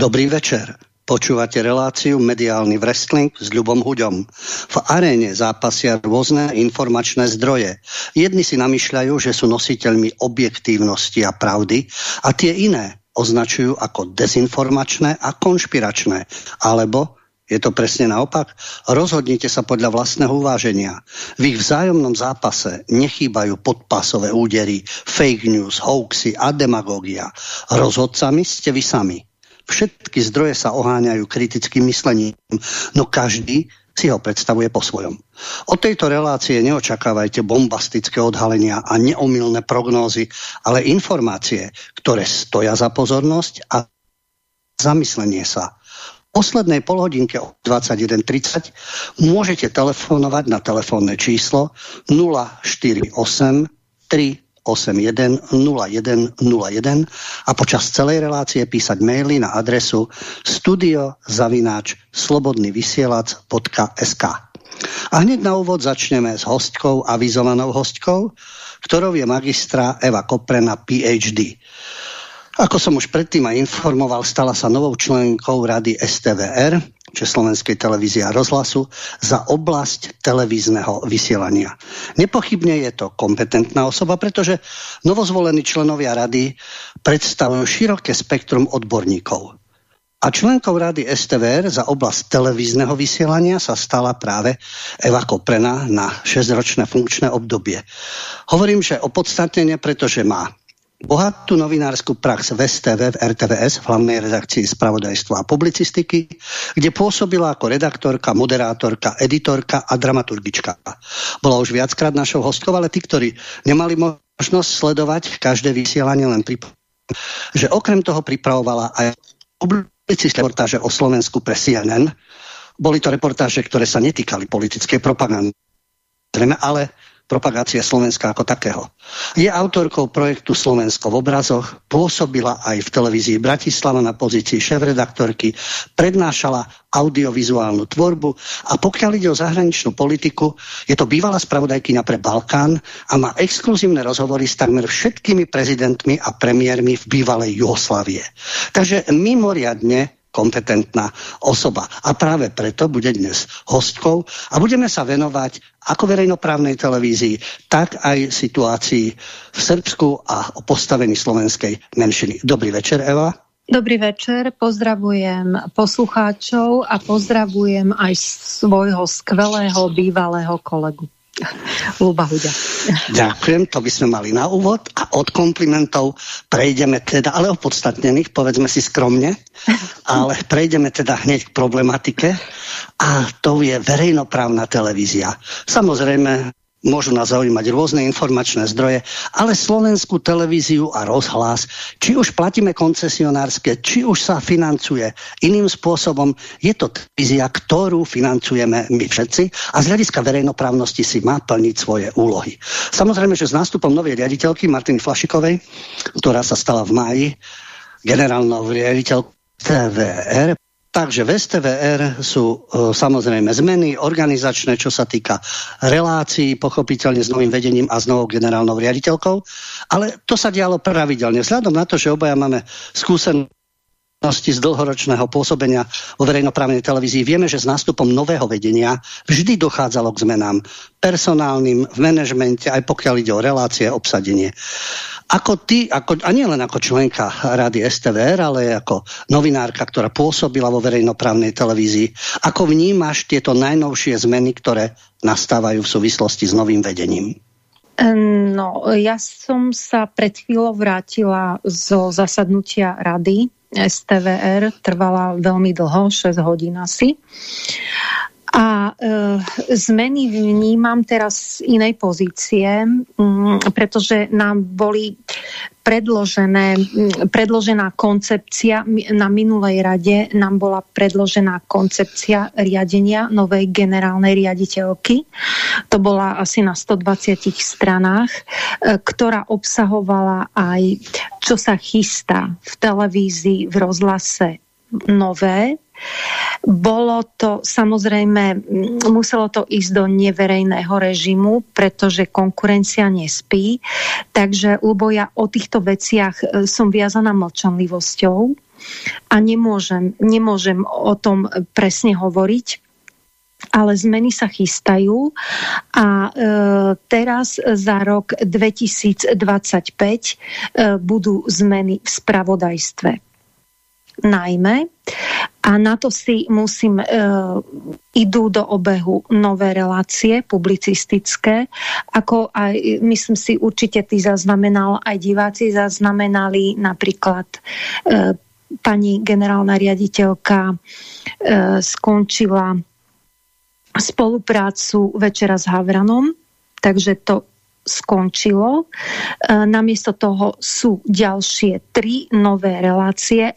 Dobrý večer. Počúvate reláciu Mediálny wrestling s Ľubom Huďom. V aréne zápasia rôzne informačné zdroje. Jedni si namýšľajú, že sú nositeľmi objektívnosti a pravdy a tie iné označujú ako dezinformačné a konšpiračné. Alebo je to presne naopak? Rozhodnite sa podľa vlastného uváženia. V ich vzájomnom zápase nechýbajú podpásové údery, fake news, hoaxy a demagógia. Rozhodcami ste vy sami. Všetky zdroje sa oháňajú kritickým myslením, no každý si ho predstavuje po svojom. Od tejto relácie neočakávajte bombastické odhalenia a neomilné prognózy, ale informácie, ktoré stoja za pozornosť a zamyslenie sa. V poslednej polhodinke o 21.30 môžete telefonovať na telefónne číslo 048 3 810101 a počas celej relácie písať maily na adresu studiozavináč slobodnyvysielac.sk A hneď na úvod začneme s hostkou, avizovanou hostkou, ktorou je magistra Eva Koprena, PhD. Ako som už predtým aj informoval, stala sa novou členkou rady STVR, Československej televízie a rozhlasu za oblasť televízneho vysielania. Nepochybne je to kompetentná osoba, pretože novozvolení členovia rady predstavujú široké spektrum odborníkov. A členkou rady STVR za oblasť televízneho vysielania sa stala práve Eva Koprena na 6-ročné funkčné obdobie. Hovorím, že opodstatnenie, pretože má bohatú novinárskú prax v STV, v RTVS, v hlavnej redakcii spravodajstva a publicistiky, kde pôsobila ako redaktorka, moderátorka, editorka a dramaturgička. Bola už viackrát našou hostkou, ale tí, ktorí nemali možnosť sledovať každé vysielanie, len pripomínam, že okrem toho pripravovala aj publicistické reportáže o Slovensku pre CNN. Boli to reportáže, ktoré sa netýkali politickej propagandy, ale propagácie Slovenska ako takého. Je autorkou projektu Slovensko v obrazoch, pôsobila aj v televízii Bratislava na pozícii šéf-redaktorky, prednášala audiovizuálnu tvorbu a pokiaľ ide o zahraničnú politiku, je to bývalá spravodajkyňa pre Balkán a má exkluzívne rozhovory s takmer všetkými prezidentmi a premiérmi v bývalej Jugoslávie. Takže mimoriadne kompetentná osoba. A práve preto bude dnes hostkou a budeme sa venovať ako verejnoprávnej televízii, tak aj situácii v Srbsku a o postavení slovenskej menšiny. Dobrý večer, Eva. Dobrý večer, pozdravujem poslucháčov a pozdravujem aj svojho skvelého bývalého kolegu. Luba Huďa. Ďakujem, to by sme mali na úvod a od komplimentov prejdeme teda, ale opodstatnených, povedzme si skromne, ale prejdeme teda hneď k problematike a to je verejnoprávna televízia. Samozrejme, Môžu nás zaujímať rôzne informačné zdroje, ale slovenskú televíziu a rozhlas, či už platíme koncesionárske, či už sa financuje iným spôsobom, je to televízia, ktorú financujeme my všetci a z hľadiska verejnoprávnosti si má plniť svoje úlohy. Samozrejme, že s nástupom novej riaditeľky Martiny Flašikovej, ktorá sa stala v máji generálnou riaditeľkou TVR, Takže v STVR sú e, samozrejme zmeny organizačné, čo sa týka relácií, pochopiteľne s novým vedením a s novou generálnou riaditeľkou, ale to sa dialo pravidelne. Vzhľadom na to, že obaja máme skúsenosti z dlhoročného pôsobenia vo verejnoprávnej televízii, vieme, že s nástupom nového vedenia vždy dochádzalo k zmenám personálnym, v manažmente, aj pokiaľ ide o relácie, obsadenie. Ako ty, ako, a nie len ako členka rady STVR, ale ako novinárka, ktorá pôsobila vo verejnoprávnej televízii, ako vnímaš tieto najnovšie zmeny, ktoré nastávajú v súvislosti s novým vedením? No, ja som sa pred chvíľou vrátila zo zasadnutia rady STVR, trvala veľmi dlho, 6 hodín asi. A e, zmeny vnímam teraz z inej pozície, m, pretože nám boli predložené, predložená koncepcia na minulej rade nám bola predložená koncepcia riadenia novej generálnej riaditeľky. To bola asi na 120 stranách, e, ktorá obsahovala aj, čo sa chystá v televízii, v rozhlase nové, bolo to samozrejme, muselo to ísť do neverejného režimu, pretože konkurencia nespí. Takže, lebo ja o týchto veciach e, som viazaná mlčanlivosťou a nemôžem, nemôžem o tom presne hovoriť, ale zmeny sa chystajú a e, teraz za rok 2025 e, budú zmeny v spravodajstve. Najmä. A na to si musím, e, idú do obehu nové relácie publicistické, ako aj, myslím si, určite ty zaznamenal, aj diváci zaznamenali napríklad e, pani generálna riaditeľka e, skončila spoluprácu Večera s Havranom, takže to skončilo. E, namiesto toho sú ďalšie tri nové relácie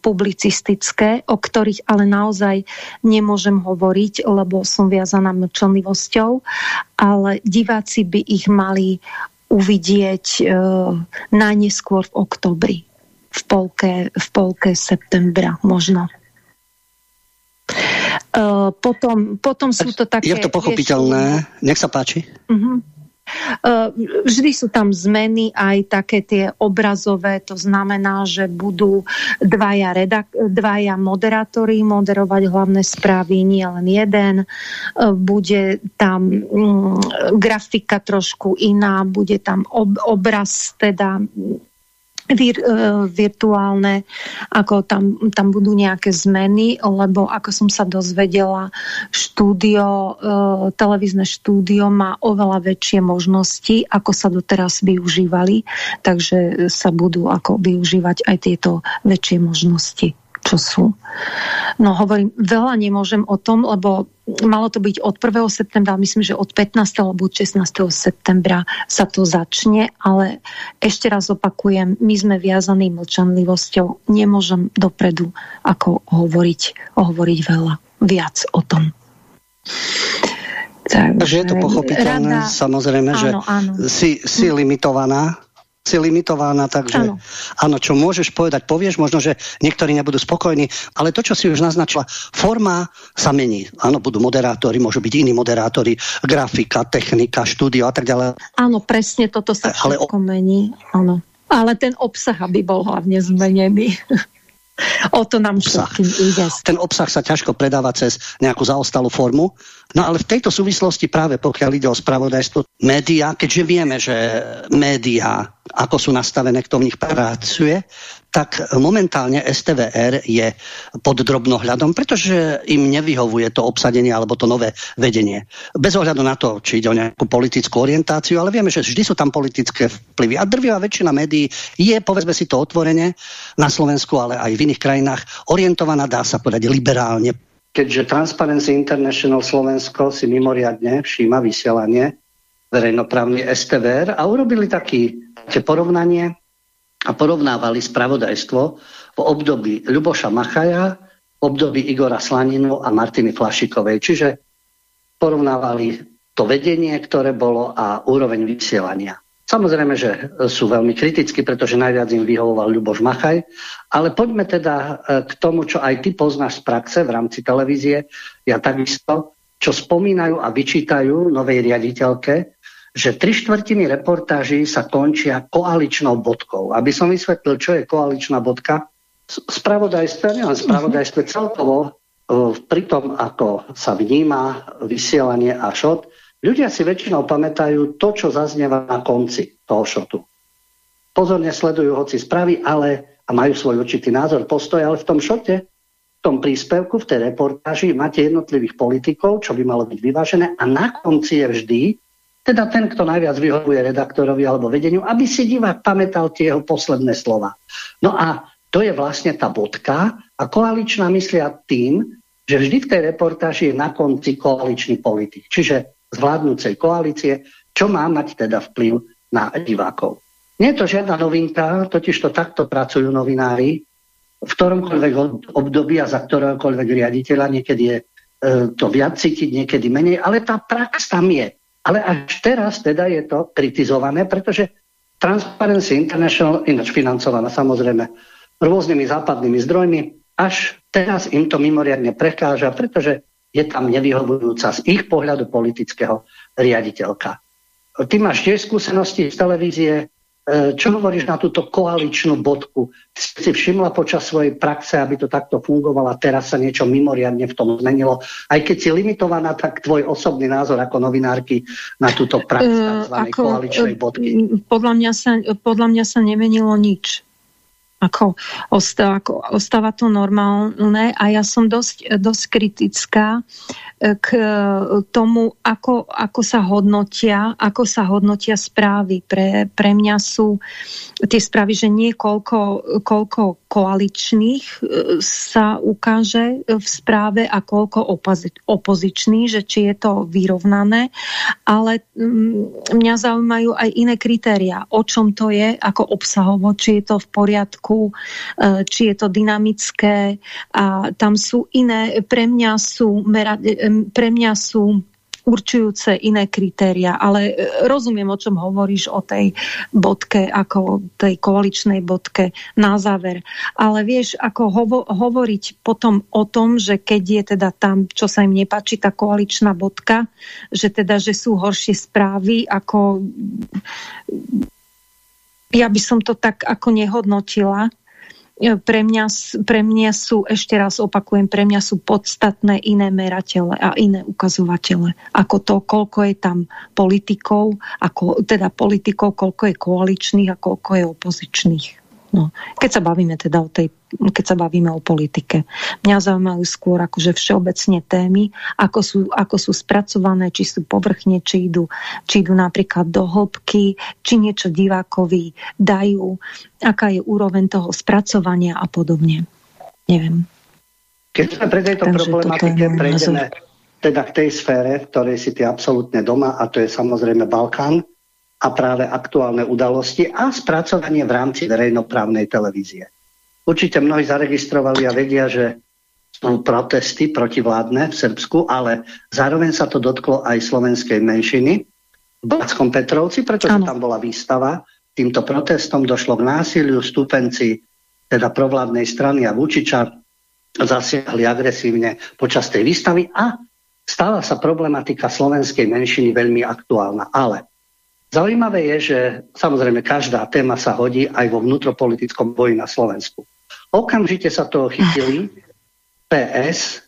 publicistické, o ktorých ale naozaj nemôžem hovoriť, lebo som viazaná mlčanlivosťou, ale diváci by ich mali uvidieť e, najneskôr v oktobri, v polke, v polke septembra možno. Uh, potom, potom sú to také... Je to pochopiteľné, vieš, nech sa páči. Uh, vždy sú tam zmeny aj také tie obrazové, to znamená, že budú dvaja, redak- dvaja moderátori moderovať hlavné správy, nie len jeden. Bude tam um, grafika trošku iná, bude tam ob- obraz teda vir, uh, virtuálne, ako tam, tam budú nejaké zmeny, lebo ako som sa dozvedela, štúdio, uh, televízne štúdio má oveľa väčšie možnosti, ako sa doteraz využívali, takže sa budú ako využívať aj tieto väčšie možnosti čo sú. No hovorím, veľa nemôžem o tom, lebo malo to byť od 1. septembra, myslím, že od 15. alebo 16. septembra sa to začne, ale ešte raz opakujem, my sme viazaní mlčanlivosťou, nemôžem dopredu ako hovoriť, hovoriť veľa, viac o tom. Takže je to pochopiteľné, rada, samozrejme, áno, že áno. Si, si limitovaná si limitovaná, takže áno. áno, čo môžeš povedať, povieš, možno, že niektorí nebudú spokojní, ale to, čo si už naznačila, forma sa mení. Áno, budú moderátori, môžu byť iní moderátori, grafika, technika, štúdio a tak ďalej. Áno, presne toto sa všetko ale... mení. Áno. Ale ten obsah, aby bol hlavne zmenený. O to nám všetkým ide. Ten obsah sa ťažko predáva cez nejakú zaostalú formu. No ale v tejto súvislosti práve pokiaľ ide o spravodajstvo, média, keďže vieme, že médiá, ako sú nastavené, kto v nich pracuje, tak momentálne STVR je pod drobnohľadom, pretože im nevyhovuje to obsadenie alebo to nové vedenie. Bez ohľadu na to, či ide o nejakú politickú orientáciu, ale vieme, že vždy sú tam politické vplyvy. A drvivá väčšina médií je, povedzme si to otvorene, na Slovensku, ale aj v iných krajinách, orientovaná, dá sa povedať, liberálne. Keďže Transparency International Slovensko si mimoriadne všíma vysielanie verejnoprávny STVR a urobili také porovnanie a porovnávali spravodajstvo v období Ľuboša Machaja, v období Igora Slaninu a Martiny Flašikovej. Čiže porovnávali to vedenie, ktoré bolo a úroveň vysielania. Samozrejme, že sú veľmi kritickí, pretože najviac im vyhovoval Ľuboš Machaj, ale poďme teda e, k tomu, čo aj ty poznáš z praxe v rámci televízie, ja takisto, čo spomínajú a vyčítajú novej riaditeľke, že tri štvrtiny reportáží sa končia koaličnou bodkou. Aby som vysvetlil, čo je koaličná bodka, spravodajstve, nielen spravodajstve celkovo, e, pri tom, ako sa vníma vysielanie a šot, ľudia si väčšinou pamätajú to, čo zaznieva na konci toho šotu. Pozorne sledujú hoci správy, ale a majú svoj určitý názor, postoj, ale v tom šote, v tom príspevku, v tej reportáži máte jednotlivých politikov, čo by malo byť vyvážené a na konci je vždy teda ten, kto najviac vyhovuje redaktorovi alebo vedeniu, aby si divák pamätal tie jeho posledné slova. No a to je vlastne tá bodka a koaličná myslia tým, že vždy v tej reportáži je na konci koaličný politik, čiže z vládnúcej koalície, čo má mať teda vplyv na divákov. Nie je to žiadna novinka, totiž to takto pracujú novinári v ktoromkoľvek období a za ktoréhokoľvek riaditeľa. Niekedy je e, to viac cítiť, niekedy menej, ale tá prax tam je. Ale až teraz teda je to kritizované, pretože Transparency International, ináč financovaná samozrejme rôznymi západnými zdrojmi, až teraz im to mimoriadne prekáža, pretože je tam nevyhovujúca z ich pohľadu politického riaditeľka. Ty máš tiež skúsenosti z televízie. E, čo hovoríš na túto koaličnú bodku? Ty si všimla počas svojej praxe, aby to takto fungovalo a teraz sa niečo mimoriadne v tom zmenilo. Aj keď si limitovaná, tak tvoj osobný názor ako novinárky na túto prax uh, ako, koaličnej bodky. Podľa mňa, sa, podľa mňa sa nemenilo nič. Ako ostáva, ako ostáva to normálne a ja som dosť, dosť kritická k tomu, ako, ako sa hodnotia, ako sa hodnotia správy. Pre, pre mňa sú tie správy, že nie koľko, koľko koaličných e, sa ukáže v správe a koľko opozičných, že či je to vyrovnané, ale mm, mňa zaujímajú aj iné kritéria, o čom to je, ako obsahovo, či je to v poriadku, e, či je to dynamické. A tam sú iné, pre mňa sú pre mňa sú určujúce iné kritéria, ale e, rozumiem, o čom hovoríš, o tej bodke, ako tej koaličnej bodke na záver. Ale vieš, ako hovo hovoriť potom o tom, že keď je teda tam, čo sa im nepáči, tá koaličná bodka, že teda, že sú horšie správy, ako ja by som to tak ako nehodnotila, pre mňa, pre mňa sú, ešte raz opakujem, pre mňa sú podstatné iné meratele a iné ukazovatele, ako to, koľko je tam politikov, ako, teda politikov, koľko je koaličných a koľko je opozičných. No, keď sa bavíme teda o tej, keď sa bavíme o politike. Mňa zaujímajú skôr akože všeobecne témy, ako sú, ako sú spracované, či sú povrchne, či idú, či idú napríklad do hĺbky, či niečo divákovi dajú, aká je úroveň toho spracovania a podobne. Neviem. Keď sme pre tejto Takže problematike prejdeme teda k tej sfére, v ktorej si ty absolútne doma, a to je samozrejme Balkán, a práve aktuálne udalosti a spracovanie v rámci verejnoprávnej televízie. Určite mnohí zaregistrovali a vedia, že sú protesty protivládne v Srbsku, ale zároveň sa to dotklo aj slovenskej menšiny v Backom Petrovci, pretože ano. tam bola výstava. Týmto protestom došlo k násiliu, stúpenci teda provládnej strany a Vučiča zasiahli agresívne počas tej výstavy a stala sa problematika slovenskej menšiny veľmi aktuálna. Ale Zaujímavé je, že samozrejme každá téma sa hodí aj vo vnútropolitickom boji na Slovensku. Okamžite sa toho chytili PS,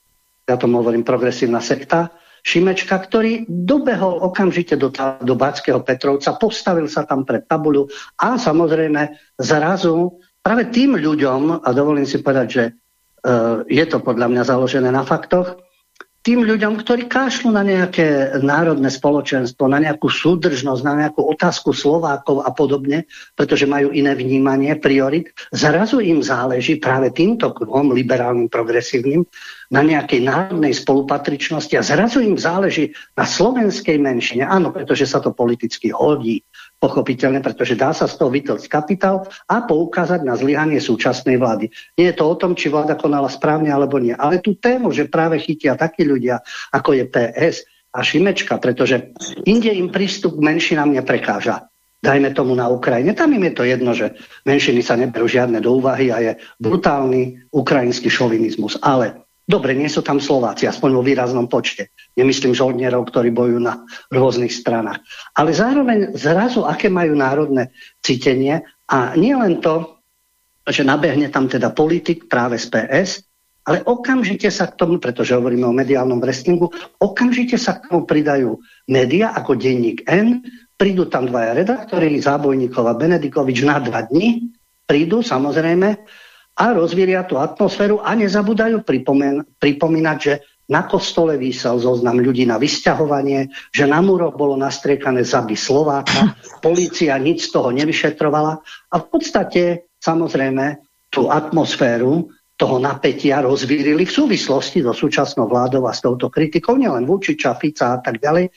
ja tomu hovorím progresívna sekta, Šimečka, ktorý dobehol okamžite do, do Backého Petrovca, postavil sa tam pred tabuľu a samozrejme zrazu práve tým ľuďom, a dovolím si povedať, že uh, je to podľa mňa založené na faktoch, tým ľuďom, ktorí kášľu na nejaké národné spoločenstvo, na nejakú súdržnosť, na nejakú otázku Slovákov a podobne, pretože majú iné vnímanie, priorit, zrazu im záleží práve týmto kruhom, liberálnym, progresívnym, na nejakej národnej spolupatričnosti a zrazu im záleží na slovenskej menšine. Áno, pretože sa to politicky hodí pochopiteľne, pretože dá sa z toho vytlcť kapitál a poukázať na zlyhanie súčasnej vlády. Nie je to o tom, či vláda konala správne alebo nie, ale tú tému, že práve chytia takí ľudia, ako je PS a Šimečka, pretože inde im prístup k menšinám neprekáža. Dajme tomu na Ukrajine. Tam im je to jedno, že menšiny sa neberú žiadne do úvahy a je brutálny ukrajinský šovinizmus. Ale Dobre, nie sú tam Slováci, aspoň vo výraznom počte. Nemyslím žoldnierov, ktorí bojujú na rôznych stranách. Ale zároveň zrazu, aké majú národné cítenie a nie len to, že nabehne tam teda politik práve z PS, ale okamžite sa k tomu, pretože hovoríme o mediálnom wrestlingu, okamžite sa k tomu pridajú média ako denník N, prídu tam dvaja redaktori, Zábojníkov a Benedikovič na dva dní, prídu samozrejme a rozvíria tú atmosféru a nezabúdajú pripomínať, že na kostole vysel zoznam ľudí na vysťahovanie, že na múroch bolo nastriekané zaby Slováka, policia nič z toho nevyšetrovala a v podstate samozrejme tú atmosféru toho napätia rozvírili v súvislosti so súčasnou vládou a s touto kritikou, nielen Vučiča, Fica a tak ďalej.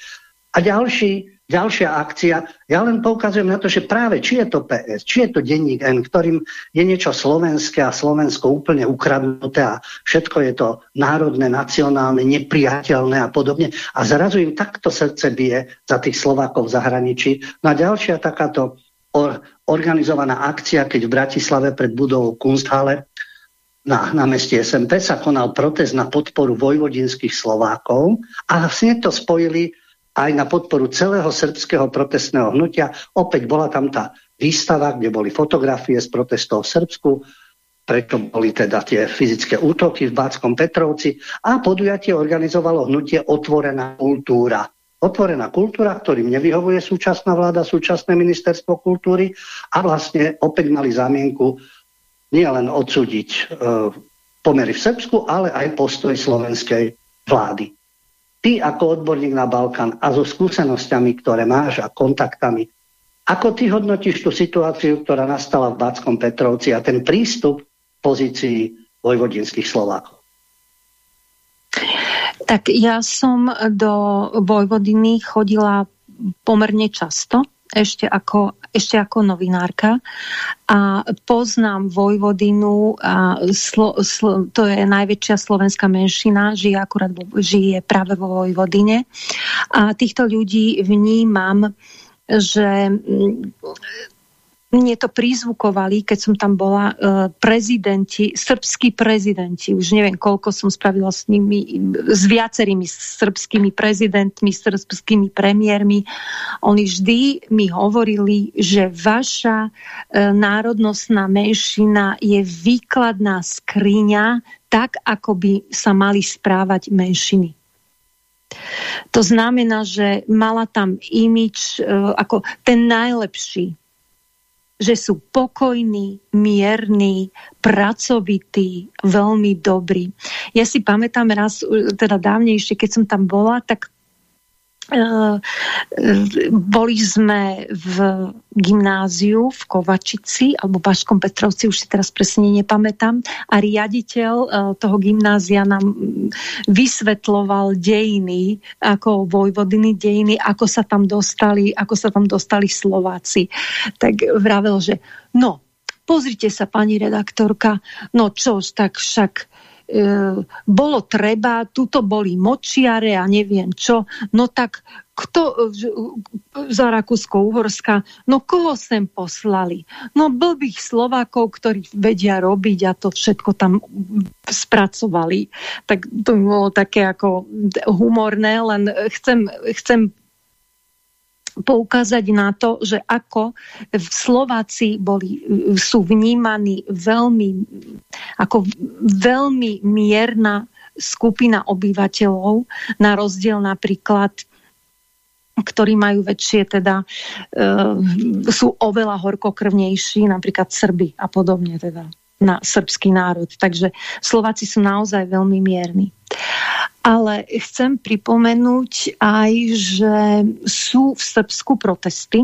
A ďalší ďalšia akcia. Ja len poukazujem na to, že práve či je to PS, či je to denník N, ktorým je niečo slovenské a Slovensko úplne ukradnuté a všetko je to národné, nacionálne, nepriateľné a podobne. A zrazu im takto srdce bije za tých Slovákov v zahraničí. No a ďalšia takáto or, organizovaná akcia, keď v Bratislave pred budovou Kunsthalle na, meste SMP sa konal protest na podporu vojvodinských Slovákov a vlastne to spojili aj na podporu celého srbského protestného hnutia. Opäť bola tam tá výstava, kde boli fotografie z protestov v Srbsku, preto boli teda tie fyzické útoky v Báckom Petrovci a podujatie organizovalo hnutie Otvorená kultúra. Otvorená kultúra, ktorým nevyhovuje súčasná vláda, súčasné ministerstvo kultúry a vlastne opäť mali zámienku nielen odsúdiť e, pomery v Srbsku, ale aj postoj slovenskej vlády. Ty ako odborník na Balkán a so skúsenosťami, ktoré máš a kontaktami, ako ty hodnotíš tú situáciu, ktorá nastala v Báckom Petrovci a ten prístup pozícii vojvodinských Slovákov? Tak ja som do Vojvodiny chodila pomerne často, ešte ako, ešte ako novinárka. A poznám Vojvodinu, a slo, slo, to je najväčšia slovenská menšina, žije akurát žije práve vo Vojvodine. A týchto ľudí vnímam, že mne to prizvukovali, keď som tam bola, e, prezidenti, srbskí prezidenti, už neviem, koľko som spravila s nimi, s viacerými srbskými prezidentmi, srbskými premiérmi. Oni vždy mi hovorili, že vaša e, národnostná menšina je výkladná skriňa, tak, ako by sa mali správať menšiny. To znamená, že mala tam imič e, ako ten najlepší že sú pokojní, mierni, pracovití, veľmi dobrí. Ja si pamätám raz, teda dávnejšie, keď som tam bola, tak boli sme v gymnáziu v Kovačici alebo Baškom Petrovci, už si teraz presne nepamätám a riaditeľ uh, toho gymnázia nám vysvetloval dejiny, ako vojvodiny dejiny, ako sa tam dostali, ako sa tam dostali Slováci. Tak vravel, že no, pozrite sa pani redaktorka, no čož, tak však bolo treba, tuto boli močiare a neviem čo, no tak kto za Rakúsko-Uhorska, no koho sem poslali? No blbých Slovákov, ktorí vedia robiť a to všetko tam spracovali. Tak to bolo také ako humorné, len chcem, chcem poukázať na to, že ako Slováci boli, sú vnímaní veľmi, ako veľmi mierna skupina obyvateľov, na rozdiel napríklad ktorí majú väčšie, teda e, sú oveľa horkokrvnejší, napríklad Srby a podobne teda na srbský národ. Takže Slováci sú naozaj veľmi mierni. Ale chcem pripomenúť aj, že sú v Srbsku protesty.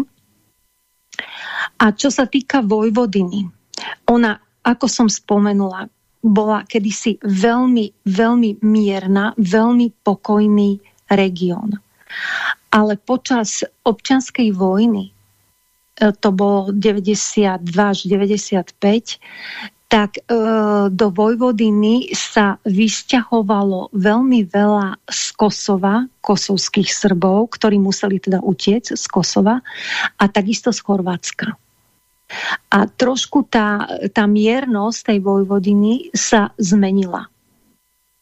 A čo sa týka Vojvodiny, ona, ako som spomenula, bola kedysi veľmi, veľmi mierna, veľmi pokojný región. Ale počas občianskej vojny, e, to bolo 92 až 95, tak e, do Vojvodiny sa vysťahovalo veľmi veľa z Kosova, kosovských Srbov, ktorí museli teda utiec z Kosova a takisto z Chorvátska. A trošku tá, tá miernosť tej Vojvodiny sa zmenila.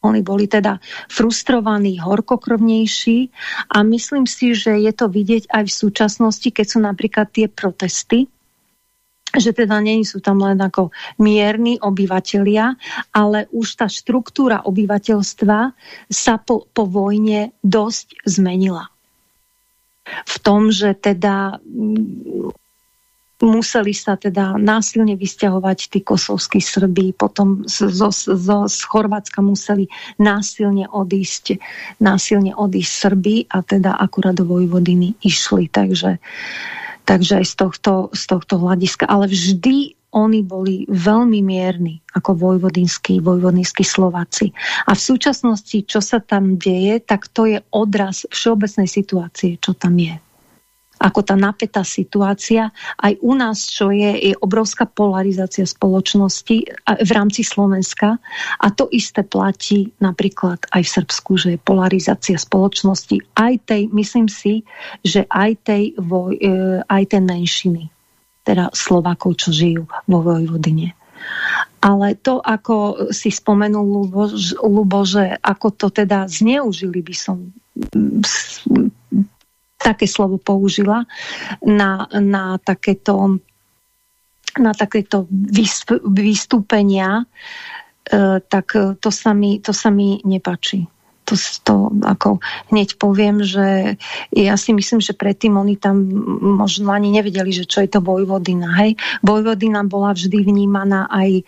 Oni boli teda frustrovaní, horkokrvnejší a myslím si, že je to vidieť aj v súčasnosti, keď sú napríklad tie protesty, že teda nie sú tam len ako mierni obyvatelia, ale už tá štruktúra obyvateľstva sa po, po vojne dosť zmenila. V tom, že teda mm, museli sa teda násilne vysťahovať tí kosovskí Srbí, potom zo, zo, z Chorvátska museli násilne odísť, násilne odísť Srbí a teda akurát do Vojvodiny išli. Takže uh, Takže aj z tohto, z tohto hľadiska. Ale vždy oni boli veľmi mierni ako vojvodinskí, vojvodinskí Slováci. A v súčasnosti, čo sa tam deje, tak to je odraz všeobecnej situácie, čo tam je ako tá napätá situácia. Aj u nás, čo je, je obrovská polarizácia spoločnosti v rámci Slovenska. A to isté platí napríklad aj v Srbsku, že je polarizácia spoločnosti aj tej, myslím si, že aj tej, voj, e, aj tej menšiny, teda Slovákov, čo žijú vo Vojvodine. Ale to, ako si spomenul, Lubo, Lubo, ako to teda zneužili, by som také slovo použila na, na takéto na takéto vystúpenia, e, tak to sa mi, to sa mi nepačí to, to ako hneď poviem, že ja si myslím, že predtým oni tam možno ani nevedeli, že čo je to Vojvodina. Hej? Vojvodina bola vždy vnímaná aj e,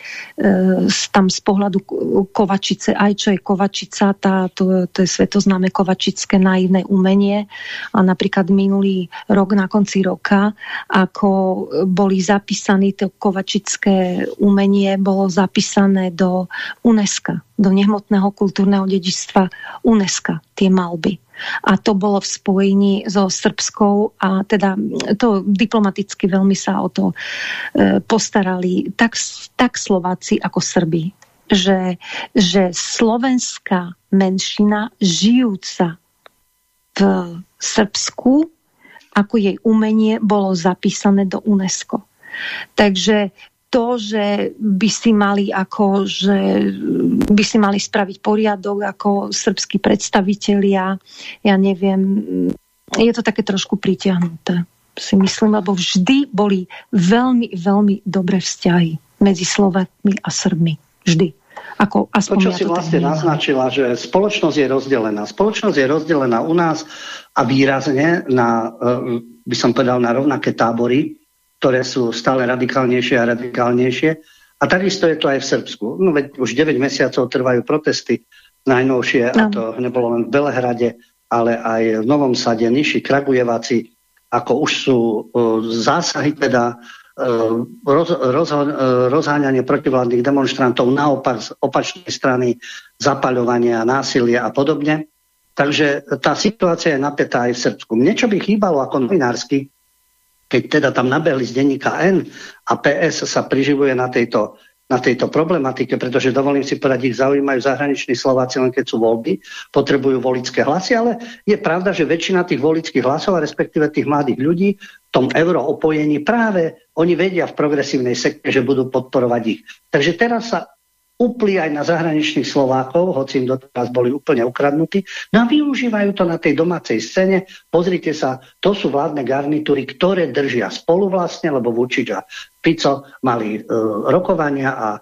tam z pohľadu Kovačice, aj čo je Kovačica, tá, to, to je svetoznáme kovačické naivné umenie. A napríklad minulý rok, na konci roka, ako boli zapísané to kovačické umenie, bolo zapísané do UNESCO do nehmotného kultúrneho dedičstva UNESCO, tie malby. A to bolo v spojení so Srbskou a teda to diplomaticky veľmi sa o to e, postarali tak, tak Slováci ako Srbi. Že, že slovenská menšina žijúca v Srbsku, ako jej umenie bolo zapísané do UNESCO. Takže to, že by si mali ako, že by si mali spraviť poriadok ako srbskí predstavitelia, ja neviem, je to také trošku pritiahnuté, si myslím, lebo vždy boli veľmi, veľmi dobré vzťahy medzi Slovakmi a Srbmi. Vždy. Ako, aspoň to, čo ja si vlastne naznačila, že spoločnosť je rozdelená. Spoločnosť je rozdelená u nás a výrazne na, eh, by som povedal, na rovnaké tábory ktoré sú stále radikálnejšie a radikálnejšie. A takisto je to aj v Srbsku. No veď už 9 mesiacov trvajú protesty najnovšie, no. a to nebolo len v Belehrade, ale aj v Novom Sade, Niši, Kragujevaci, ako už sú uh, zásahy teda roz, roz, rozháňanie protivládnych demonstrantov naopak z opačnej strany zapaľovania, násilia a podobne. Takže tá situácia je napätá aj v Srbsku. Mne čo by chýbalo ako novinársky, keď teda tam nabehli z denníka N a PS sa priživuje na tejto, na tejto problematike, pretože dovolím si povedať, ich zaujímajú zahraniční Slováci, len keď sú voľby, potrebujú volické hlasy, ale je pravda, že väčšina tých volických hlasov, respektíve tých mladých ľudí, v tom euroopojení práve oni vedia v progresívnej sekte, že budú podporovať ich. Takže teraz sa upli aj na zahraničných Slovákov, hoci im doteraz boli úplne ukradnutí, no a využívajú to na tej domácej scéne. Pozrite sa, to sú vládne garnitúry, ktoré držia spolu vlastne, lebo Vučič a Fico mali e, rokovania a e,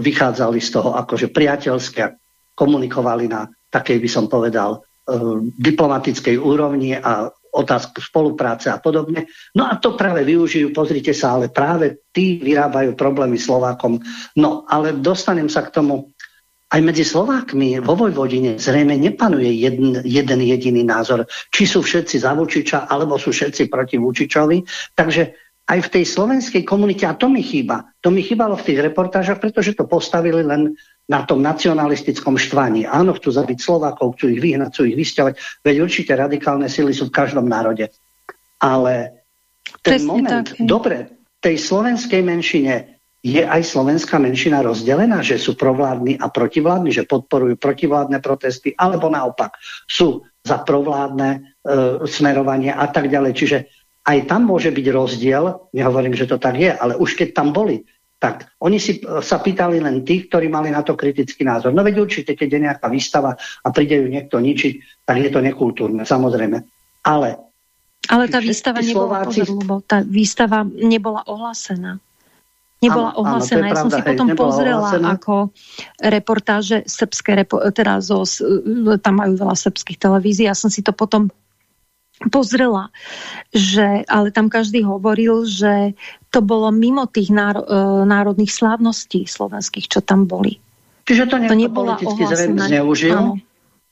vychádzali z toho akože priateľské komunikovali na takej, by som povedal, e, diplomatickej úrovni a otázku spolupráce a podobne. No a to práve využijú, pozrite sa, ale práve tí vyrábajú problémy Slovákom. No ale dostanem sa k tomu, aj medzi Slovákmi vo Vojvodine zrejme nepanuje jeden, jeden jediný názor, či sú všetci za Vučiča, alebo sú všetci proti Vučičovi. Takže aj v tej slovenskej komunite, a to mi chýba, to mi chýbalo v tých reportážach, pretože to postavili len na tom nacionalistickom štvaní. Áno, chcú zabiť Slovákov, chcú ich vyhnať, chcú ich vysťovať, veď určite radikálne sily sú v každom národe. Ale ten Presne moment, tak, dobre, tej slovenskej menšine je aj slovenská menšina rozdelená, že sú provládni a protivládni, že podporujú protivládne protesty, alebo naopak sú za provládne e, smerovanie a tak ďalej. Čiže aj tam môže byť rozdiel, nehovorím, že to tak je, ale už keď tam boli tak oni si e, sa pýtali len tých, ktorí mali na to kritický názor. No veď určite, keď je nejaká výstava a príde ju niekto ničiť, tak je to nekultúrne, samozrejme. Ale ale tá výstava nebola, Slováci... pozor, lebo tá výstava nebola ohlásená. Nebola áno, ohlásená. Áno, ja som si hej, potom pozrela ohlásená. ako reportáže srbské, repo, teda zo, tam majú veľa srbských televízií. Ja som si to potom pozrela, že, ale tam každý hovoril, že to bolo mimo tých náro, e, národných slávností slovenských, čo tam boli. Čiže to, to nebola politicky zrejme zneužil, áno.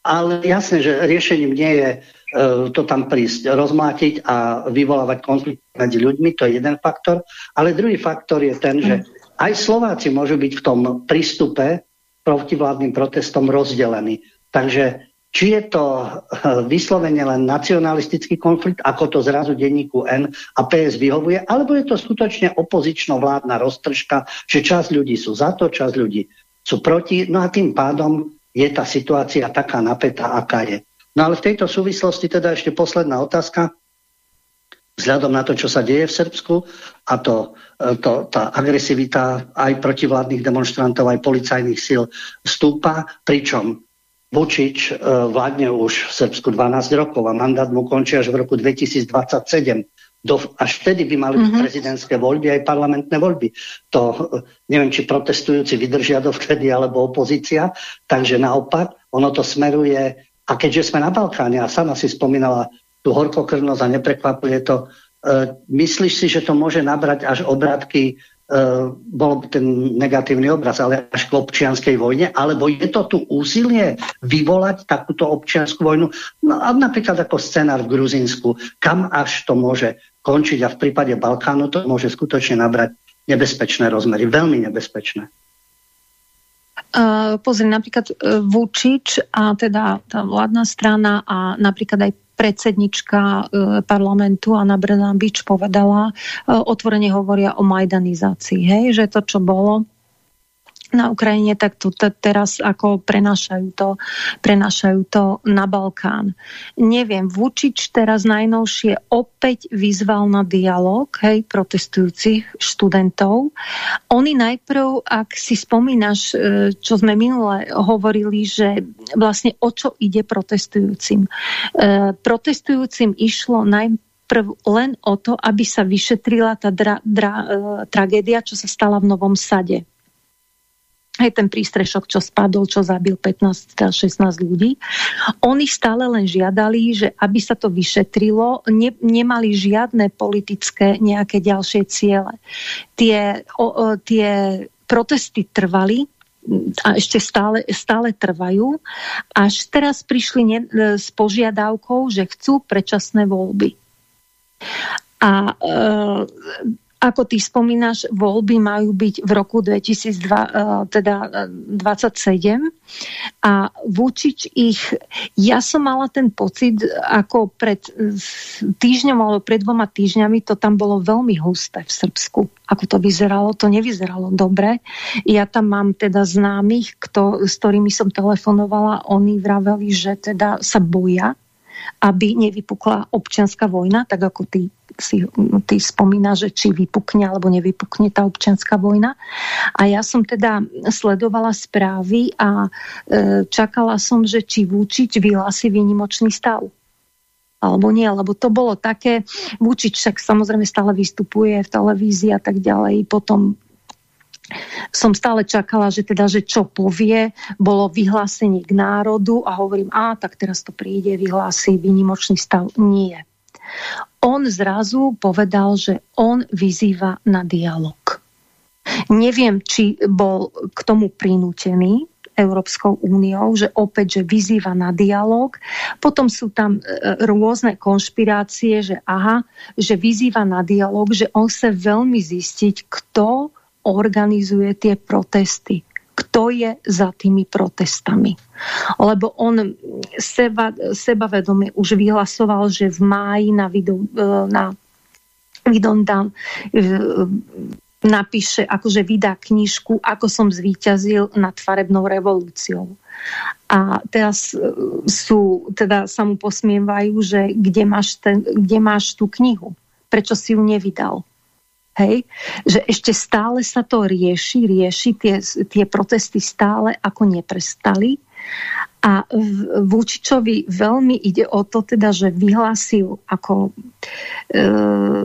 ale jasné, že riešením nie je uh, to tam prísť, rozmlátiť a vyvolávať konflikt medzi ľuďmi, to je jeden faktor, ale druhý faktor je ten, že aj Slováci môžu byť v tom prístupe protivládnym protestom rozdelení. Takže či je to eh, vyslovene len nacionalistický konflikt, ako to zrazu denníku N a PS vyhovuje, alebo je to skutočne opozično-vládna roztržka, že časť ľudí sú za to, časť ľudí sú proti, no a tým pádom je tá situácia taká napätá, aká je. No ale v tejto súvislosti teda ešte posledná otázka. Vzhľadom na to, čo sa deje v Srbsku a to, eh, to, tá agresivita aj protivládnych demonstrantov, aj policajných síl stúpa, pričom Vučič e, vládne už v Srbsku 12 rokov a mandát mu končí až v roku 2027. Do, až vtedy by mali byť mm-hmm. prezidentské voľby aj parlamentné voľby. To e, neviem, či protestujúci vydržia dovtedy, alebo opozícia. Takže naopak, ono to smeruje, a keďže sme na Balkáne, a sama si spomínala tú horkokrvnosť a neprekvapuje to, e, myslíš si, že to môže nabrať až obrátky bol ten negatívny obraz, ale až k občianskej vojne, alebo je to tu úsilie vyvolať takúto občianskú vojnu, no a napríklad ako scenár v Gruzínsku, kam až to môže končiť? A v prípade Balkánu to môže skutočne nabrať nebezpečné rozmery, veľmi nebezpečné. Uh, pozri, napríklad uh, Vučič a teda tá vládna strana a napríklad aj predsednička e, parlamentu Anna Brnabič povedala, e, otvorene hovoria o majdanizácii, hej, že to, čo bolo, na Ukrajine, tak tu teraz ako prenašajú to, prenašajú to na Balkán. Neviem, Vučič teraz najnovšie opäť vyzval na dialog hej, protestujúcich študentov. Oni najprv, ak si spomínaš, e, čo sme minule hovorili, že vlastne o čo ide protestujúcim. E, protestujúcim išlo najprv prv len o to, aby sa vyšetrila tá dra, dra, e, tragédia, čo sa stala v Novom Sade aj ten prístrešok, čo spadol, čo zabil 15-16 ľudí. Oni stále len žiadali, že aby sa to vyšetrilo, ne, nemali žiadne politické nejaké ďalšie ciele. Tie, o, o, tie protesty trvali, a ešte stále, stále trvajú. Až teraz prišli ne, s požiadavkou, že chcú predčasné voľby. A e, ako ty spomínaš, voľby majú byť v roku 2027 eh, teda 27 eh, a Vučič ich, ja som mala ten pocit, ako pred eh, týždňom alebo pred dvoma týždňami to tam bolo veľmi husté v Srbsku. Ako to vyzeralo, to nevyzeralo dobre. Ja tam mám teda známych, kto, s ktorými som telefonovala, oni vraveli, že teda sa boja aby nevypukla občianská vojna, tak ako ty, si, ty spomínaš, že či vypukne alebo nevypukne tá občianská vojna. A ja som teda sledovala správy a e, čakala som, že či Vúčič vyhlási výnimočný stav alebo nie, lebo to bolo také, Vúčič však samozrejme stále vystupuje v televízii a tak ďalej, potom som stále čakala, že teda, že čo povie, bolo vyhlásenie k národu a hovorím, a tak teraz to príde, vyhlási výnimočný stav. Nie. On zrazu povedal, že on vyzýva na dialog. Neviem, či bol k tomu prinútený, Európskou úniou, že opäť, že vyzýva na dialog. Potom sú tam e, rôzne konšpirácie, že aha, že vyzýva na dialog, že on chce veľmi zistiť, kto organizuje tie protesty. Kto je za tými protestami? Lebo on seba, sebavedome už vyhlasoval, že v máji na, video, na Vidondan e, napíše, akože vydá knižku Ako som zvíťazil nad farebnou revolúciou. A teraz e, sú, teda sa mu posmievajú, že kde máš, ten, kde máš tú knihu? Prečo si ju nevydal? Hej? Že ešte stále sa to rieši, rieši, tie, tie protesty stále ako neprestali. A Vúčičovi veľmi ide o to, teda, že vyhlásil ako e,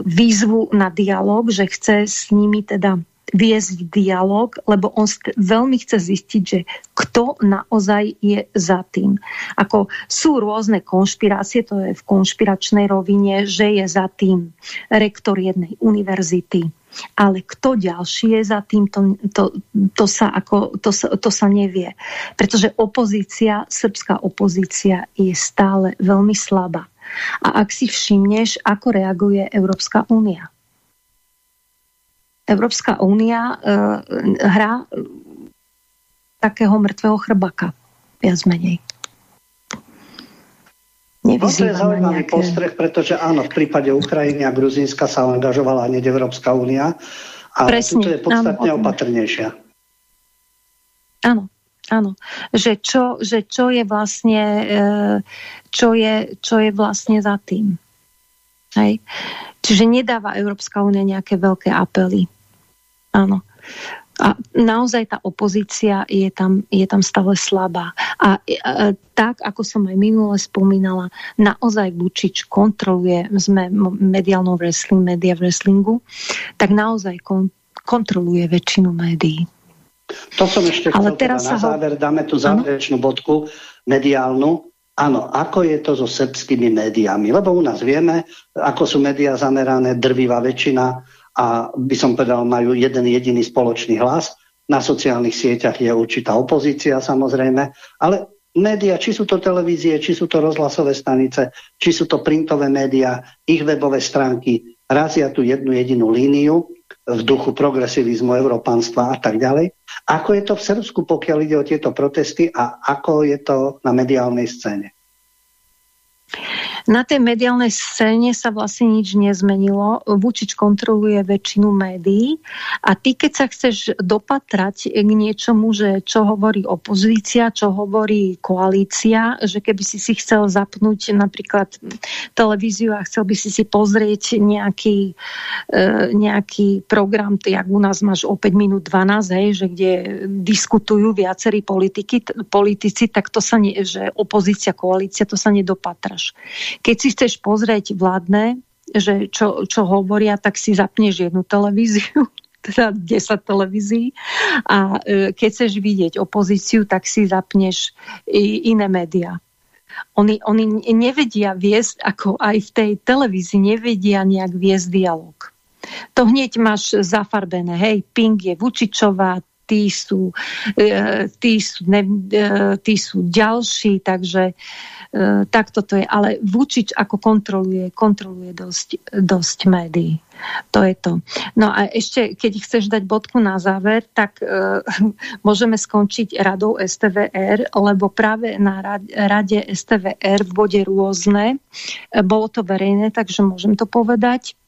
výzvu na dialog, že chce s nimi teda viesť dialog, lebo on veľmi chce zistiť, že kto naozaj je za tým. Ako sú rôzne konšpirácie, to je v konšpiračnej rovine, že je za tým rektor jednej univerzity, ale kto ďalší je za tým, to, to, to, sa, ako, to, to sa nevie. Pretože opozícia, srbská opozícia je stále veľmi slabá. A ak si všimneš, ako reaguje Európska únia. Európska únia e, hrá takého mŕtvého chrbaka, viac menej. No, to je zaujímavý nejaké... postreh, pretože áno, v prípade Ukrajiny a Gruzínska sa angažovala hneď Európska únia a Presne, tu je podstatne áno, opatrnejšia. Áno, áno. Že čo, že čo je vlastne e, čo je, čo je vlastne za tým. Hej. Čiže nedáva Európska únia nejaké veľké apely. Áno. A naozaj tá opozícia je tam, je tam stále slabá. A, a tak, ako som aj minule spomínala, naozaj Vučič kontroluje, sme mediálnou wrestling, media v wrestlingu, tak naozaj kon, kontroluje väčšinu médií. To som ešte Ale chcel, teraz teda na záver ho... dáme tú záverečnú bodku mediálnu. Áno, ako je to so srbskými médiami? Lebo u nás vieme, ako sú médiá zamerané, drvivá väčšina a by som povedal, majú jeden jediný spoločný hlas. Na sociálnych sieťach je určitá opozícia samozrejme, ale médiá, či sú to televízie, či sú to rozhlasové stanice, či sú to printové médiá, ich webové stránky razia tú jednu jedinú líniu v duchu progresivizmu, európanstva a tak ďalej. Ako je to v Srbsku, pokiaľ ide o tieto protesty a ako je to na mediálnej scéne? Na tej mediálnej scéne sa vlastne nič nezmenilo. Vučič kontroluje väčšinu médií a ty, keď sa chceš dopatrať k niečomu, že čo hovorí opozícia, čo hovorí koalícia, že keby si si chcel zapnúť napríklad televíziu a chcel by si si pozrieť nejaký, e, nejaký program, jak u nás máš o 5 minút 12, hej, že kde diskutujú viacerí politiky, politici, tak to sa nie, že opozícia, koalícia, to sa nedopatraš. Keď si chceš pozrieť vládne, že čo, čo hovoria, tak si zapneš jednu televíziu, teda 10 televízií a e, keď chceš vidieť opozíciu, tak si zapneš iné médiá. Oni, oni nevedia viesť, ako aj v tej televízii nevedia nejak viesť dialog. To hneď máš zafarbené. Hej, Ping je Vučičová, tí sú, e, tí sú, ne, e, tí sú ďalší, takže E, tak toto je. Ale Vučič ako kontroluje, kontroluje dosť, dosť médií. To je to. No a ešte, keď chceš dať bodku na záver, tak e, môžeme skončiť radou STVR, lebo práve na rade STVR v bode rôzne, e, bolo to verejné, takže môžem to povedať,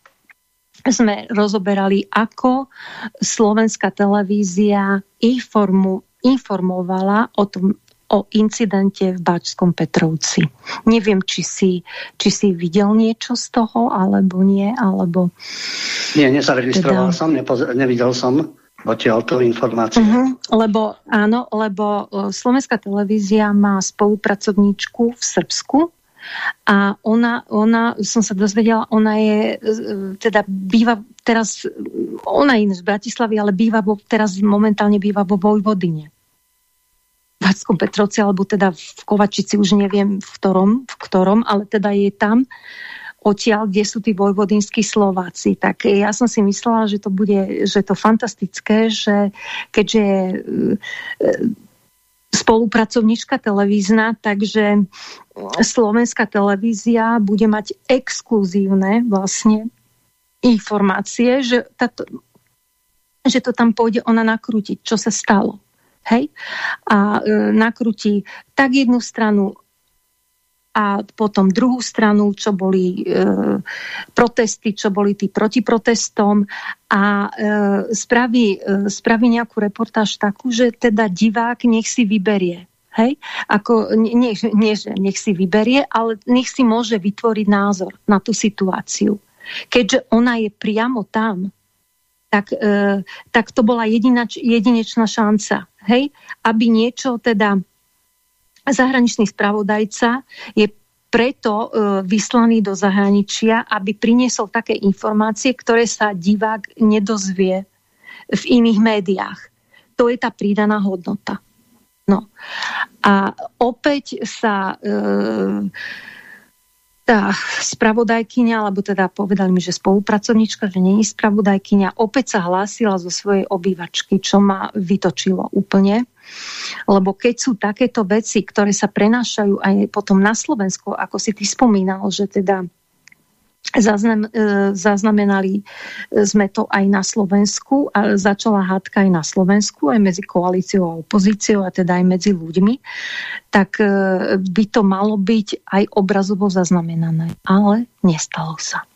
sme rozoberali, ako slovenská televízia informu, informovala o tom, o incidente v Bačskom Petrovci. Neviem, či si, či si videl niečo z toho, alebo nie, alebo... Nie, nezaregistroval teda... som, nepoz- nevidel som odtiaľ tú informáciu. Uh-huh, lebo áno, lebo e, Slovenská televízia má spolupracovníčku v Srbsku a ona, ona, som sa dozvedela, ona je, e, teda býva teraz, ona je z Bratislavy, ale býva, teraz momentálne býva vo Vojvodine. Vackom Petrovci, alebo teda v Kovačici, už neviem v ktorom, v ktorom, ale teda je tam odtiaľ, kde sú tí vojvodinskí Slováci. Tak ja som si myslela, že to bude, že to fantastické, že keďže je spolupracovníčka televízna, takže slovenská televízia bude mať exkluzívne vlastne informácie, že, táto, že to tam pôjde ona nakrútiť, čo sa stalo. Hej? A e, nakrutí tak jednu stranu a potom druhú stranu, čo boli e, protesty, čo boli tí proti protestom a e, spraví, e, spraví nejakú reportáž takú, že teda divák nech si vyberie. Hej? Ako, nie, nie, že nech si vyberie, ale nech si môže vytvoriť názor na tú situáciu. Keďže ona je priamo tam, tak, e, tak to bola jedinač, jedinečná šanca hej, aby niečo teda zahraničný spravodajca je preto e, vyslaný do zahraničia, aby priniesol také informácie, ktoré sa divák nedozvie v iných médiách. To je tá prídaná hodnota. No. A opäť sa e, tá spravodajkyňa, alebo teda povedali mi, že spolupracovníčka, že není spravodajkyňa, opäť sa hlásila zo svojej obývačky, čo ma vytočilo úplne. Lebo keď sú takéto veci, ktoré sa prenášajú aj potom na Slovensku, ako si ty spomínal, že teda Zaznam, e, zaznamenali sme to aj na Slovensku a začala hádka aj na Slovensku, aj medzi koalíciou a opozíciou a teda aj medzi ľuďmi, tak e, by to malo byť aj obrazovo zaznamenané. Ale nestalo sa.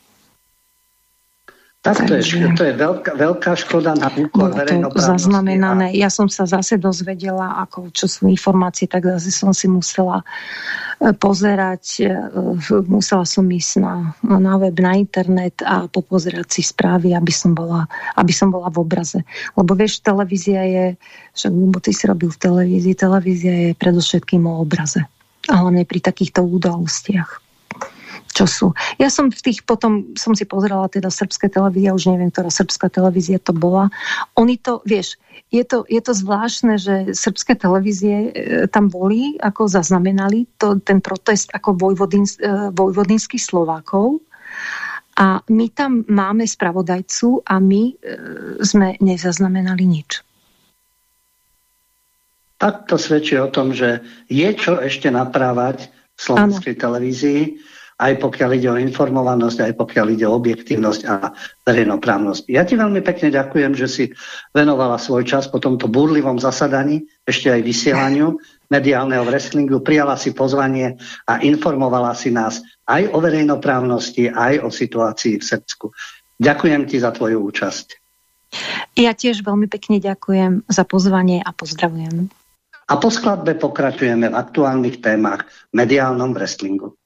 Tak to je, to je veľká, veľká škoda na úkor zaznamenané. A... Ja som sa zase dozvedela, ako, čo sú informácie, tak zase som si musela e, pozerať, e, musela som ísť na, na web, na internet a popozerať si správy, aby som bola, aby som bola v obraze. Lebo vieš, televízia je, však ty si robil v televízii, televízia je predovšetkým o obraze. A hlavne pri takýchto udalostiach čo sú. Ja som v tých potom, som si pozerala teda srbské televízie, už neviem, ktorá srbská televízia to bola. Oni to, vieš, je to, je to zvláštne, že srbské televízie e, tam boli, ako zaznamenali to, ten protest ako vojvodin, e, vojvodinských Slovákov. A my tam máme spravodajcu a my e, sme nezaznamenali nič. Tak to svedčí o tom, že je čo ešte naprávať v slovenskej ano. televízii aj pokiaľ ide o informovanosť, aj pokiaľ ide o objektívnosť a verejnoprávnosť. Ja ti veľmi pekne ďakujem, že si venovala svoj čas po tomto búrlivom zasadaní, ešte aj vysielaniu mediálneho wrestlingu, prijala si pozvanie a informovala si nás aj o verejnoprávnosti, aj o situácii v Srbsku. Ďakujem ti za tvoju účasť. Ja tiež veľmi pekne ďakujem za pozvanie a pozdravujem. A po skladbe pokračujeme v aktuálnych témach v mediálnom wrestlingu.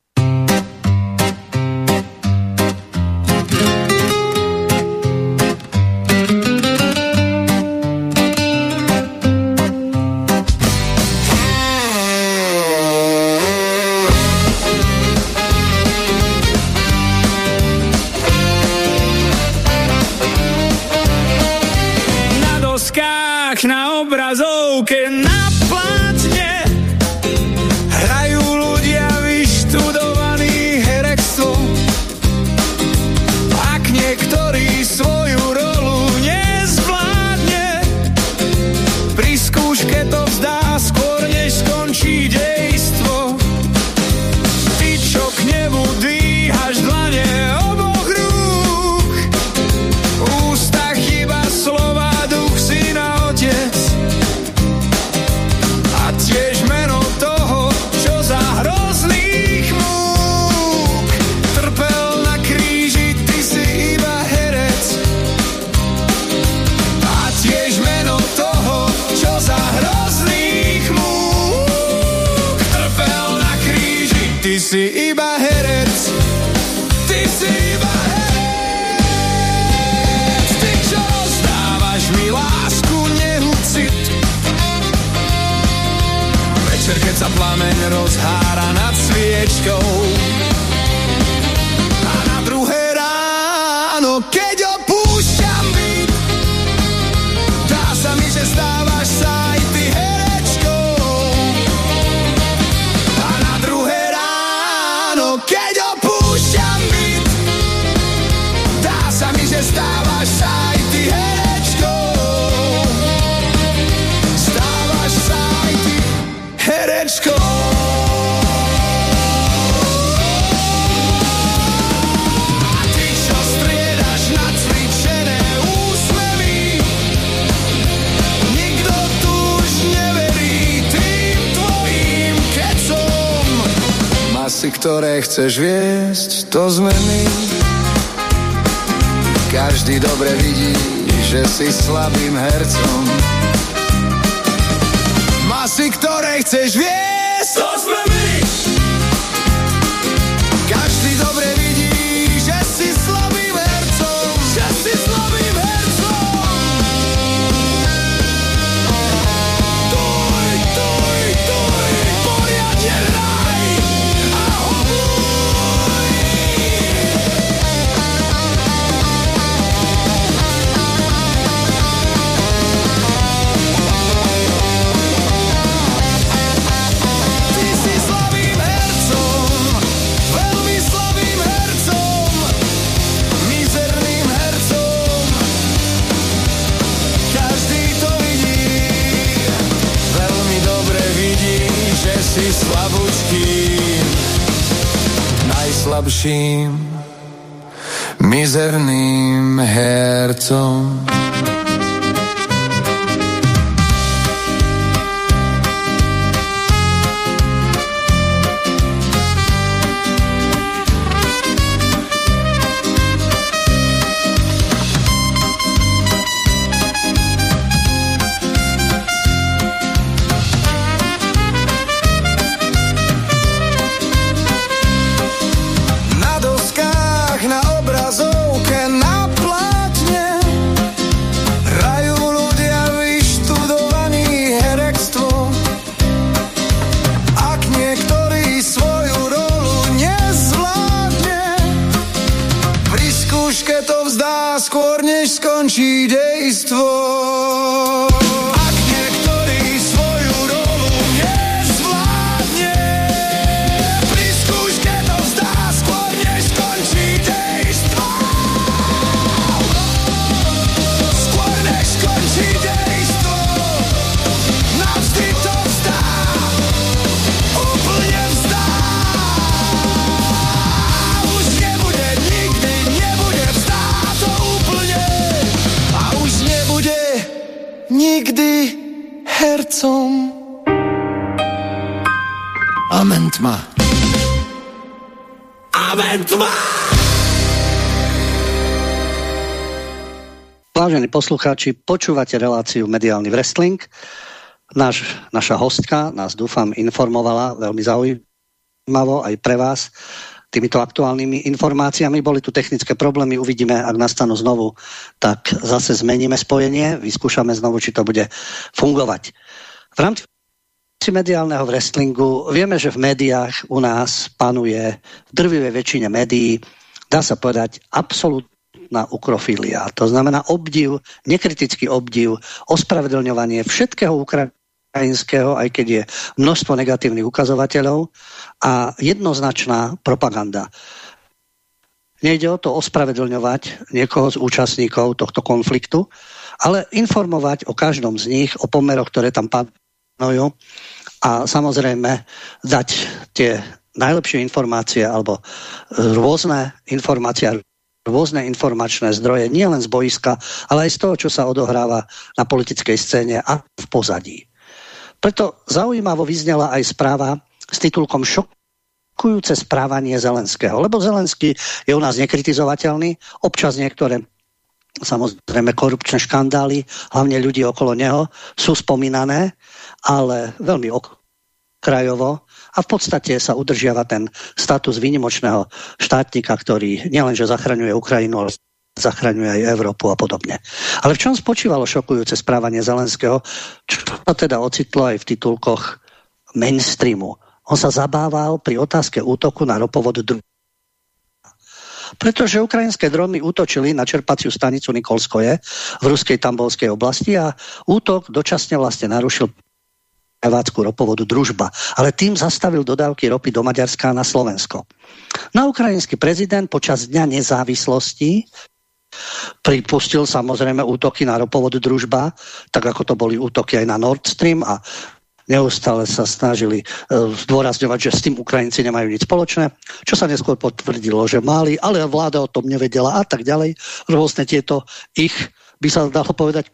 Chceš viesť, to sme my. Každý dobre vidí, že si slabým hercom. Masy, ktoré chceš viesť, najslabším, mizerným hercom. Tma. Vážení poslucháči, počúvate reláciu Mediálny wrestling. Náš, naša hostka nás dúfam informovala veľmi zaujímavo aj pre vás týmito aktuálnymi informáciami. Boli tu technické problémy, uvidíme, ak nastanú znovu, tak zase zmeníme spojenie, vyskúšame znovu, či to bude fungovať. V rámci mediálneho wrestlingu vieme, že v médiách u nás panuje v drvivej väčšine médií, dá sa povedať, absolútne na ukrofília. To znamená obdiv, nekritický obdiv, ospravedlňovanie všetkého ukrajinského, aj keď je množstvo negatívnych ukazovateľov a jednoznačná propaganda. Nejde o to ospravedlňovať niekoho z účastníkov tohto konfliktu, ale informovať o každom z nich, o pomeroch, ktoré tam panujú a samozrejme dať tie najlepšie informácie alebo rôzne informácie rôzne informačné zdroje, nielen z boiska, ale aj z toho, čo sa odohráva na politickej scéne a v pozadí. Preto zaujímavo vyznela aj správa s titulkom Šokujúce správanie Zelenského. Lebo Zelenský je u nás nekritizovateľný, občas niektoré samozrejme korupčné škandály, hlavne ľudí okolo neho, sú spomínané, ale veľmi okrajovo a v podstate sa udržiava ten status výnimočného štátnika, ktorý nielenže zachraňuje Ukrajinu, ale zachraňuje aj Európu a podobne. Ale v čom spočívalo šokujúce správanie Zelenského, čo sa teda ocitlo aj v titulkoch mainstreamu. On sa zabával pri otázke útoku na ropovod pretože ukrajinské dromy útočili na čerpaciu stanicu Nikolskoje v ruskej Tambovskej oblasti a útok dočasne vlastne narušil prevádzku ropovodu Družba, ale tým zastavil dodávky ropy do Maďarska a na Slovensko. Na ukrajinský prezident počas Dňa nezávislosti pripustil samozrejme útoky na ropovod Družba, tak ako to boli útoky aj na Nord Stream a neustále sa snažili uh, zdôrazňovať, že s tým Ukrajinci nemajú nič spoločné, čo sa neskôr potvrdilo, že mali, ale vláda o tom nevedela a tak ďalej. Rôzne tieto ich, by sa dalo povedať,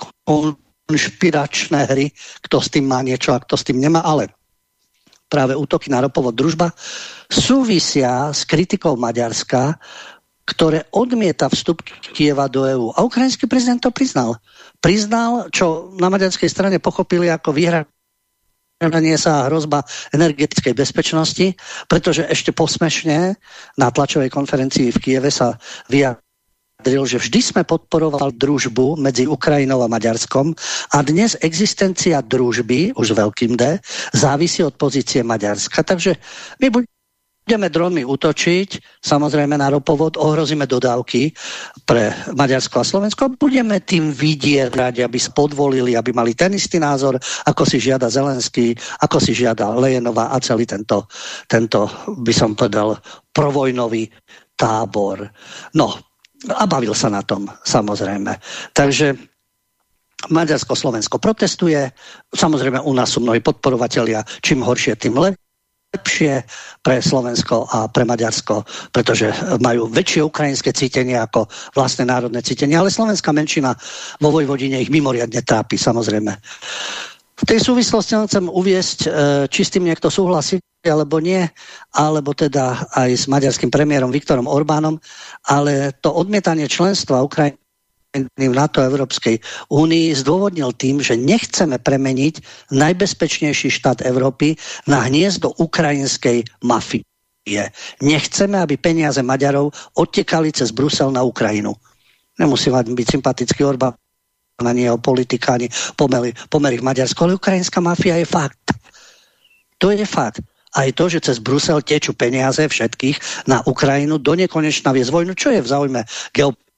konšpiračné hry, kto s tým má niečo a kto s tým nemá, ale práve útoky na ropovod družba súvisia s kritikou Maďarska, ktoré odmieta vstup Kieva do EÚ. A ukrajinský prezident to priznal. Priznal, čo na maďarskej strane pochopili ako vyhranie sa hrozba energetickej bezpečnosti, pretože ešte posmešne na tlačovej konferencii v Kieve sa vyjadril vyjadril, že vždy sme podporovali družbu medzi Ukrajinou a Maďarskom a dnes existencia družby, už veľkým D, závisí od pozície Maďarska. Takže my budeme dronmi útočiť, samozrejme na ropovod, ohrozíme dodávky pre Maďarsko a Slovensko, budeme tým vidieť, aby spodvolili, aby mali ten istý názor, ako si žiada Zelenský, ako si žiada Lejenová a celý tento, tento by som povedal, provojnový tábor. No, a bavil sa na tom, samozrejme. Takže Maďarsko, Slovensko protestuje. Samozrejme, u nás sú mnohí podporovatelia. Čím horšie, tým lepšie pre Slovensko a pre Maďarsko, pretože majú väčšie ukrajinské cítenie ako vlastné národné cítenie. Ale slovenská menšina vo Vojvodine ich mimoriadne trápi, samozrejme. V tej súvislosti chcem uviesť, e, či s tým niekto súhlasí alebo nie, alebo teda aj s maďarským premiérom Viktorom Orbánom, ale to odmietanie členstva Ukrajiny v NATO Európskej únii zdôvodnil tým, že nechceme premeniť najbezpečnejší štát Európy na hniezdo ukrajinskej mafie. Nechceme, aby peniaze Maďarov odtekali cez Brusel na Ukrajinu. Nemusí byť sympatický Orbán, ani jeho politika, ani pomery, pomery v Maďarsku, ale ukrajinská mafia je fakt. To je fakt aj to, že cez Brusel tečú peniaze všetkých na Ukrajinu do nekonečna viesť vojnu, čo je v záujme geopolitiky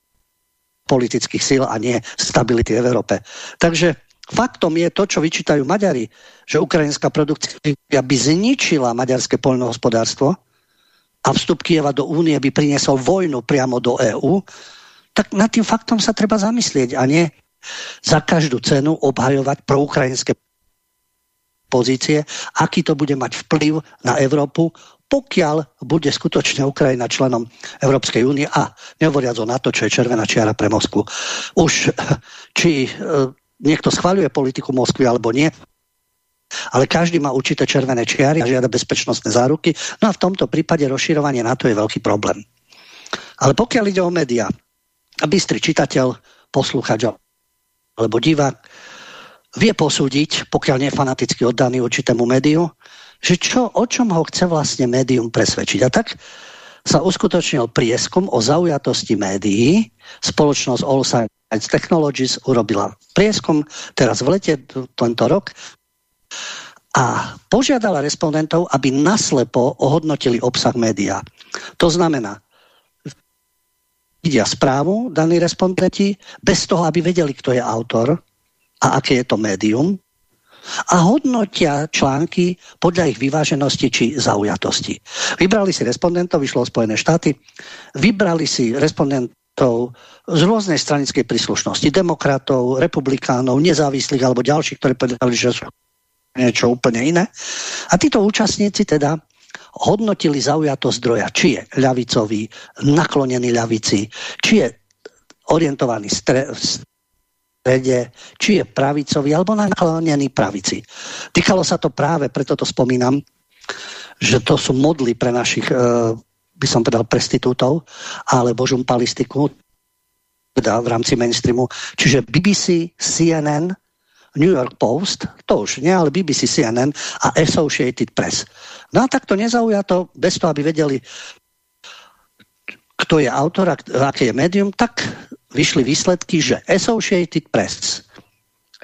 politických síl a nie stability v Európe. Takže faktom je to, čo vyčítajú Maďari, že ukrajinská produkcia by zničila maďarské poľnohospodárstvo a vstup Kieva do únie by priniesol vojnu priamo do EÚ, tak nad tým faktom sa treba zamyslieť a nie za každú cenu obhajovať proukrajinské pozície, aký to bude mať vplyv na Európu, pokiaľ bude skutočne Ukrajina členom Európskej únie a nehovoriac o NATO, čo je červená čiara pre Moskvu. Už či e, niekto schváľuje politiku Moskvy alebo nie, ale každý má určité červené čiary a žiada bezpečnostné záruky. No a v tomto prípade rozširovanie NATO je veľký problém. Ale pokiaľ ide o médiá, bystrý čitateľ, poslúchač alebo divák vie posúdiť, pokiaľ nie je fanaticky oddaný určitému médiu, že čo, o čom ho chce vlastne médium presvedčiť. A tak sa uskutočnil prieskum o zaujatosti médií. Spoločnosť All Science Technologies urobila prieskum teraz v lete tento rok a požiadala respondentov, aby naslepo ohodnotili obsah média. To znamená, vidia správu daní respondenti bez toho, aby vedeli, kto je autor a aké je to médium a hodnotia články podľa ich vyváženosti či zaujatosti. Vybrali si respondentov, vyšlo Spojené štáty, vybrali si respondentov z rôznej stranickej príslušnosti, demokratov, republikánov, nezávislých alebo ďalších, ktorí povedali, že sú niečo úplne iné. A títo účastníci teda hodnotili zaujatosť zdroja, či je ľavicový, naklonený ľavici, či je orientovaný stre, strede, či je pravicový alebo naklonený pravici. Týkalo sa to práve, preto to spomínam, že to sú modly pre našich, e, by som povedal, prestitútov alebo žumpalistiku teda v rámci mainstreamu. Čiže BBC, CNN, New York Post, to už nie, ale BBC, CNN a Associated Press. No a takto nezaujato, bez toho, aby vedeli, kto je autor, aké je médium, tak vyšli výsledky, že Associated Press,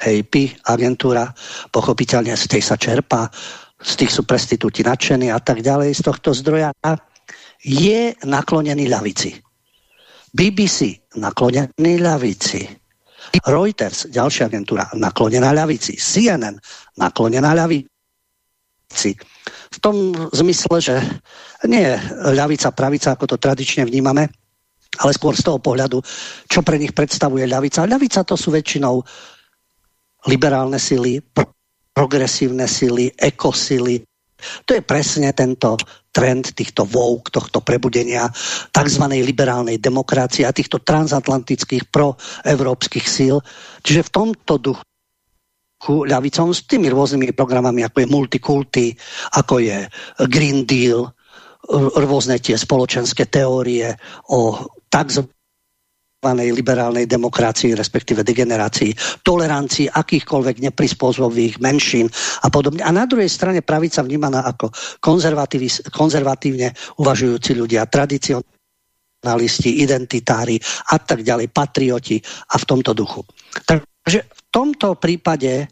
AP agentúra, pochopiteľne z tej sa čerpá, z tých sú prestitúti nadšení a tak ďalej z tohto zdroja, je naklonený ľavici. BBC naklonený ľavici. Reuters, ďalšia agentúra, naklonená ľavici. CNN, naklonená ľavici. V tom zmysle, že nie ľavica, pravica, ako to tradične vnímame, ale skôr z toho pohľadu, čo pre nich predstavuje ľavica. Ľavica to sú väčšinou liberálne sily, pro progresívne sily, ekosily. To je presne tento trend týchto vouk, tohto prebudenia tzv. liberálnej demokracie a týchto transatlantických proevropských síl. Čiže v tomto duchu ľavicom s tými rôznymi programami, ako je multikulty, ako je Green Deal, rôzne tie spoločenské teórie o tzv liberálnej demokracii, respektíve degenerácii, tolerancii akýchkoľvek neprispôsobových menšín a podobne. A na druhej strane pravica vnímaná ako konzervatívne uvažujúci ľudia, tradicionalisti, identitári a tak ďalej, patrioti a v tomto duchu. Takže tomto prípade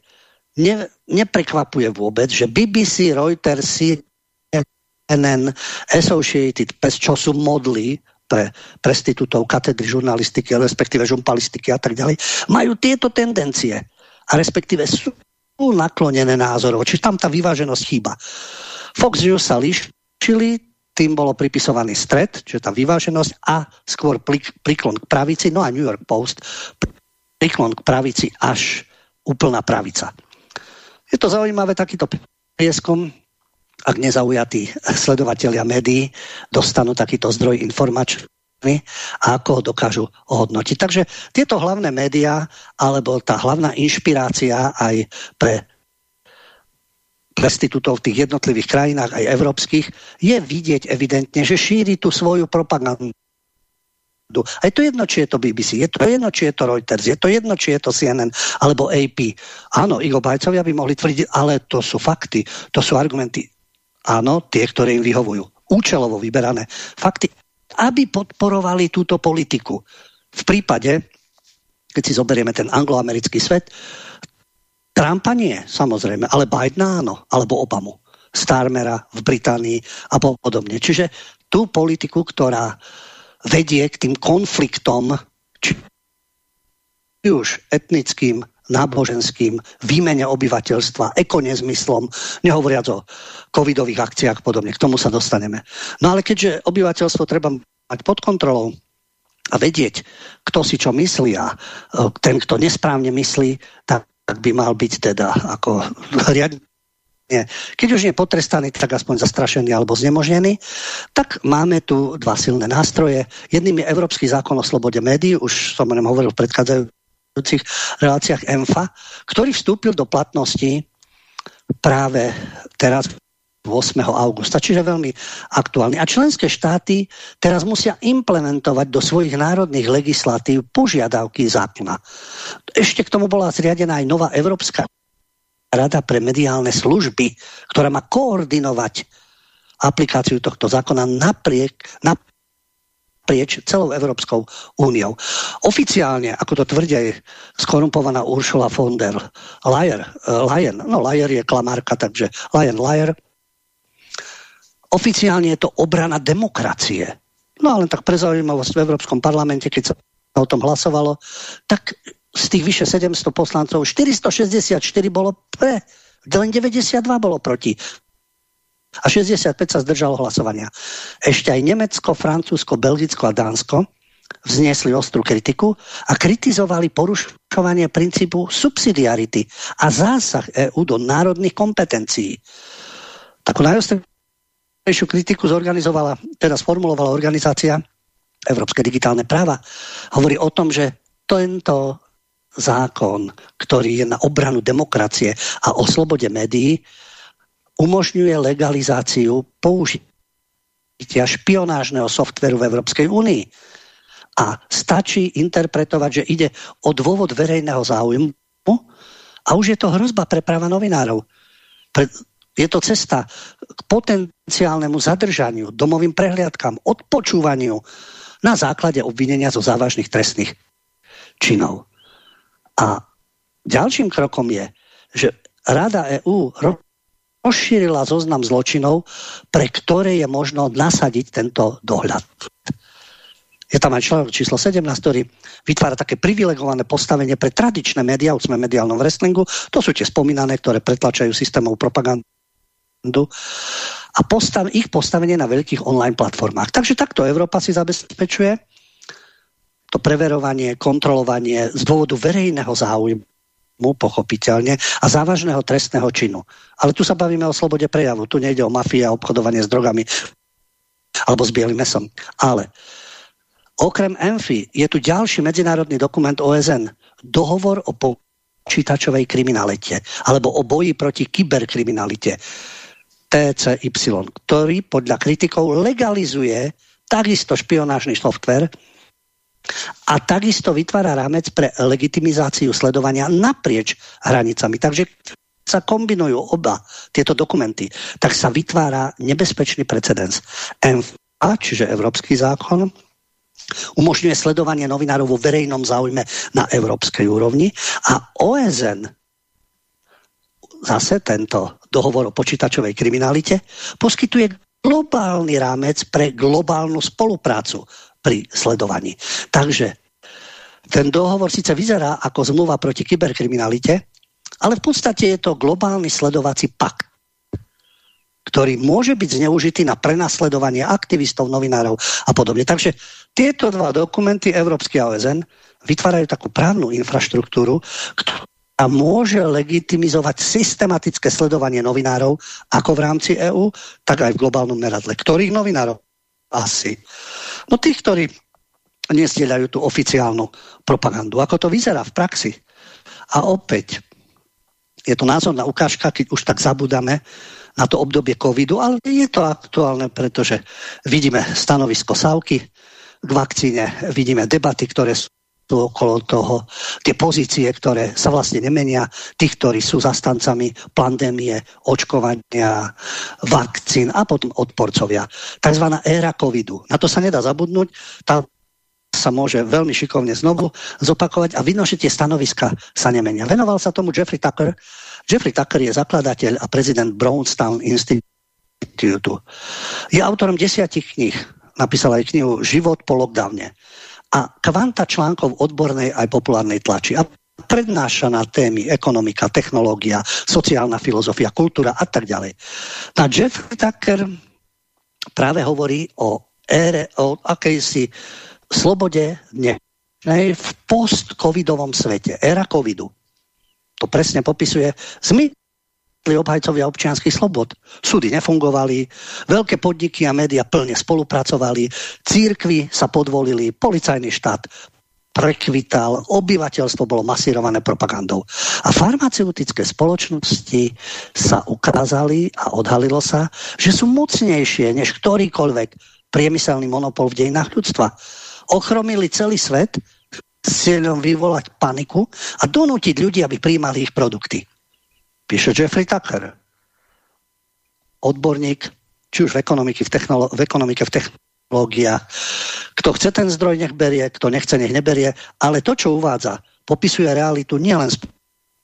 ne, neprekvapuje vôbec, že BBC, Reuters, CNN, Associated Press, čo sú modly pre prestitútov katedry žurnalistiky, respektíve žumpalistiky a tak ďalej, majú tieto tendencie a respektíve sú naklonené názorov, či tam tá vyváženosť chýba. Fox News sa líšili, tým bolo pripisovaný stred, čiže tá vyváženosť a skôr príklon k pravici, no a New York Post príklon k pravici až úplná pravica. Je to zaujímavé, takýto prieskom, ak nezaujatí sledovatelia médií dostanú takýto zdroj informačný a ako ho dokážu ohodnotiť. Takže tieto hlavné médiá, alebo tá hlavná inšpirácia aj pre prestitútov v tých jednotlivých krajinách, aj európskych, je vidieť evidentne, že šíri tú svoju propagandu a je to jedno, či je to BBC, je to jedno, či je to Reuters, je to jedno, či je to CNN alebo AP. Áno, ich obhajcovia by mohli tvrdiť, ale to sú fakty, to sú argumenty. Áno, tie, ktoré im vyhovujú. Účelovo vyberané fakty, aby podporovali túto politiku. V prípade, keď si zoberieme ten angloamerický svet, Trumpa nie, samozrejme, ale Bidena áno, alebo Obamu. Starmera v Británii a podobne. Čiže tú politiku, ktorá vedie k tým konfliktom, či už etnickým, náboženským, výmene obyvateľstva, ekonezmyslom, nehovoriac o covidových akciách podobne. K tomu sa dostaneme. No ale keďže obyvateľstvo treba mať pod kontrolou a vedieť, kto si čo myslí a e, ten, kto nesprávne myslí, tak by mal byť teda ako riadne keď už nie je potrestaný, tak aspoň zastrašený alebo znemožnený, tak máme tu dva silné nástroje. Jedným je Európsky zákon o slobode médií, už som o hovoril v predchádzajúcich reláciách EMFA, ktorý vstúpil do platnosti práve teraz 8. augusta, čiže veľmi aktuálny. A členské štáty teraz musia implementovať do svojich národných legislatív požiadavky zákona. Ešte k tomu bola zriadená aj nová Európska rada pre mediálne služby, ktorá má koordinovať aplikáciu tohto zákona napriek, naprieč celou Európskou úniou. Oficiálne, ako to tvrdia aj skorumpovaná Ursula von der Leyen, Leyen, no Leyen je klamárka, takže Leyen, Leyen, oficiálne je to obrana demokracie. No ale tak pre zaujímavosť v Európskom parlamente, keď sa o tom hlasovalo, tak z tých vyše 700 poslancov 464 bolo pre, len 92 bolo proti. A 65 sa zdržalo hlasovania. Ešte aj Nemecko, Francúzsko, Belgicko a Dánsko vzniesli ostrú kritiku a kritizovali porušovanie princípu subsidiarity a zásah EÚ do národných kompetencií. Takú najostrejšiu kritiku zorganizovala, teda sformulovala organizácia Európske digitálne práva. Hovorí o tom, že tento zákon, ktorý je na obranu demokracie a o slobode médií, umožňuje legalizáciu použitia špionážneho softveru v Európskej únii. A stačí interpretovať, že ide o dôvod verejného záujmu a už je to hrozba pre práva novinárov. Je to cesta k potenciálnemu zadržaniu, domovým prehliadkám, odpočúvaniu na základe obvinenia zo závažných trestných činov. A ďalším krokom je, že Rada EÚ rozšírila zoznam zločinov, pre ktoré je možno nasadiť tento dohľad. Je tam aj článok číslo 17, ktorý vytvára také privilegované postavenie pre tradičné médiá, už sme v mediálnom wrestlingu, to sú tie spomínané, ktoré pretlačajú systémov propagandu a postav, ich postavenie na veľkých online platformách. Takže takto Európa si zabezpečuje preverovanie, kontrolovanie z dôvodu verejného záujmu pochopiteľne a závažného trestného činu. Ale tu sa bavíme o slobode prejavu. Tu nejde o mafia, obchodovanie s drogami alebo s bielým mesom. Ale okrem ENFI je tu ďalší medzinárodný dokument OSN. Dohovor o počítačovej kriminalite alebo o boji proti kyberkriminalite. TCY, ktorý podľa kritikov legalizuje takisto špionážny software, a takisto vytvára rámec pre legitimizáciu sledovania naprieč hranicami. Takže sa kombinujú oba tieto dokumenty, tak sa vytvára nebezpečný precedens. MFA, čiže Európsky zákon, umožňuje sledovanie novinárov vo verejnom záujme na európskej úrovni a OSN zase tento dohovor o počítačovej kriminalite poskytuje globálny rámec pre globálnu spoluprácu pri sledovaní. Takže ten dohovor síce vyzerá ako zmluva proti kyberkriminalite, ale v podstate je to globálny sledovací pakt, ktorý môže byť zneužitý na prenasledovanie aktivistov, novinárov a podobne. Takže tieto dva dokumenty, Európsky OSN, vytvárajú takú právnu infraštruktúru, ktorá môže legitimizovať systematické sledovanie novinárov ako v rámci EÚ, tak aj v globálnom meradle. Ktorých novinárov? Asi. No tých, ktorí nestieľajú tú oficiálnu propagandu. Ako to vyzerá v praxi? A opäť, je to názorná ukážka, keď už tak zabudáme na to obdobie covidu, ale je to aktuálne, pretože vidíme stanovisko Sávky k vakcíne, vidíme debaty, ktoré sú okolo toho, tie pozície, ktoré sa vlastne nemenia, tých, ktorí sú zastancami pandémie, očkovania, vakcín a potom odporcovia. Takzvaná éra covidu. Na to sa nedá zabudnúť. Tá sa môže veľmi šikovne znovu zopakovať a vidno, stanoviska sa nemenia. Venoval sa tomu Jeffrey Tucker. Jeffrey Tucker je zakladateľ a prezident Brownstown Institute. Je autorom desiatich kníh. Napísal aj knihu Život po lockdowne a kvanta článkov odbornej aj populárnej tlači. A prednáša na témy ekonomika, technológia, sociálna filozofia, kultúra a tak ďalej. A Jeffrey Tucker práve hovorí o ére, o akejsi slobode dnešnej v post-covidovom svete, éra covidu. To presne popisuje zmysel obhajcovia občianských slobod. Súdy nefungovali, veľké podniky a média plne spolupracovali, církvy sa podvolili, policajný štát prekvital, obyvateľstvo bolo masírované propagandou. A farmaceutické spoločnosti sa ukázali a odhalilo sa, že sú mocnejšie než ktorýkoľvek priemyselný monopol v dejinách ľudstva. Ochromili celý svet s cieľom vyvolať paniku a donútiť ľudí, aby príjmali ich produkty. Píše Jeffrey Tucker, odborník, či už v, v, technolo- v ekonomike, v technológiách, kto chce ten zdroj, nech berie, kto nechce, nech neberie. Ale to, čo uvádza, popisuje realitu nielen v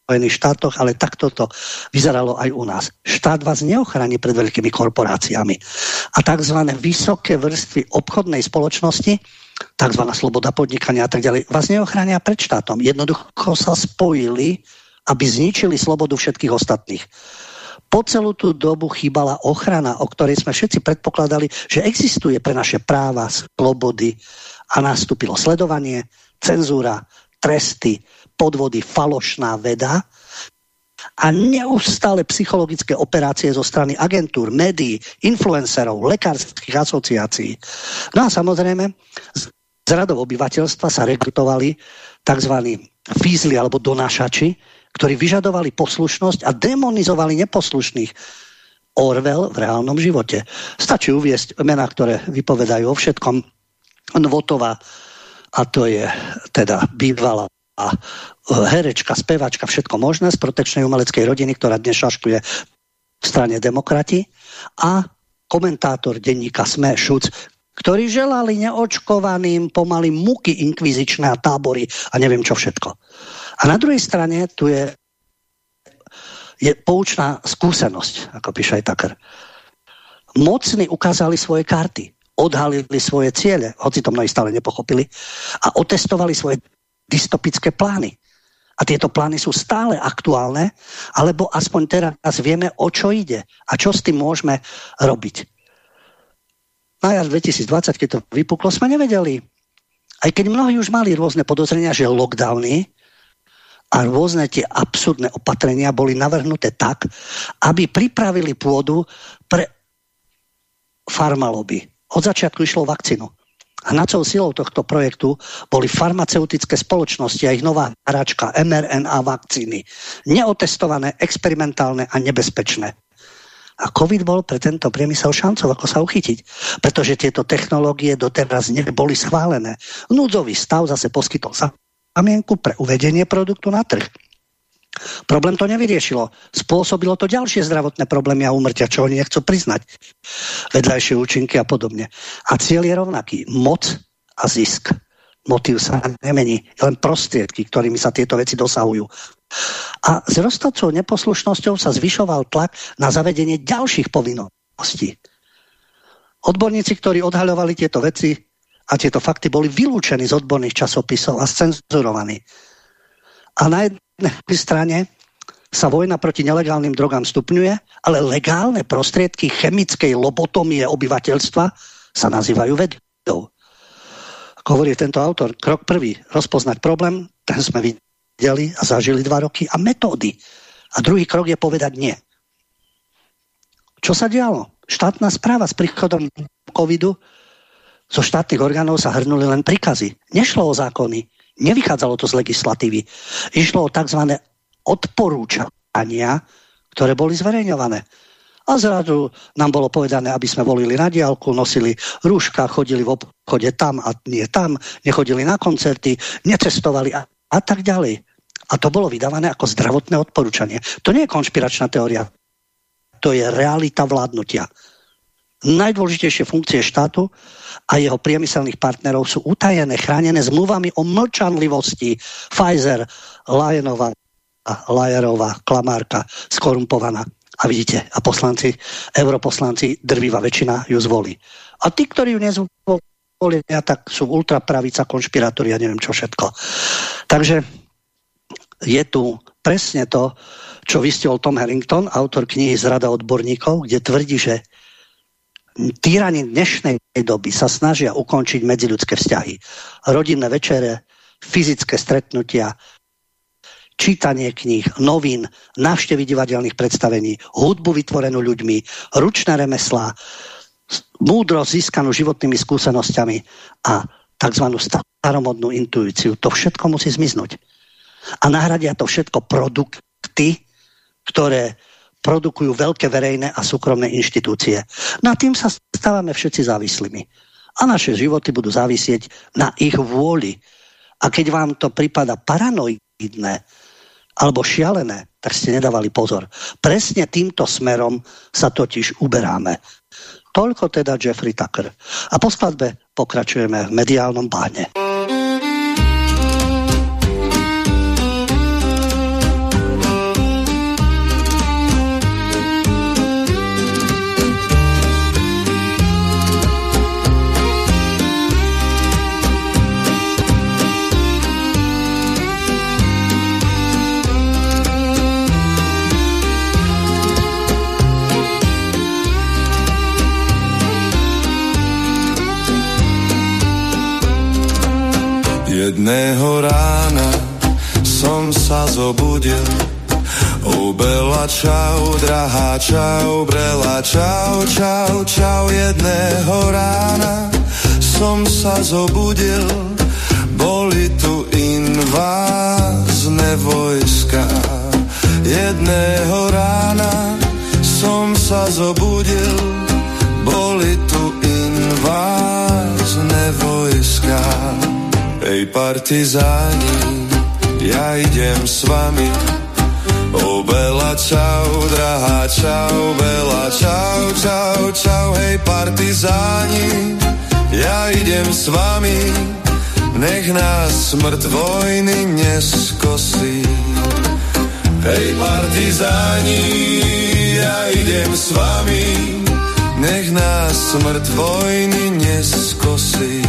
Spojených štátoch, ale takto to vyzeralo aj u nás. Štát vás neochráni pred veľkými korporáciami. A tzv. vysoké vrstvy obchodnej spoločnosti, tzv. sloboda podnikania a tak ďalej, vás neochránia pred štátom. Jednoducho sa spojili, aby zničili slobodu všetkých ostatných po celú tú dobu chýbala ochrana, o ktorej sme všetci predpokladali, že existuje pre naše práva, slobody a nastúpilo sledovanie, cenzúra, tresty, podvody, falošná veda a neustále psychologické operácie zo strany agentúr, médií, influencerov, lekárskych asociácií. No a samozrejme, z radov obyvateľstva sa rekrutovali tzv. fízli alebo donášači, ktorí vyžadovali poslušnosť a demonizovali neposlušných. Orwell v reálnom živote. Stačí uviesť mená, ktoré vypovedajú o všetkom. Nvotová, a to je teda bývalá a herečka, spevačka, všetko možné z protečnej umeleckej rodiny, ktorá dnes šaškuje v strane demokrati a komentátor denníka SME Šuc, ktorí želali neočkovaným pomaly muky inkvizičné a tábory a neviem čo všetko. A na druhej strane tu je, je poučná skúsenosť, ako píše aj Tucker. Mocní ukázali svoje karty, odhalili svoje ciele, hoci to mnohí stále nepochopili, a otestovali svoje dystopické plány. A tieto plány sú stále aktuálne, alebo aspoň teraz vieme, o čo ide a čo s tým môžeme robiť. Na jar 2020, keď to vypuklo, sme nevedeli. Aj keď mnohí už mali rôzne podozrenia, že lockdowny a rôzne tie absurdné opatrenia boli navrhnuté tak, aby pripravili pôdu pre farmaloby. Od začiatku išlo vakcínu. Hnacou silou tohto projektu boli farmaceutické spoločnosti a ich nová hračka mRNA vakcíny. Neotestované, experimentálne a nebezpečné. A COVID bol pre tento priemysel šancov, ako sa uchytiť. Pretože tieto technológie doteraz neboli schválené. Núdzový stav zase poskytol sa zamienku pre uvedenie produktu na trh. Problém to nevyriešilo. Spôsobilo to ďalšie zdravotné problémy a úmrtia, čo oni nechcú priznať. Vedľajšie účinky a podobne. A cieľ je rovnaký. Moc a zisk. Motív sa nemení. Len prostriedky, ktorými sa tieto veci dosahujú. A s rostacou neposlušnosťou sa zvyšoval tlak na zavedenie ďalších povinností. Odborníci, ktorí odhaľovali tieto veci, a tieto fakty boli vylúčení z odborných časopisov a scenzurovaní. A na jednej strane sa vojna proti nelegálnym drogám stupňuje, ale legálne prostriedky chemickej lobotomie obyvateľstva sa nazývajú vedou. Ako hovorí tento autor, krok prvý, rozpoznať problém, ten sme videli a zažili dva roky, a metódy. A druhý krok je povedať nie. Čo sa dialo? Štátna správa s príchodom covidu zo štátnych orgánov sa hrnuli len príkazy. Nešlo o zákony, nevychádzalo to z legislatívy. Išlo o tzv. odporúčania, ktoré boli zverejňované. A zrazu nám bolo povedané, aby sme volili na diálku, nosili rúška, chodili v obchode tam a nie tam, nechodili na koncerty, necestovali a, a tak ďalej. A to bolo vydávané ako zdravotné odporúčanie. To nie je konšpiračná teória. To je realita vládnutia. Najdôležitejšie funkcie štátu a jeho priemyselných partnerov sú utajené, chránené zmluvami o mlčanlivosti. Pfizer, Lajenová, Lajerová, klamárka, skorumpovaná. A vidíte, a poslanci, europoslanci, drvíva väčšina ju zvolí. A tí, ktorí ju nezvolili, volia, tak sú ultrapravica, konšpirátori a neviem čo všetko. Takže je tu presne to, čo vystihol Tom Harrington, autor knihy z Rada odborníkov, kde tvrdí, že týrani dnešnej doby sa snažia ukončiť medziľudské vzťahy. Rodinné večere, fyzické stretnutia, čítanie kníh, novín, návštevy divadelných predstavení, hudbu vytvorenú ľuďmi, ručné remeslá, múdro získanú životnými skúsenosťami a tzv. staromodnú intuíciu. To všetko musí zmiznúť. A nahradia to všetko produkty, ktoré produkujú veľké verejné a súkromné inštitúcie. Na tým sa stávame všetci závislými. A naše životy budú závisieť na ich vôli. A keď vám to prípada paranoidné, alebo šialené, tak ste nedávali pozor. Presne týmto smerom sa totiž uberáme. Toľko teda Jeffrey Tucker. A po skladbe pokračujeme v mediálnom báne. Jedného rána som sa zobudil. O Bela čau, drahá čau, brela čau, čau, čau. Jedného rána som sa zobudil. Boli tu invázne vojska. Jedného rána som sa zobudil. Boli tu invázne vojska Ej partizáni, ja idem s vami. O Bela čau, drahá čau, Bela čau, čau, čau, hej partizáni, ja idem s vami. Nech nás smrť vojny neskosí. Hej partizáni, ja idem s vami, nech nás smrť vojny neskosí.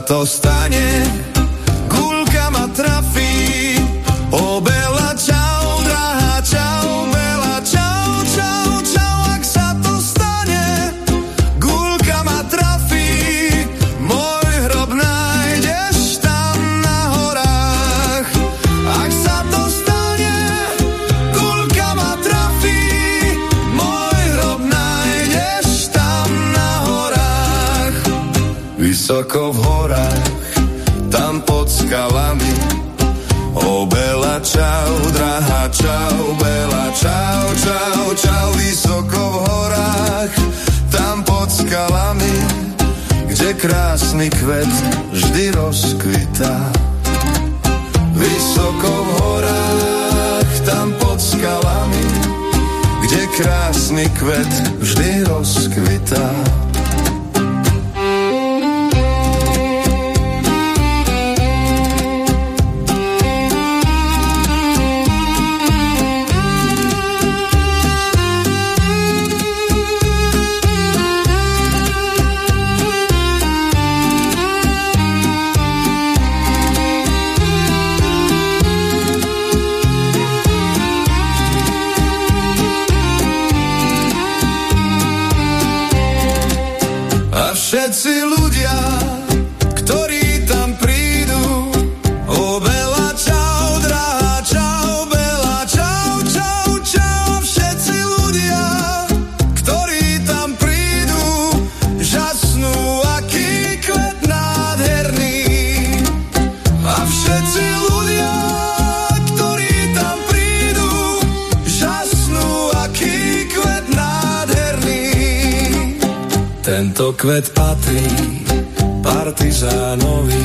To stane, kulka ma trafí, o Bela čau, drahá čau, Bela čau, čau, čau, ak sa to stane, kulka ma trafí, môj hrob nájdeš tam na horách, ak sa to stane, kulka ma trafí, môj hrob nájdeš tam na horách, vysoko v skalami. Čau, drahá, čau, Bela, čau, čau, čau, vysoko v horách, tam pod skalami, kde krásny kvet vždy rozkvitá. Vysoko v horách, tam pod skalami, kde krásny kvet vždy rozkvitá. Kvet patrí partizánovi.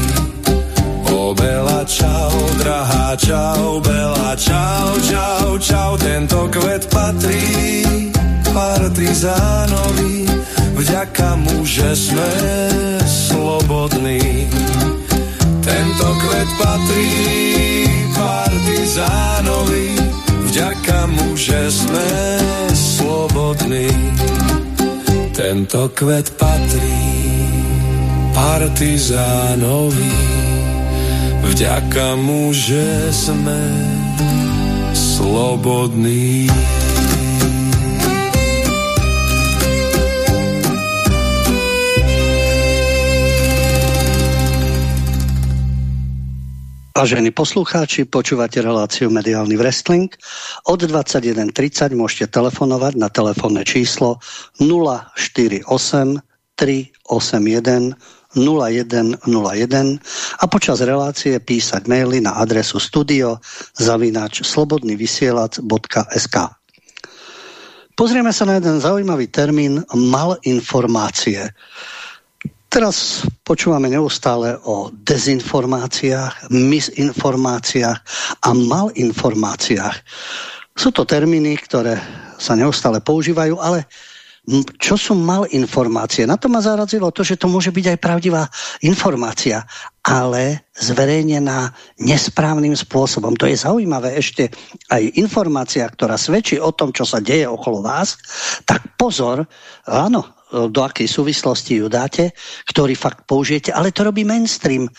O Bela, čau, drahá, čau, Bela, čau, čau, čau, tento kvet patrí partizánovi. Vďaka mu, že sme slobodní. Tento kvet patrí partizánovi. Vďaka mu, že sme Tento kvet patrí partizánovi. Vďaka mu, že sme slobodní. Vážení poslucháči, počúvate reláciu Mediálny wrestling. Od 21.30 môžete telefonovať na telefónne číslo 048 381 0101 a počas relácie písať maily na adresu studio zavinač slobodnyvysielac.sk Pozrieme sa na jeden zaujímavý termín malinformácie. Teraz počúvame neustále o dezinformáciách, misinformáciách a malinformáciách. Sú to termíny, ktoré sa neustále používajú, ale čo sú malinformácie? Na to ma zarazilo to, že to môže byť aj pravdivá informácia, ale zverejnená nesprávnym spôsobom. To je zaujímavé ešte aj informácia, ktorá svedčí o tom, čo sa deje okolo vás, tak pozor, áno, do akej súvislosti ju dáte, ktorý fakt použijete, ale to robí mainstream.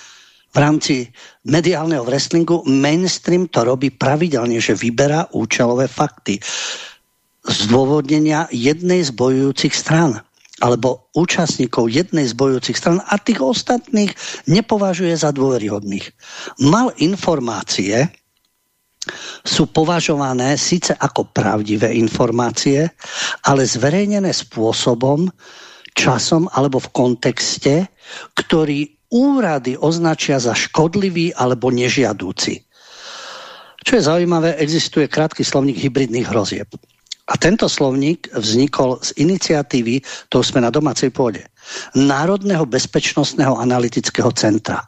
V rámci mediálneho wrestlingu mainstream to robí pravidelne, že vyberá účelové fakty zdôvodnenia jednej z bojujúcich stran alebo účastníkov jednej z bojujúcich stran a tých ostatných nepovažuje za dôveryhodných. Mal informácie, sú považované síce ako pravdivé informácie, ale zverejnené spôsobom, časom alebo v kontexte, ktorý úrady označia za škodlivý alebo nežiadúci. Čo je zaujímavé, existuje krátky slovník hybridných hrozieb. A tento slovník vznikol z iniciatívy, to sme na domácej pôde, Národného bezpečnostného analytického centra,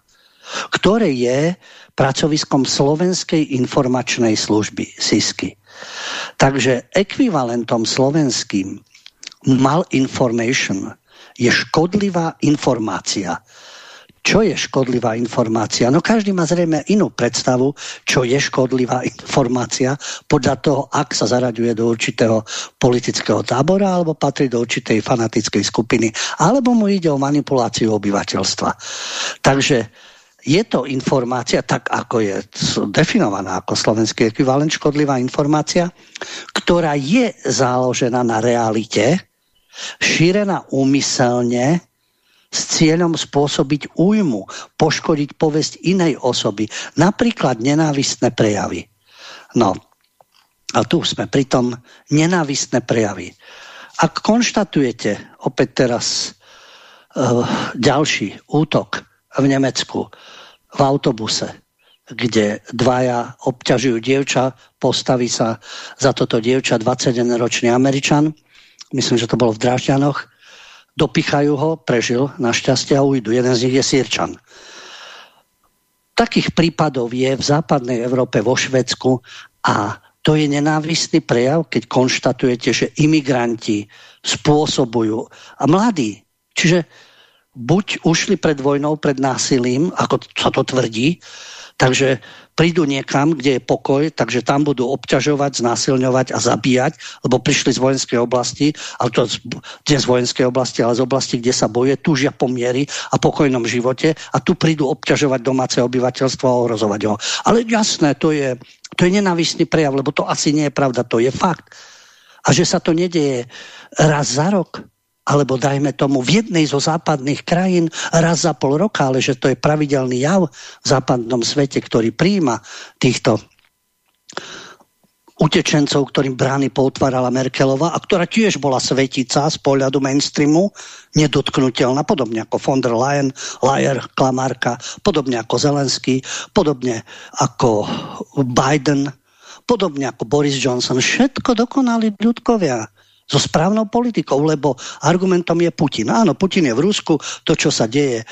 ktoré je pracoviskom Slovenskej informačnej služby SISky. Takže ekvivalentom slovenským malinformation je škodlivá informácia. Čo je škodlivá informácia? No každý má zrejme inú predstavu, čo je škodlivá informácia podľa toho, ak sa zaraďuje do určitého politického tábora alebo patrí do určitej fanatickej skupiny, alebo mu ide o manipuláciu obyvateľstva. Takže je to informácia, tak ako je definovaná ako slovenský ekvivalent, škodlivá informácia, ktorá je založená na realite, šírená úmyselne s cieľom spôsobiť újmu, poškodiť povesť inej osoby, napríklad nenávistné prejavy. No, a tu sme pri tom nenávistné prejavy. Ak konštatujete opäť teraz uh, ďalší útok v Nemecku, v autobuse, kde dvaja obťažujú dievča, postaví sa za toto dievča 21-ročný Američan, myslím, že to bolo v Drážďanoch, dopichajú ho, prežil našťastie a ujdu. Jeden z nich je Sýrčan. Takých prípadov je v západnej Európe, vo Švedsku a to je nenávistný prejav, keď konštatujete, že imigranti spôsobujú a mladí. Čiže buď ušli pred vojnou, pred násilím, ako sa to tvrdí, takže prídu niekam, kde je pokoj, takže tam budú obťažovať, znásilňovať a zabíjať, lebo prišli z vojenskej oblasti, ale to nie z vojenskej oblasti, ale z oblasti, kde sa boje, túžia po miery a pokojnom živote a tu prídu obťažovať domáce obyvateľstvo a ohrozovať ho. Ale jasné, to je, to je nenavistný prejav, lebo to asi nie je pravda, to je fakt. A že sa to nedieje raz za rok, alebo dajme tomu v jednej zo západných krajín raz za pol roka, ale že to je pravidelný jav v západnom svete, ktorý príjima týchto utečencov, ktorým brány potvárala Merkelová a ktorá tiež bola svetica z pohľadu mainstreamu, nedotknutelná, podobne ako von der Leyen, Lajer, Klamárka, podobne ako Zelenský, podobne ako Biden, podobne ako Boris Johnson. Všetko dokonali ľudkovia so správnou politikou, lebo argumentom je Putin. Áno, Putin je v Rusku, to, čo sa deje, e,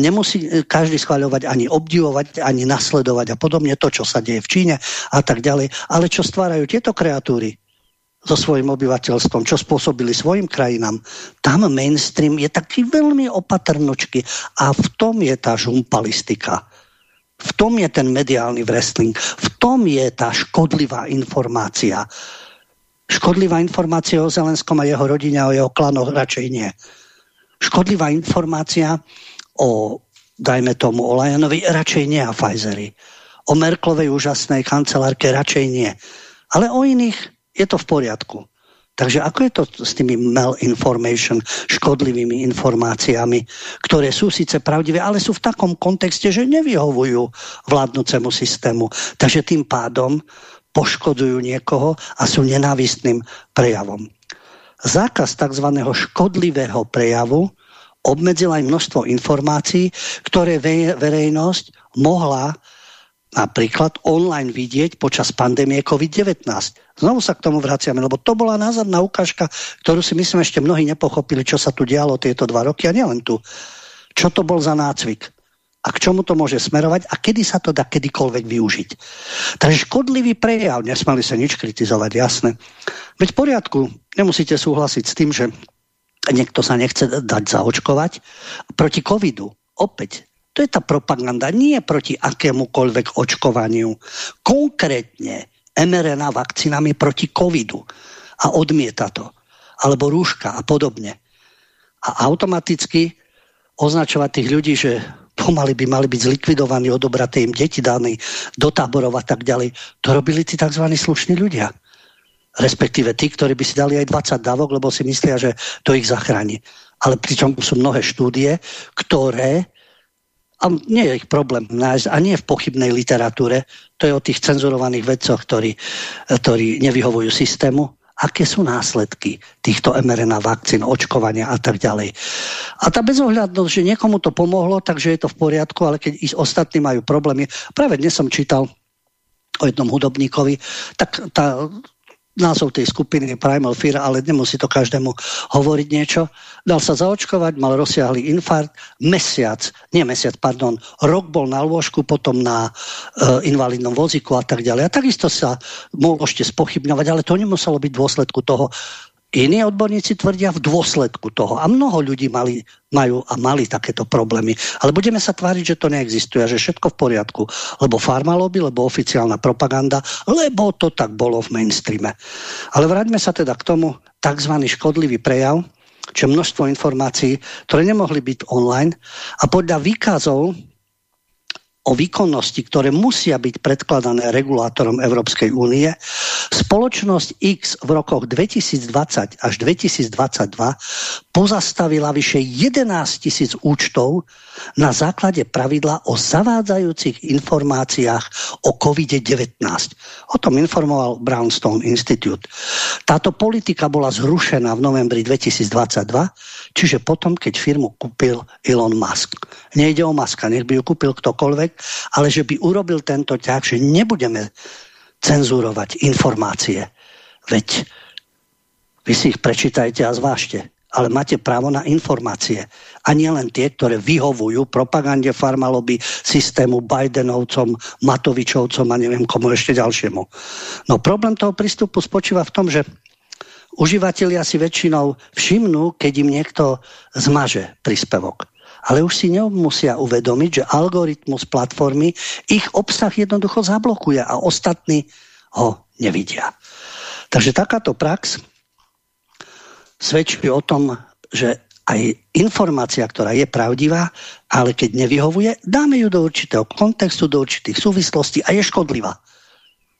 nemusí každý schváľovať, ani obdivovať, ani nasledovať a podobne to, čo sa deje v Číne a tak ďalej. Ale čo stvárajú tieto kreatúry so svojím obyvateľstvom, čo spôsobili svojim krajinám, tam mainstream je taký veľmi opatrnočky a v tom je tá žumpalistika. V tom je ten mediálny wrestling, v tom je tá škodlivá informácia Škodlivá informácia o Zelenskom a jeho rodine a o jeho klanoch radšej nie. Škodlivá informácia o, dajme tomu, o Lajanovi radšej nie a Pfizeri. O Merklovej úžasnej kancelárke radšej nie. Ale o iných je to v poriadku. Takže ako je to s tými malinformation, škodlivými informáciami, ktoré sú síce pravdivé, ale sú v takom kontexte, že nevyhovujú vládnúcemu systému. Takže tým pádom poškodujú niekoho a sú nenávistným prejavom. Zákaz tzv. škodlivého prejavu obmedzil aj množstvo informácií, ktoré verejnosť mohla napríklad online vidieť počas pandémie COVID-19. Znovu sa k tomu vraciame, lebo to bola názorná ukážka, ktorú si myslím ešte mnohí nepochopili, čo sa tu dialo tieto dva roky a nielen tu. Čo to bol za nácvik? A k čomu to môže smerovať a kedy sa to dá kedykoľvek využiť. Takže škodlivý prejav, nesmali sa nič kritizovať, jasné. Veď v poriadku, nemusíte súhlasiť s tým, že niekto sa nechce dať zaočkovať proti covidu. Opäť, to je tá propaganda, nie proti akémukoľvek očkovaniu. Konkrétne mRNA vakcínami proti covidu. A odmieta to. Alebo rúška a podobne. A automaticky označovať tých ľudí, že pomaly by mali byť zlikvidovaní, odobraté im deti dané do táborov a tak ďalej. To robili tí tzv. slušní ľudia. Respektíve tí, ktorí by si dali aj 20 dávok, lebo si myslia, že to ich zachráni. Ale pričom sú mnohé štúdie, ktoré a nie je ich problém nájsť a nie v pochybnej literatúre, to je o tých cenzurovaných vedcoch, ktorí, ktorí nevyhovujú systému, aké sú následky týchto mRNA vakcín, očkovania a tak ďalej. A tá bezohľadnosť, že niekomu to pomohlo, takže je to v poriadku, ale keď ostatní majú problémy, práve dnes som čítal o jednom hudobníkovi, tak tá názov tej skupiny je Primal Fear, ale nemusí to každému hovoriť niečo. Dal sa zaočkovať, mal rozsiahly infarkt, mesiac, nie mesiac, pardon, rok bol na lôžku, potom na e, invalidnom vozíku a tak ďalej. A takisto sa môžete spochybňovať, ale to nemuselo byť v dôsledku toho, Iní odborníci tvrdia v dôsledku toho. A mnoho ľudí mali, majú a mali takéto problémy. Ale budeme sa tváriť, že to neexistuje, že všetko v poriadku. Lebo farmalobby, lebo oficiálna propaganda, lebo to tak bolo v mainstreame. Ale vráťme sa teda k tomu tzv. škodlivý prejav, čo množstvo informácií, ktoré nemohli byť online a podľa výkazov o výkonnosti, ktoré musia byť predkladané regulátorom Európskej únie, spoločnosť X v rokoch 2020 až 2022 pozastavila vyše 11 tisíc účtov na základe pravidla o zavádzajúcich informáciách o COVID-19. O tom informoval Brownstone Institute. Táto politika bola zrušená v novembri 2022, čiže potom, keď firmu kúpil Elon Musk. Nejde o Muska, nech by ju kúpil ktokoľvek, ale že by urobil tento ťah, že nebudeme cenzurovať informácie. Veď vy si ich prečítajte a zvážte. Ale máte právo na informácie. A nie len tie, ktoré vyhovujú propagande farmaloby, systému Bidenovcom, Matovičovcom a neviem komu ešte ďalšiemu. No problém toho prístupu spočíva v tom, že užívateľia si väčšinou všimnú, keď im niekto zmaže príspevok ale už si nemusia uvedomiť, že algoritmus platformy ich obsah jednoducho zablokuje a ostatní ho nevidia. Takže takáto prax svedčí o tom, že aj informácia, ktorá je pravdivá, ale keď nevyhovuje, dáme ju do určitého kontextu, do určitých súvislostí a je škodlivá.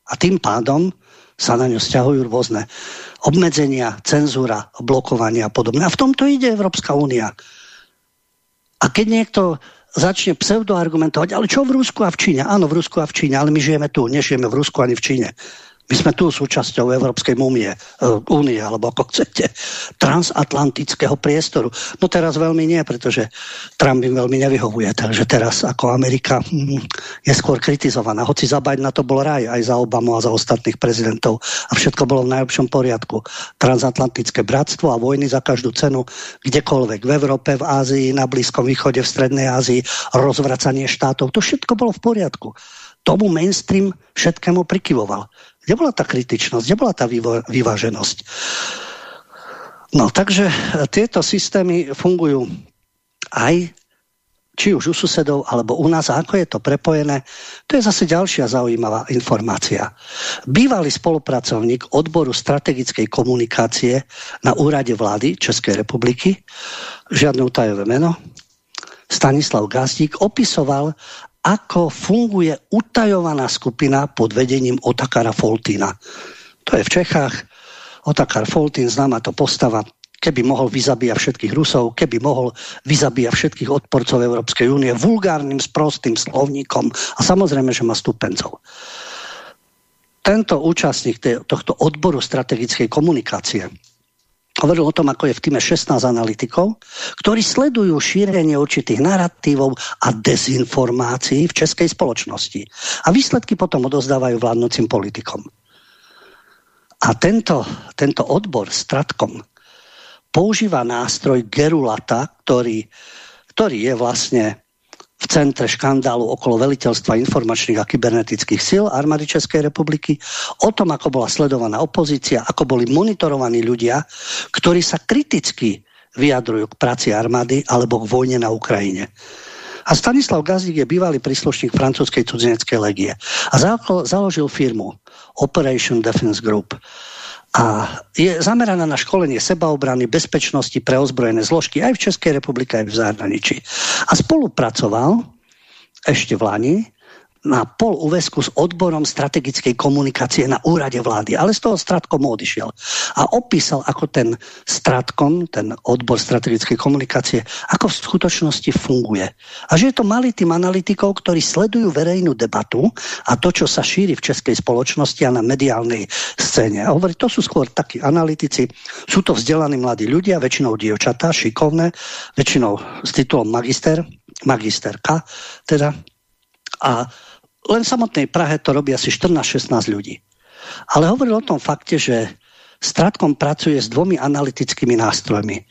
A tým pádom sa na ňu stiahujú rôzne obmedzenia, cenzúra, blokovania a podobne. A v tomto ide Európska únia. A keď niekto začne pseudoargumentovať, ale čo v Rusku a v Číne? Áno, v Rusku a v Číne, ale my žijeme tu, nežijeme v Rusku ani v Číne. My sme tu súčasťou Európskej múmie, e, únie, alebo ako chcete, transatlantického priestoru. No teraz veľmi nie, pretože Trump im veľmi nevyhovuje, takže teraz ako Amerika hm, je skôr kritizovaná. Hoci za Bidena to bol raj, aj za Obamu a za ostatných prezidentov. A všetko bolo v najlepšom poriadku. Transatlantické bratstvo a vojny za každú cenu, kdekoľvek, v Európe, v Ázii, na Blízkom východe, v Strednej Ázii, rozvracanie štátov, to všetko bolo v poriadku tomu mainstream všetkému prikyvoval. Kde bola tá kritičnosť? Kde bola tá vyváženosť? No, takže e, tieto systémy fungujú aj či už u susedov, alebo u nás, a ako je to prepojené, to je zase ďalšia zaujímavá informácia. Bývalý spolupracovník odboru strategickej komunikácie na úrade vlády Českej republiky, žiadne utajové meno, Stanislav Gazdík opisoval, ako funguje utajovaná skupina pod vedením Otakara Foltina. To je v Čechách. Otakar Foltin, známa to postava, keby mohol vyzabíjať všetkých Rusov, keby mohol vyzabíjať všetkých odporcov Európskej únie vulgárnym, sprostým slovníkom a samozrejme, že má stupencov. Tento účastník tohto odboru strategickej komunikácie hovoril o tom, ako je v týme 16 analytikov, ktorí sledujú šírenie určitých narratívov a dezinformácií v českej spoločnosti. A výsledky potom odozdávajú vládnúcim politikom. A tento, tento odbor Stratkom používa nástroj Gerulata, ktorý, ktorý je vlastne v centre škandálu okolo veliteľstva informačných a kybernetických síl armády Českej republiky, o tom, ako bola sledovaná opozícia, ako boli monitorovaní ľudia, ktorí sa kriticky vyjadrujú k práci armády alebo k vojne na Ukrajine. A Stanislav Gazík je bývalý príslušník francúzskej cudzineckej legie a založil firmu Operation Defense Group a je zameraná na školenie sebaobrany, bezpečnosti pre ozbrojené zložky aj v Českej republike, aj v zahraničí. A spolupracoval ešte v Lani na pol úvesku s odborom strategickej komunikácie na úrade vlády. Ale z toho Stratkom odišiel. A opísal, ako ten Stratkom, ten odbor strategickej komunikácie, ako v skutočnosti funguje. A že je to malý tým analytikov, ktorí sledujú verejnú debatu a to, čo sa šíri v českej spoločnosti a na mediálnej scéne. A hovorí, to sú skôr takí analytici, sú to vzdelaní mladí ľudia, väčšinou dievčatá, šikovné, väčšinou s titulom magister, magisterka, teda a len v samotnej Prahe to robí asi 14-16 ľudí. Ale hovoril o tom fakte, že Stratkom pracuje s dvomi analytickými nástrojmi.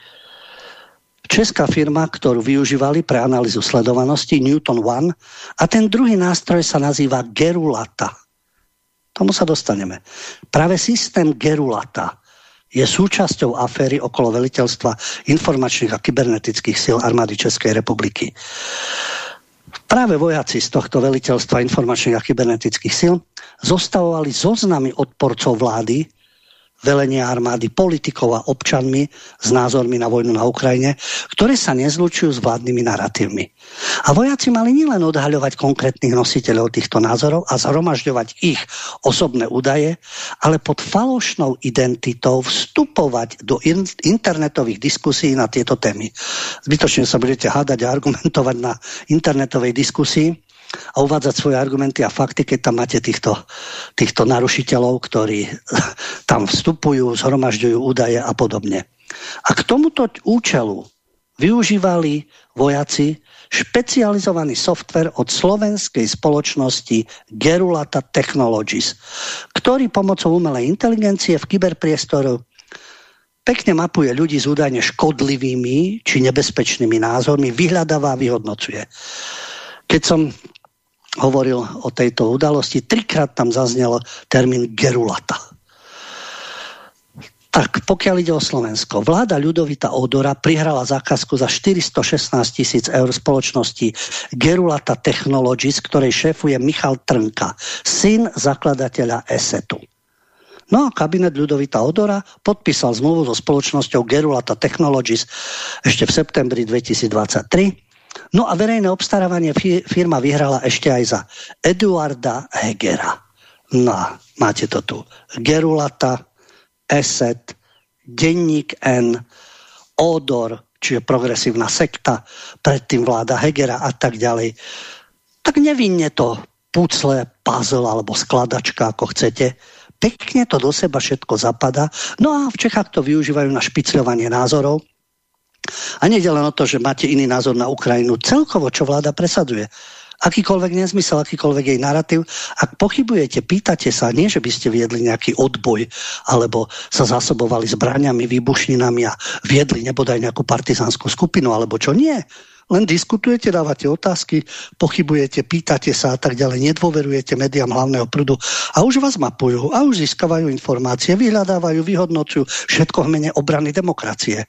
Česká firma, ktorú využívali pre analýzu sledovanosti, Newton One, a ten druhý nástroj sa nazýva Gerulata. Tomu sa dostaneme. Práve systém Gerulata je súčasťou aféry okolo veliteľstva informačných a kybernetických síl armády Českej republiky. Práve vojaci z tohto veliteľstva informačných a kybernetických síl zostavovali zoznamy odporcov vlády velenia armády, politikov a občanmi s názormi na vojnu na Ukrajine, ktoré sa nezlučujú s vládnymi narratívmi. A vojaci mali nielen odhaľovať konkrétnych nositeľov týchto názorov a zhromažďovať ich osobné údaje, ale pod falošnou identitou vstupovať do in internetových diskusí na tieto témy. Zbytočne sa budete hádať a argumentovať na internetovej diskusii, a uvádzať svoje argumenty a fakty, keď tam máte týchto, týchto narušiteľov, ktorí tam vstupujú, zhromažďujú údaje a podobne. A k tomuto účelu využívali vojaci špecializovaný software od slovenskej spoločnosti Gerulata Technologies, ktorý pomocou umelej inteligencie v kyberpriestoru pekne mapuje ľudí s údajne škodlivými či nebezpečnými názormi, vyhľadáva a vyhodnocuje. Keď som hovoril o tejto udalosti, trikrát tam zaznel termín gerulata. Tak pokiaľ ide o Slovensko, vláda Ľudovita Odora prihrala zákazku za 416 tisíc eur spoločnosti Gerulata Technologies, ktorej šéfuje Michal Trnka, syn zakladateľa ESETu. No a kabinet Ľudovita Odora podpísal zmluvu so spoločnosťou Gerulata Technologies ešte v septembri 2023 No a verejné obstarávanie firma vyhrala ešte aj za Eduarda Hegera. No máte to tu. Gerulata, Eset, Denník N, Odor, čiže progresívna sekta, predtým vláda Hegera a tak ďalej. Tak nevinne to pucle, puzzle alebo skladačka, ako chcete, pekne to do seba všetko zapada. No a v Čechách to využívajú na špicľovanie názorov. A nie len o to, že máte iný názor na Ukrajinu. Celkovo, čo vláda presadzuje akýkoľvek nezmysel, akýkoľvek jej narratív. Ak pochybujete, pýtate sa, nie že by ste viedli nejaký odboj, alebo sa zasobovali zbraniami, výbušninami a viedli nebodaj nejakú partizánskú skupinu, alebo čo nie. Len diskutujete, dávate otázky, pochybujete, pýtate sa a tak ďalej, nedôverujete médiám hlavného prúdu a už vás mapujú a už získavajú informácie, vyhľadávajú, vyhodnocujú všetko v mene obrany demokracie.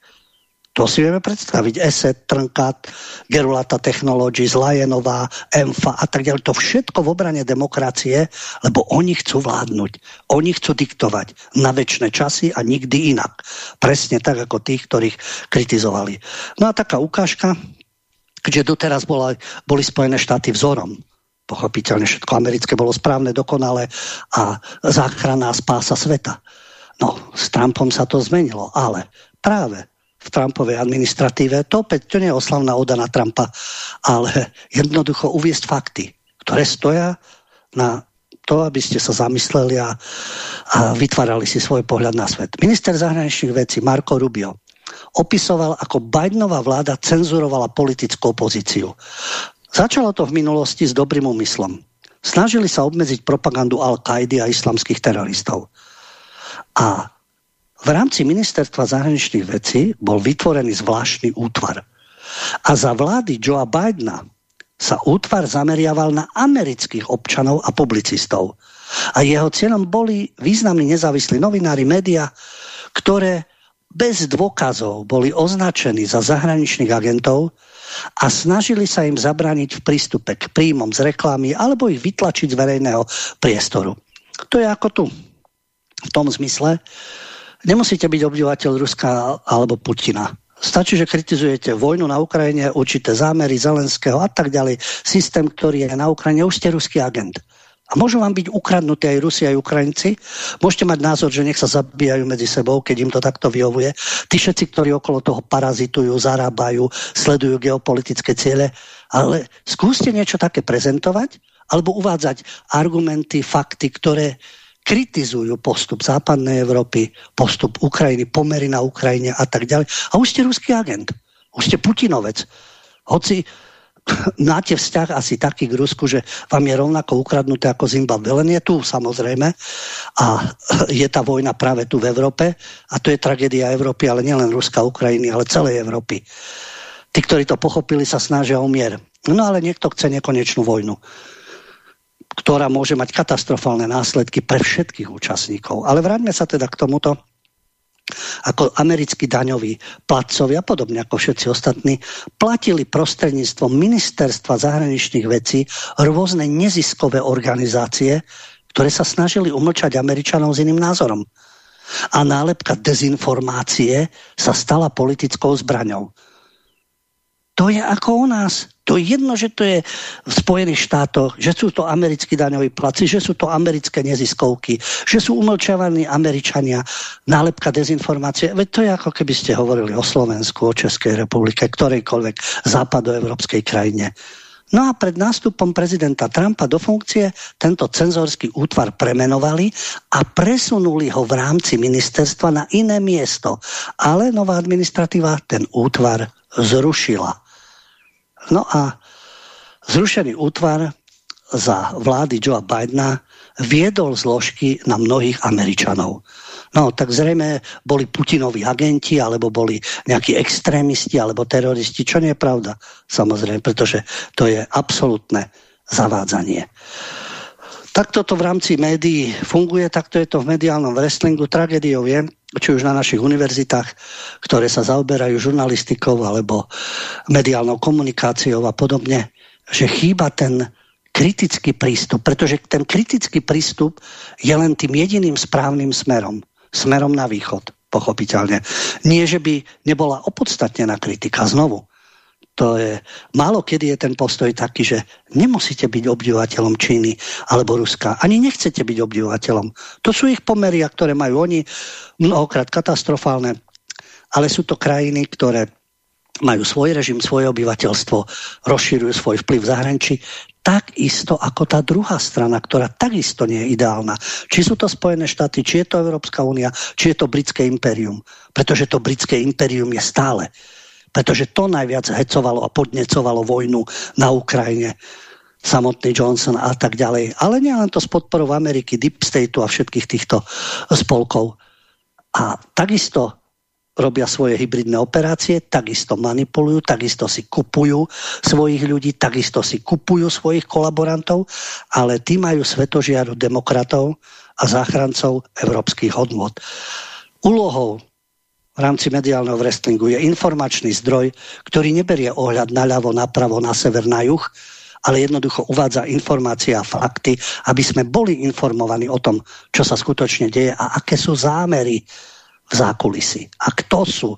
To si vieme predstaviť. ESET, Trnkat, Gerulata Technologies, Lajenová, EMFA a tak ďalej. To všetko v obrane demokracie, lebo oni chcú vládnuť. Oni chcú diktovať na väčšie časy a nikdy inak. Presne tak, ako tých, ktorých kritizovali. No a taká ukážka, keďže doteraz bola, boli Spojené štáty vzorom pochopiteľne všetko americké bolo správne, dokonale a záchrana spása sveta. No, s Trumpom sa to zmenilo, ale práve v Trumpovej administratíve. To opäť to nie je oslavná oda na Trumpa, ale jednoducho uviesť fakty, ktoré stoja na to, aby ste sa zamysleli a, a vytvárali si svoj pohľad na svet. Minister zahraničných vecí Marco Rubio opisoval, ako Bidenová vláda cenzurovala politickú opozíciu. Začalo to v minulosti s dobrým úmyslom. Snažili sa obmedziť propagandu Al-Kaidy a islamských teroristov. A v rámci ministerstva zahraničných vecí bol vytvorený zvláštny útvar. A za vlády Joea Bidena sa útvar zameriaval na amerických občanov a publicistov. A jeho cieľom boli významní nezávislí novinári, média, ktoré bez dôkazov boli označení za zahraničných agentov a snažili sa im zabrániť v prístupe k príjmom z reklamy alebo ich vytlačiť z verejného priestoru. To je ako tu. V tom zmysle, Nemusíte byť obdivateľ Ruska alebo Putina. Stačí, že kritizujete vojnu na Ukrajine, určité zámery Zelenského a tak ďalej. Systém, ktorý je na Ukrajine, už ste ruský agent. A môžu vám byť ukradnutí aj Rusi, aj Ukrajinci. Môžete mať názor, že nech sa zabíjajú medzi sebou, keď im to takto vyhovuje. Tí všetci, ktorí okolo toho parazitujú, zarábajú, sledujú geopolitické ciele. Ale skúste niečo také prezentovať, alebo uvádzať argumenty, fakty, ktoré kritizujú postup západnej Európy, postup Ukrajiny, pomery na Ukrajine a tak ďalej. A už ste ruský agent. Už ste Putinovec. Hoci máte vzťah asi taký k Rusku, že vám je rovnako ukradnuté ako Zimbabwe. Len je tu samozrejme a je tá vojna práve tu v Európe a to je tragédia Európy, ale nielen Ruska, Ukrajiny, ale celej Európy. Tí, ktorí to pochopili, sa snažia o mier. No ale niekto chce nekonečnú vojnu ktorá môže mať katastrofálne následky pre všetkých účastníkov. Ale vráťme sa teda k tomuto ako americkí daňoví platcovia, podobne ako všetci ostatní, platili prostredníctvom ministerstva zahraničných vecí rôzne neziskové organizácie, ktoré sa snažili umlčať Američanov s iným názorom. A nálepka dezinformácie sa stala politickou zbraňou. To je ako u nás. To je jedno, že to je v Spojených štátoch, že sú to americkí daňoví placi, že sú to americké neziskovky, že sú umlčavaní Američania, nálepka dezinformácie. Veď to je ako keby ste hovorili o Slovensku, o Českej republike, ktorejkoľvek západoevropskej krajine. No a pred nástupom prezidenta Trumpa do funkcie tento cenzorský útvar premenovali a presunuli ho v rámci ministerstva na iné miesto. Ale nová administratíva ten útvar zrušila. No a zrušený útvar za vlády Joea Bidena viedol zložky na mnohých Američanov. No, tak zrejme boli Putinovi agenti, alebo boli nejakí extrémisti, alebo teroristi, čo nie je pravda, samozrejme, pretože to je absolútne zavádzanie. Takto to v rámci médií funguje, takto je to v mediálnom wrestlingu. Tragédiou je, či už na našich univerzitách, ktoré sa zaoberajú žurnalistikou alebo mediálnou komunikáciou a podobne, že chýba ten kritický prístup, pretože ten kritický prístup je len tým jediným správnym smerom, smerom na východ, pochopiteľne. Nie, že by nebola opodstatnená kritika znovu to je, málo kedy je ten postoj taký, že nemusíte byť obdivateľom Číny alebo Ruska. Ani nechcete byť obdivateľom. To sú ich pomeria, ktoré majú oni mnohokrát katastrofálne, ale sú to krajiny, ktoré majú svoj režim, svoje obyvateľstvo, rozširujú svoj vplyv v zahraničí, takisto ako tá druhá strana, ktorá takisto nie je ideálna. Či sú to Spojené štáty, či je to Európska únia, či je to britské impérium. Pretože to britské impérium je stále. Pretože to najviac hecovalo a podnecovalo vojnu na Ukrajine samotný Johnson a tak ďalej. Ale nie len to s podporou Ameriky, Deep Stateu a všetkých týchto spolkov. A takisto robia svoje hybridné operácie, takisto manipulujú, takisto si kupujú svojich ľudí, takisto si kupujú svojich kolaborantov, ale tí majú svetožiaru demokratov a záchrancov európskych hodnot. Úlohou v rámci mediálneho wrestlingu je informačný zdroj, ktorý neberie ohľad na ľavo, napravo, na sever, na juh, ale jednoducho uvádza informácie a fakty, aby sme boli informovaní o tom, čo sa skutočne deje a aké sú zámery v zákulisi. A kto sú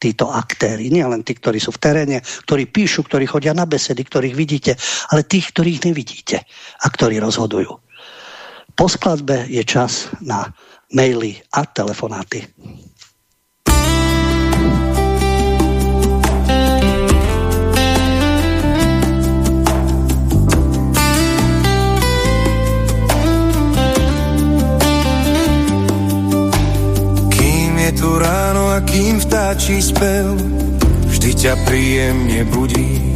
títo aktéry. Nie len tí, ktorí sú v teréne, ktorí píšu, ktorí chodia na besedy, ktorých vidíte, ale tých, ktorých nevidíte a ktorí rozhodujú. Po skladbe je čas na maily a telefonáty. Tu ráno a kým vtáčí spev vždy ťa príjemne budí.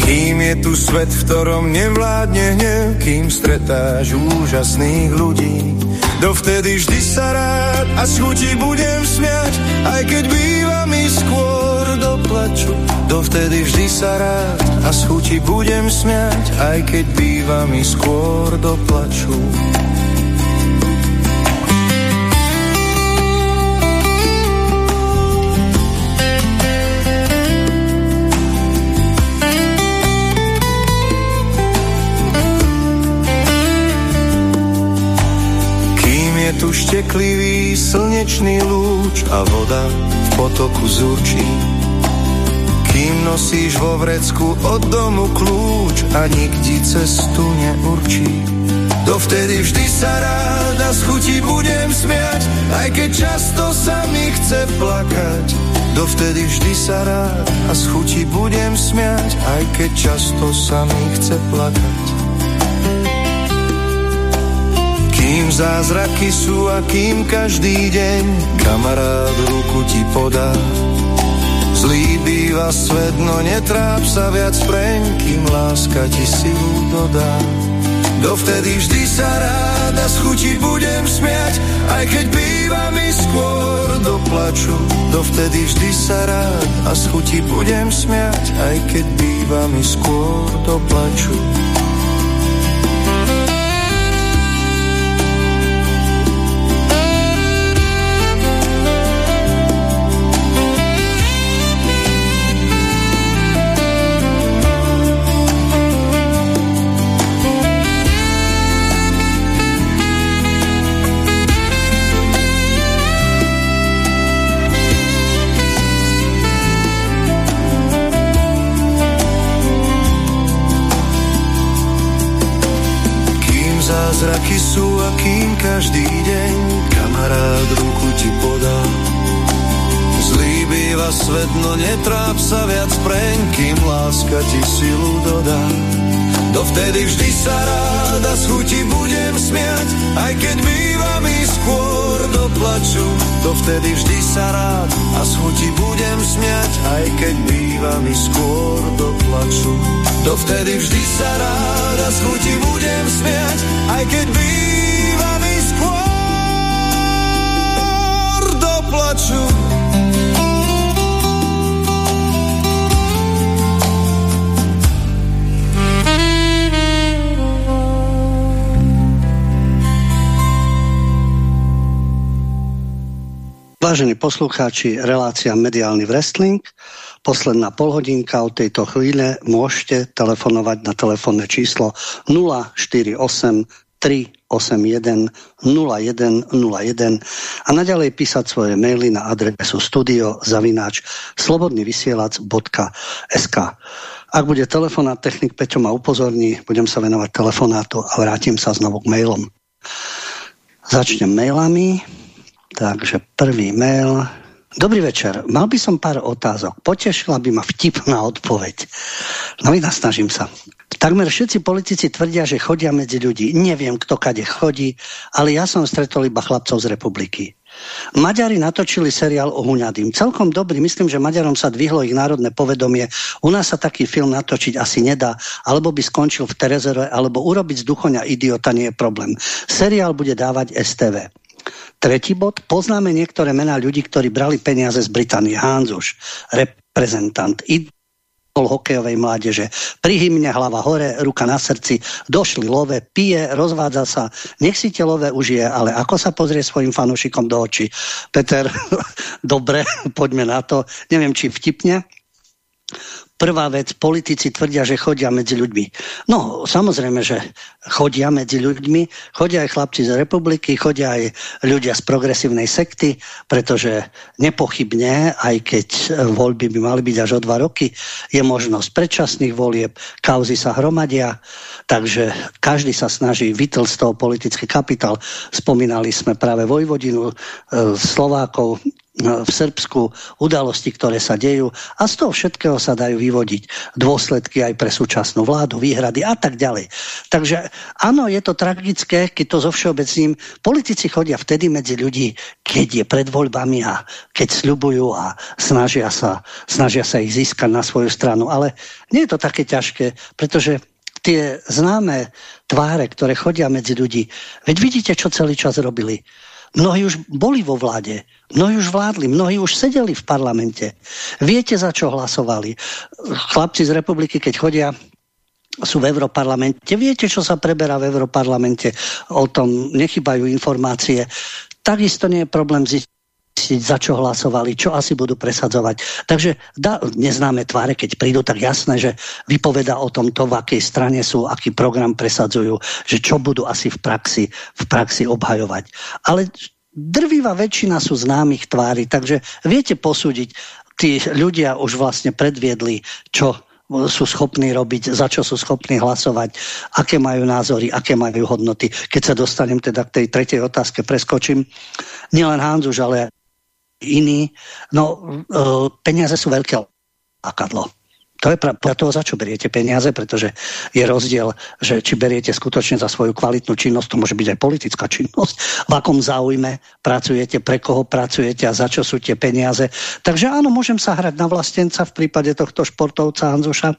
Kým je tu svet, v ktorom nevládne hnev, kým stretáš úžasných ľudí. Dovtedy vždy sa rád a s chutí budem smiať, aj keď býva mi skôr do plaču. Dovtedy vždy sa rád a s chutí budem smiať, aj keď býva mi skôr do plaču. Tu šteklivý slnečný lúč a voda v potoku zúči. Kým nosíš vo vrecku od domu kľúč a nikdy cestu neurčí. Dovtedy vždy sa rád a z chuti budem smiať, aj keď často sa mi chce plakať. Dovtedy vždy sa rád a z chuti budem smiať, aj keď často sa mi chce plakať. Kým zázraky sú a kým každý deň kamarát ruku ti podá. Zlý býva svet, no netráp sa viac preň, kým láska ti silu dodá. Dovtedy vždy sa rád a chuti budem smiať, aj keď býva mi skôr do plaču. Dovtedy vždy sa rád a chuti budem smiať, aj keď býva mi skôr do plaču. Každý deň kamarád ruku ti podá. Zlý býva svet, no netráp sa viac preň, kým láska ti silu dodá. Dovtedy vždy sa rád a chuti budem smiať, aj keď býva mi skôr do plaču. Dovtedy vždy sa rád a chuti budem smiať, aj keď býva mi skôr do plaču. Dovtedy vždy sa rád a chuti budem smiať, aj keď býva plaču. Vážení poslucháči, relácia Mediálny wrestling. Posledná polhodinka od tejto chvíle môžete telefonovať na telefónne číslo 048 381 0101 a naďalej písať svoje maily na adresu studio zavináč slobodnyvysielac.sk Ak bude telefonát, technik Peťo ma upozorní, budem sa venovať telefonátu a vrátim sa znovu k mailom. Začnem mailami. Takže prvý mail Dobrý večer. Mal by som pár otázok. Potešila by ma vtipná odpoveď. No i nasnažím sa. Takmer všetci politici tvrdia, že chodia medzi ľudí. Neviem, kto kade chodí, ale ja som stretol iba chlapcov z republiky. Maďari natočili seriál o Huňadým. Celkom dobrý, myslím, že Maďarom sa dvihlo ich národné povedomie. U nás sa taký film natočiť asi nedá, alebo by skončil v Terezere, alebo urobiť z duchoňa idiota nie je problém. Seriál bude dávať STV. Tretí bod, poznáme niektoré mená ľudí, ktorí brali peniaze z Británie. Hanzuš, reprezentant, idol hokejovej mládeže. Pri hymne hlava hore, ruka na srdci, došli love, pije, rozvádza sa, nech si tie love užije, ale ako sa pozrie svojim fanúšikom do očí? Peter, dobre, poďme na to. Neviem, či vtipne. Prvá vec, politici tvrdia, že chodia medzi ľuďmi. No, samozrejme, že chodia medzi ľuďmi, chodia aj chlapci z republiky, chodia aj ľudia z progresívnej sekty, pretože nepochybne, aj keď voľby by mali byť až o dva roky, je možnosť predčasných volieb, kauzy sa hromadia, takže každý sa snaží vytlť z toho politický kapitál. Spomínali sme práve Vojvodinu, e, Slovákov, v Srbsku, udalosti, ktoré sa dejú a z toho všetkého sa dajú vyvodiť dôsledky aj pre súčasnú vládu, výhrady a tak ďalej. Takže áno, je to tragické, keď to zo všeobecným politici chodia vtedy medzi ľudí, keď je pred voľbami a keď sľubujú a snažia sa, snažia sa ich získať na svoju stranu. Ale nie je to také ťažké, pretože tie známe tváre, ktoré chodia medzi ľudí, veď vidíte, čo celý čas robili Mnohí už boli vo vláde, mnohí už vládli, mnohí už sedeli v parlamente. Viete, za čo hlasovali. Chlapci z republiky, keď chodia sú v Európarlamente. Viete, čo sa preberá v Európarlamente? O tom nechybajú informácie. Takisto nie je problém zistiť za čo hlasovali, čo asi budú presadzovať. Takže da, neznáme tváre, keď prídu, tak jasné, že vypoveda o tom to, v akej strane sú, aký program presadzujú, že čo budú asi v praxi, v praxi obhajovať. Ale drvivá väčšina sú známych tvári, takže viete posúdiť, tí ľudia už vlastne predviedli, čo sú schopní robiť, za čo sú schopní hlasovať, aké majú názory, aké majú hodnoty. Keď sa dostanem teda k tej tretej otázke, preskočím. Nielen Hanzuš, ale iný. No, e, peniaze sú veľké lákadlo. To je pre toho, za čo beriete peniaze, pretože je rozdiel, že či beriete skutočne za svoju kvalitnú činnosť, to môže byť aj politická činnosť, v akom záujme pracujete, pre koho pracujete a za čo sú tie peniaze. Takže áno, môžem sa hrať na vlastenca v prípade tohto športovca Hanzuša.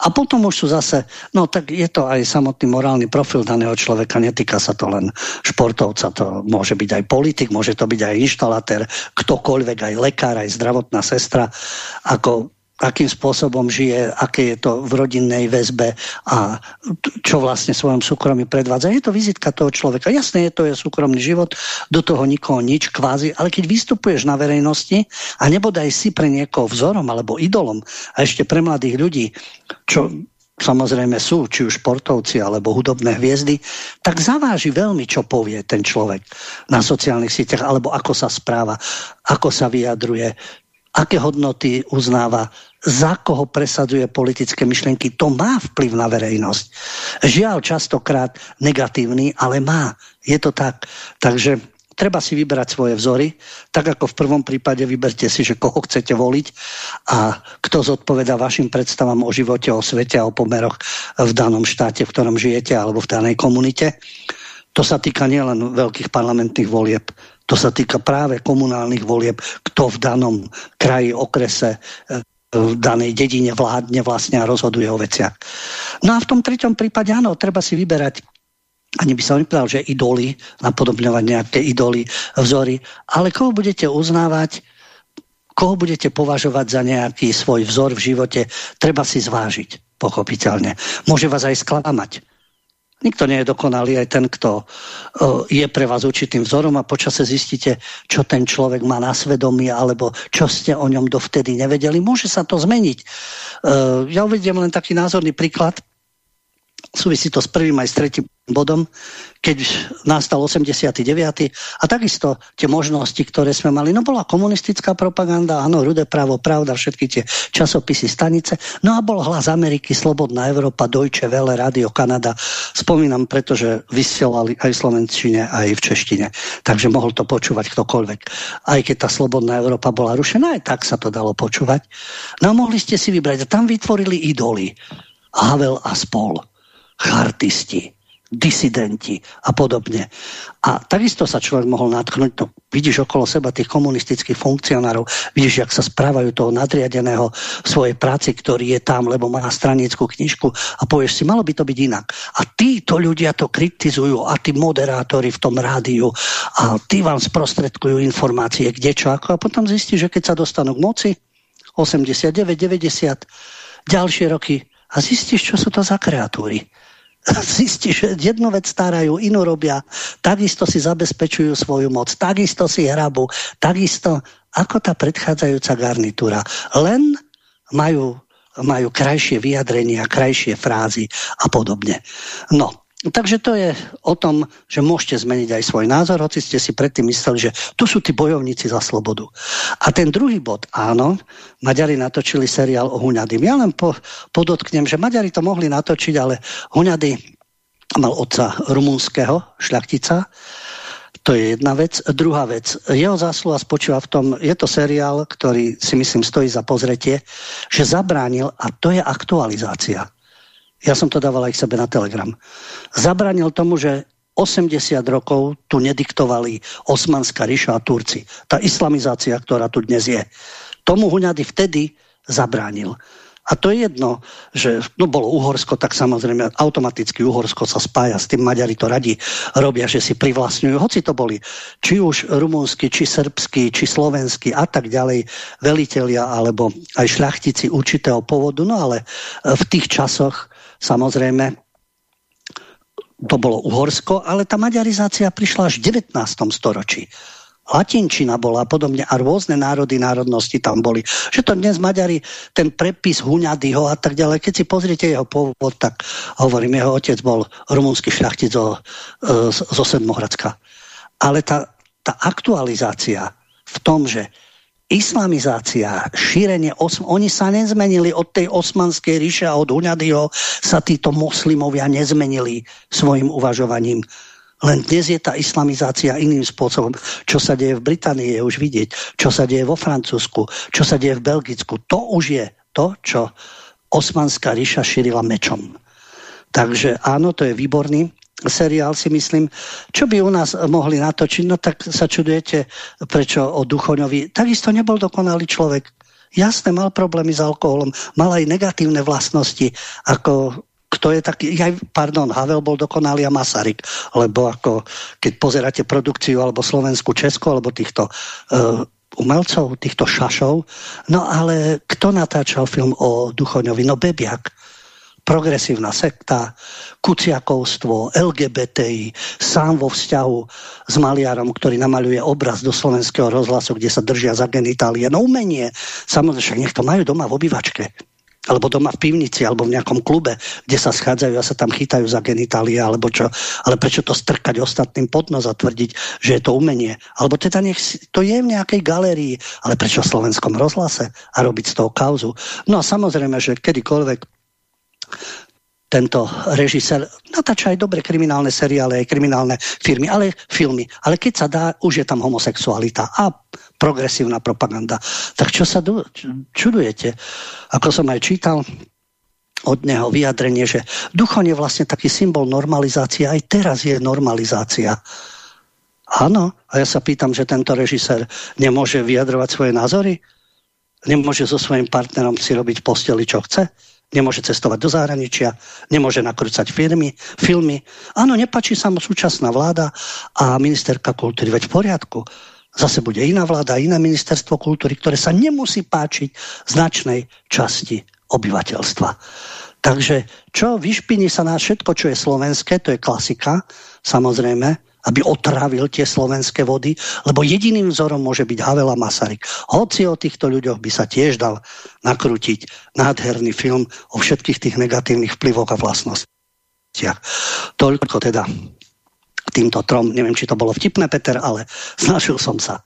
A potom už sú zase, no tak je to aj samotný morálny profil daného človeka, netýka sa to len športovca, to môže byť aj politik, môže to byť aj inštalatér, ktokoľvek, aj lekár, aj zdravotná sestra, ako akým spôsobom žije, aké je to v rodinnej väzbe a čo vlastne svojom súkromí predvádza. Je to vizitka toho človeka. Jasné, je to je súkromný život, do toho nikoho nič, kvázi, ale keď vystupuješ na verejnosti a nebodaj si pre niekoho vzorom alebo idolom a ešte pre mladých ľudí, čo samozrejme sú, či už športovci alebo hudobné hviezdy, tak zaváži veľmi, čo povie ten človek na sociálnych sieťach, alebo ako sa správa, ako sa vyjadruje, aké hodnoty uznáva, za koho presadzuje politické myšlienky, to má vplyv na verejnosť. Žiaľ, častokrát negatívny, ale má. Je to tak. Takže treba si vybrať svoje vzory, tak ako v prvom prípade vyberte si, že koho chcete voliť a kto zodpoveda vašim predstavám o živote, o svete a o pomeroch v danom štáte, v ktorom žijete alebo v danej komunite. To sa týka nielen veľkých parlamentných volieb, to sa týka práve komunálnych volieb, kto v danom kraji, okrese, e, v danej dedine vládne vlastne a rozhoduje o veciach. No a v tom treťom prípade áno, treba si vyberať ani by som nepovedal, že idoly, napodobňovať nejaké idoly, vzory, ale koho budete uznávať, koho budete považovať za nejaký svoj vzor v živote, treba si zvážiť, pochopiteľne. Môže vás aj sklamať Nikto nie je dokonalý, aj ten, kto je pre vás určitým vzorom a počase zistíte, čo ten človek má na svedomí, alebo čo ste o ňom dovtedy nevedeli. Môže sa to zmeniť. Ja uvediem len taký názorný príklad. Súvisí to s prvým aj s tretím bodom, keď nastal 89. A takisto tie možnosti, ktoré sme mali, no bola komunistická propaganda, áno, Rudé právo, pravda, všetky tie časopisy, stanice, no a bol hlas Ameriky, Slobodná Európa, Deutsche Welle, Radio Kanada. Spomínam, pretože vysielali aj v Slovenčine, aj v češtine. Takže mohol to počúvať ktokoľvek. Aj keď tá Slobodná Európa bola rušená, aj tak sa to dalo počúvať. No a mohli ste si vybrať. A tam vytvorili idoly. Havel a spol. Chartisti disidenti a podobne. A takisto sa človek mohol natknúť, no, vidíš okolo seba tých komunistických funkcionárov, vidíš, jak sa správajú toho nadriadeného v svojej práci, ktorý je tam, lebo má stranickú knižku a povieš si, malo by to byť inak. A títo ľudia to kritizujú a tí moderátori v tom rádiu a tí vám sprostredkujú informácie, kde čo ako a potom zistíš, že keď sa dostanú k moci 89, 90, ďalšie roky a zistíš, čo sú to za kreatúry zistí, že jednu vec starajú, inú robia, takisto si zabezpečujú svoju moc, takisto si hrabu, takisto ako tá predchádzajúca garnitúra. Len majú, majú krajšie vyjadrenia, krajšie frázy a podobne. No, Takže to je o tom, že môžete zmeniť aj svoj názor, hoci ste si predtým mysleli, že tu sú tí bojovníci za slobodu. A ten druhý bod, áno, Maďari natočili seriál o Huňadym. Ja len po, podotknem, že Maďari to mohli natočiť, ale Huňady mal otca rumunského šľachtica, to je jedna vec. Druhá vec, jeho zásluha spočíva v tom, je to seriál, ktorý si myslím stojí za pozretie, že zabránil, a to je aktualizácia ja som to dával aj k sebe na Telegram. Zabranil tomu, že 80 rokov tu nediktovali Osmanská ríša a Turci. Tá islamizácia, ktorá tu dnes je. Tomu Huňady vtedy zabránil. A to je jedno, že no bolo Uhorsko, tak samozrejme automaticky Uhorsko sa spája s tým, Maďari to radi robia, že si privlastňujú, hoci to boli či už rumúnsky, či srbský, či slovenský a tak ďalej, velitelia alebo aj šľachtici určitého povodu, no ale v tých časoch Samozrejme, to bolo Uhorsko, ale tá maďarizácia prišla až v 19. storočí. Latinčina bola podobne a rôzne národy, národnosti tam boli. Že to dnes Maďari, ten prepis Huňadyho a tak ďalej, keď si pozriete jeho pôvod, tak hovorím, jeho otec bol rumúnsky šľachtic zo, e, zo Sedmohradska. Ale tá, tá aktualizácia v tom, že islamizácia, šírenie, oni sa nezmenili od tej osmanskej ríše a od Huňadyho sa títo moslimovia nezmenili svojim uvažovaním. Len dnes je tá islamizácia iným spôsobom. Čo sa deje v Británii je už vidieť, čo sa deje vo Francúzsku, čo sa deje v Belgicku. To už je to, čo osmanská ríša šírila mečom. Takže áno, to je výborný seriál si myslím, čo by u nás mohli natočiť, no tak sa čudujete, prečo o Duchoňovi. Takisto nebol dokonalý človek. Jasne, mal problémy s alkoholom, mal aj negatívne vlastnosti, ako kto je taký, aj, pardon, Havel bol dokonalý a Masaryk, lebo ako, keď pozeráte produkciu alebo Slovensku, Česko, alebo týchto uh, umelcov, týchto šašov, no ale kto natáčal film o Duchoňovi? No Bebiak progresívna sekta, kuciakovstvo, LGBTI, sám vo vzťahu s maliarom, ktorý namaľuje obraz do slovenského rozhlasu, kde sa držia za genitálie. No umenie, samozrejme, nech to majú doma v obývačke alebo doma v pivnici, alebo v nejakom klube, kde sa schádzajú a sa tam chytajú za genitálie, alebo čo. Ale prečo to strkať ostatným pod a tvrdiť, že je to umenie? Alebo teda nech to je v nejakej galérii, ale prečo v slovenskom rozhlase a robiť z toho kauzu? No a samozrejme, že kedykoľvek tento režisér natáča aj dobre kriminálne seriály, aj kriminálne firmy, ale filmy. Ale keď sa dá, už je tam homosexualita a progresívna propaganda. Tak čo sa čudujete? Ako som aj čítal od neho vyjadrenie, že duchon je vlastne taký symbol normalizácie, aj teraz je normalizácia. Áno, a ja sa pýtam, že tento režisér nemôže vyjadrovať svoje názory? Nemôže so svojím partnerom si robiť posteli, čo chce? Nemôže cestovať do zahraničia, nemôže nakrúcať firmy, filmy. Áno, nepačí sa mu súčasná vláda a ministerka kultúry, veď v poriadku. Zase bude iná vláda, iné ministerstvo kultúry, ktoré sa nemusí páčiť značnej časti obyvateľstva. Takže čo vyšpiní sa na všetko, čo je slovenské, to je klasika, samozrejme, aby otrávil tie slovenské vody, lebo jediným vzorom môže byť Havel a Masaryk. Hoci o týchto ľuďoch by sa tiež dal nakrútiť nádherný film o všetkých tých negatívnych vplyvoch a vlastnostiach. Toľko teda týmto trom. Neviem, či to bolo vtipné, Peter, ale snažil som sa.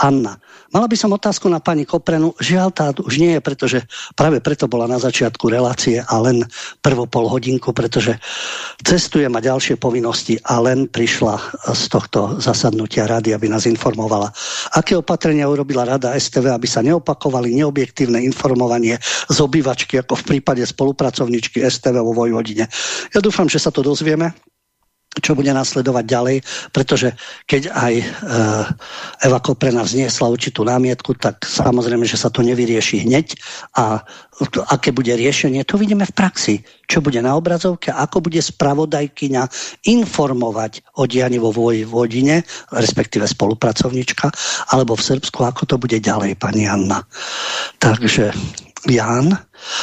Anna. Mala by som otázku na pani Koprenu. Žiaľ, tá už nie je, pretože práve preto bola na začiatku relácie a len prvú pol hodinku, pretože cestuje ma ďalšie povinnosti a len prišla z tohto zasadnutia rady, aby nás informovala. Aké opatrenia urobila rada STV, aby sa neopakovali neobjektívne informovanie z obývačky, ako v prípade spolupracovničky STV vo Vojvodine. Ja dúfam, že sa to dozvieme čo bude nasledovať ďalej, pretože keď aj e, Eva Koprena vzniesla určitú námietku, tak samozrejme, že sa to nevyrieši hneď a aké bude riešenie, to vidíme v praxi. Čo bude na obrazovke, ako bude spravodajkyňa informovať o dianí vo Vojvodine, respektíve spolupracovnička, alebo v Srbsku, ako to bude ďalej, pani Anna. Takže Jan.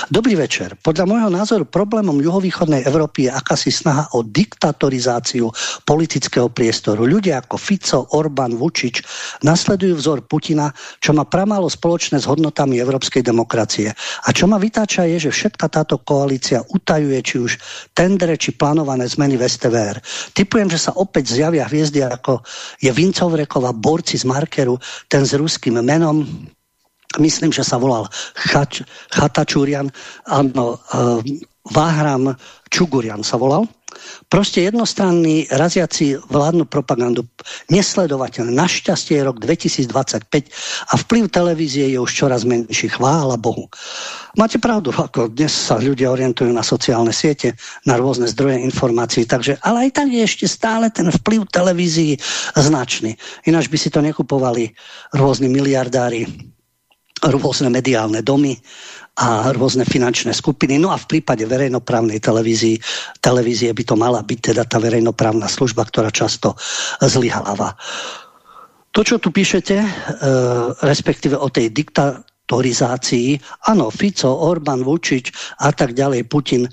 Dobrý večer. Podľa môjho názoru problémom juhovýchodnej Európy je akási snaha o diktatorizáciu politického priestoru. Ľudia ako Fico, Orbán, Vučič nasledujú vzor Putina, čo má pramálo spoločné s hodnotami európskej demokracie. A čo ma vytáča je, že všetka táto koalícia utajuje či už tendre, či plánované zmeny v STVR. Typujem, že sa opäť zjavia hviezdy ako je Vincovrekova, borci z Markeru, ten s ruským menom, myslím, že sa volal Chač, Chatačúrian, áno, uh, Váhram Čugurian sa volal. Proste jednostranný raziaci vládnu propagandu nesledovateľný. Našťastie je rok 2025 a vplyv televízie je už čoraz menší. Chvála Bohu. Máte pravdu, ako dnes sa ľudia orientujú na sociálne siete, na rôzne zdroje informácií, takže, ale aj tak je ešte stále ten vplyv televízií značný. Ináč by si to nekupovali rôzni miliardári rôzne mediálne domy a rôzne finančné skupiny. No a v prípade verejnoprávnej televízii, televízie by to mala byť teda tá verejnoprávna služba, ktorá často zlyháva. To, čo tu píšete, e, respektíve o tej diktatorizácii, áno, Fico, Orbán, Vučič a tak ďalej, Putin,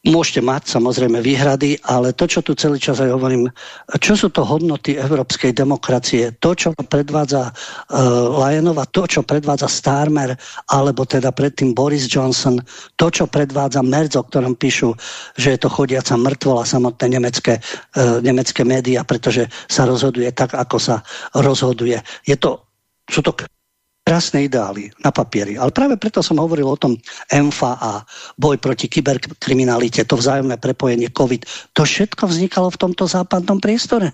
Môžete mať samozrejme výhrady, ale to, čo tu celý čas aj hovorím, čo sú to hodnoty európskej demokracie, to, čo predvádza uh, Lajenova, to, čo predvádza Starmer, alebo teda predtým Boris Johnson, to, čo predvádza Merz, o ktorom píšu, že je to chodiaca mŕtvola samotné nemecké, uh, nemecké médiá, pretože sa rozhoduje tak, ako sa rozhoduje. Je to, sú to krásne ideály na papieri. Ale práve preto som hovoril o tom EMFA a boj proti kyberkriminalite, to vzájomné prepojenie COVID. To všetko vznikalo v tomto západnom priestore.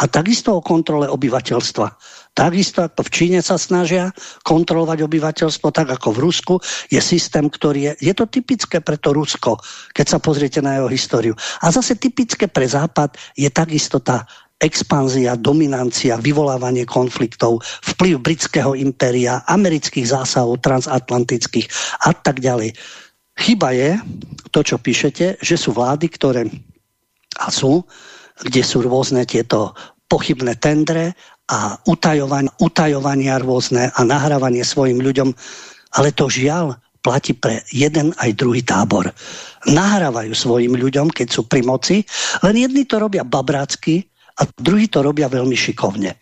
A takisto o kontrole obyvateľstva. Takisto ako v Číne sa snažia kontrolovať obyvateľstvo, tak ako v Rusku je systém, ktorý je, je to typické pre to Rusko, keď sa pozriete na jeho históriu. A zase typické pre Západ je takisto tá expanzia, dominancia, vyvolávanie konfliktov, vplyv britského impéria, amerických zásahov transatlantických a tak ďalej. Chyba je to, čo píšete, že sú vlády, ktoré a sú, kde sú rôzne tieto pochybné tendre a utajovania, utajovania rôzne a nahrávanie svojim ľuďom, ale to žiaľ platí pre jeden aj druhý tábor. Nahrávajú svojim ľuďom, keď sú pri moci, len jedni to robia babrácky a druhí to robia veľmi šikovne.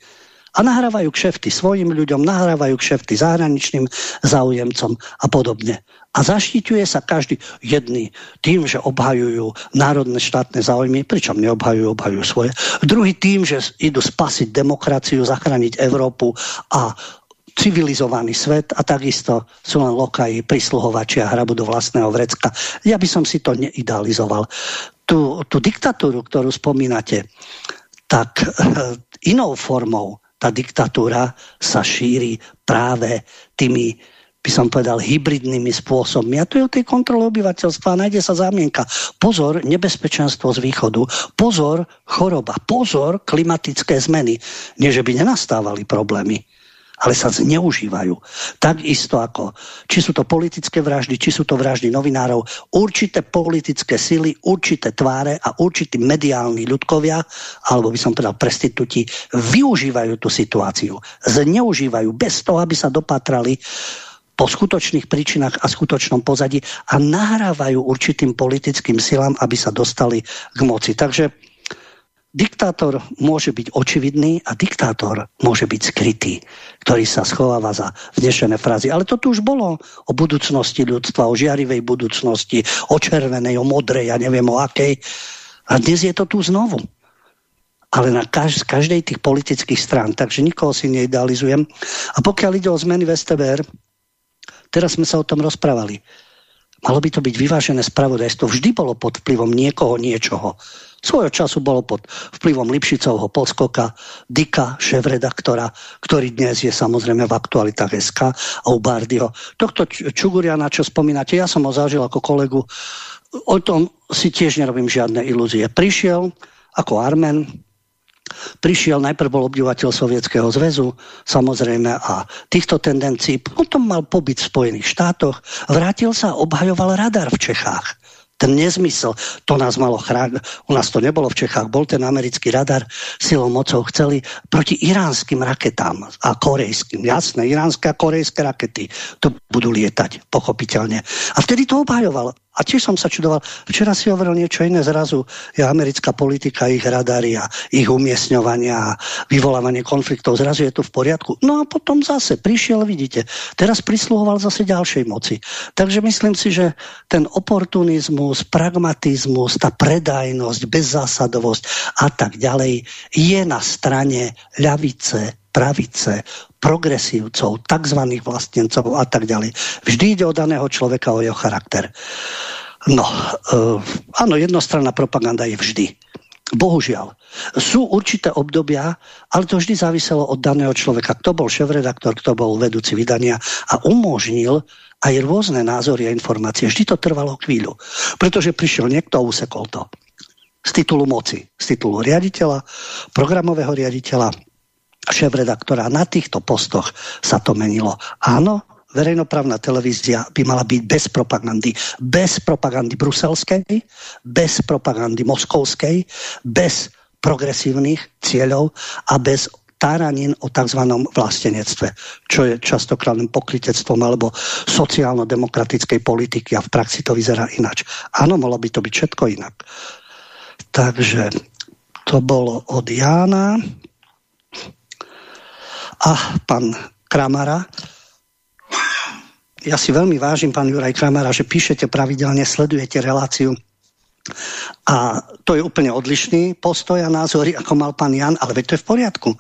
A nahrávajú kšefty svojim ľuďom, nahrávajú kšefty zahraničným záujemcom a podobne. A zaštiťuje sa každý jedný tým, že obhajujú národné štátne záujmy, pričom neobhajujú, obhajujú svoje. Druhý tým, že idú spasiť demokraciu, zachrániť Európu a civilizovaný svet a takisto sú len lokaji, prisluhovači hrabu do vlastného vrecka. Ja by som si to neidealizoval. Tú, tú diktatúru, ktorú spomínate, tak eh, inou formou tá diktatúra sa šíri práve tými by som povedal, hybridnými spôsobmi. A to je o tej kontrole obyvateľstva. Nájde sa zámienka. Pozor, nebezpečenstvo z východu. Pozor, choroba. Pozor, klimatické zmeny. Nie, že by nenastávali problémy ale sa zneužívajú. Takisto ako, či sú to politické vraždy, či sú to vraždy novinárov, určité politické sily, určité tváre a určití mediálni ľudkovia, alebo by som povedal prestitúti, využívajú tú situáciu. Zneužívajú bez toho, aby sa dopatrali po skutočných príčinách a skutočnom pozadí a nahrávajú určitým politickým silám, aby sa dostali k moci. Takže Diktátor môže byť očividný a diktátor môže byť skrytý, ktorý sa schováva za vnešené frázy. Ale to tu už bolo o budúcnosti ľudstva, o žiarivej budúcnosti, o červenej, o modrej, ja neviem o akej. A dnes je to tu znovu. Ale na kaž, z každej tých politických strán, takže nikoho si neidealizujem. A pokiaľ ide o zmeny v STBR, teraz sme sa o tom rozprávali. Malo by to byť vyvážené spravodajstvo. Vždy bolo pod vplyvom niekoho, niečoho. Svojho času bolo pod vplyvom Lipšicovho podskoka, Dika, šéf-redaktora, ktorý dnes je samozrejme v aktualitách SK a u Bardio. Tohto Čuguriana, čo spomínate, ja som ho zažil ako kolegu, o tom si tiež nerobím žiadne ilúzie. Prišiel ako Armen, Prišiel, najprv bol obdivateľ Sovietskeho zväzu, samozrejme, a týchto tendencií. Potom mal pobyt v Spojených štátoch, vrátil sa a obhajoval radar v Čechách ten nezmysel, to nás malo chrániť. U nás to nebolo v Čechách, bol ten americký radar silou mocou chceli proti iránskym raketám a korejským. Jasné, iránske a korejské rakety to budú lietať, pochopiteľne. A vtedy to obhajoval. A tiež som sa čudoval, včera si hovoril niečo iné, zrazu je americká politika, ich radary a ich umiestňovania vyvolávanie konfliktov, zrazu je to v poriadku. No a potom zase prišiel, vidíte, teraz prisluhoval zase ďalšej moci. Takže myslím si, že ten oportunizmus, pragmatizmus, tá predajnosť, bezzásadovosť a tak ďalej je na strane ľavice, pravice, progresívcov, tzv. vlastencov a tak ďalej. Vždy ide o daného človeka, o jeho charakter. No, uh, áno, jednostranná propaganda je vždy. Bohužiaľ. Sú určité obdobia, ale to vždy záviselo od daného človeka. Kto bol šéf-redaktor, kto bol vedúci vydania a umožnil aj rôzne názory a informácie. Vždy to trvalo chvíľu. Pretože prišiel niekto a usekol to. Z titulu moci, z titulu riaditeľa, programového riaditeľa, šéf-redaktora. Na týchto postoch sa to menilo. Áno, verejnoprávna televízia by mala byť bez propagandy. Bez propagandy bruselskej, bez propagandy moskovskej, bez progresívnych cieľov a bez táranin o tzv. vlastenectve, čo je častokrát len pokrytectvom alebo sociálno-demokratickej politiky a v praxi to vyzerá inač. Áno, mohlo by to byť všetko inak. Takže to bolo od Jána a pán Kramara. Ja si veľmi vážim, pán Juraj Kramara, že píšete pravidelne, sledujete reláciu a to je úplne odlišný postoj a názory, ako mal pán Jan, ale veď to je v poriadku.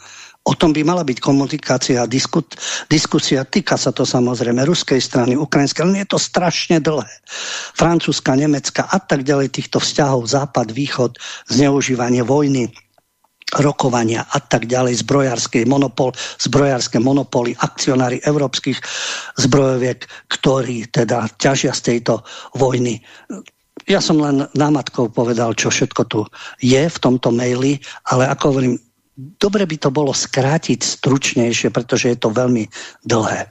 O tom by mala byť komunikácia, diskut, diskusia. Týka sa to samozrejme ruskej strany, ukrajinskej, ale je to strašne dlhé. Francúzska, Nemecka a tak ďalej týchto vzťahov západ, východ, zneužívanie vojny, rokovania a tak ďalej, zbrojárske monopol, zbrojárske monopoly, akcionári európskych zbrojoviek, ktorí teda ťažia z tejto vojny. Ja som len námatkou povedal, čo všetko tu je v tomto maili, ale ako hovorím, dobre by to bolo skrátiť stručnejšie, pretože je to veľmi dlhé.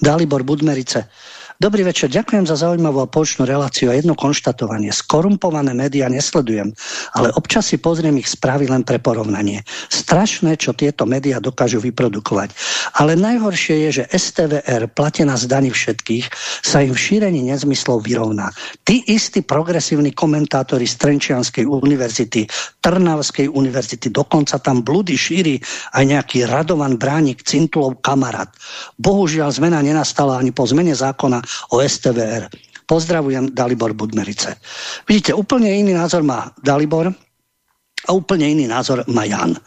Dalibor Budmerice, Dobrý večer, ďakujem za zaujímavú a počnú reláciu a jedno konštatovanie. Skorumpované médiá nesledujem, ale občas si pozriem ich správy len pre porovnanie. Strašné, čo tieto médiá dokážu vyprodukovať. Ale najhoršie je, že STVR, platená z daní všetkých, sa im v šírení nezmyslov vyrovná. Tí istí progresívni komentátori z Trenčianskej univerzity, Trnavskej univerzity, dokonca tam blúdy šíri aj nejaký Radovan Bránik, Cintulov kamarát. Bohužiaľ zmena nenastala ani po zmene zákona o STVR. Pozdravujem Dalibor Budmerice. Vidíte, úplne iný názor má Dalibor, a úplne iný názor má Jan.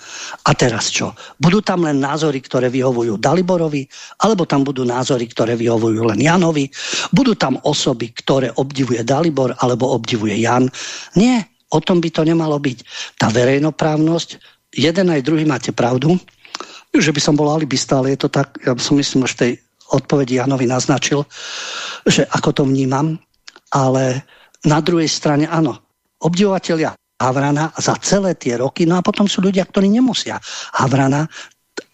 A teraz čo? Budú tam len názory, ktoré vyhovujú Daliborovi, alebo tam budú názory, ktoré vyhovujú len Janovi? Budú tam osoby, ktoré obdivuje Dalibor, alebo obdivuje Jan? Nie, o tom by to nemalo byť. Tá verejnoprávnosť, jeden aj druhý máte pravdu, že by som bol alibista, ale je to tak, ja som myslím, že v tej odpovedi Janovi naznačil, že ako to vnímam, ale na druhej strane áno, obdivovateľia Havrana za celé tie roky, no a potom sú ľudia, ktorí nemusia Havrana,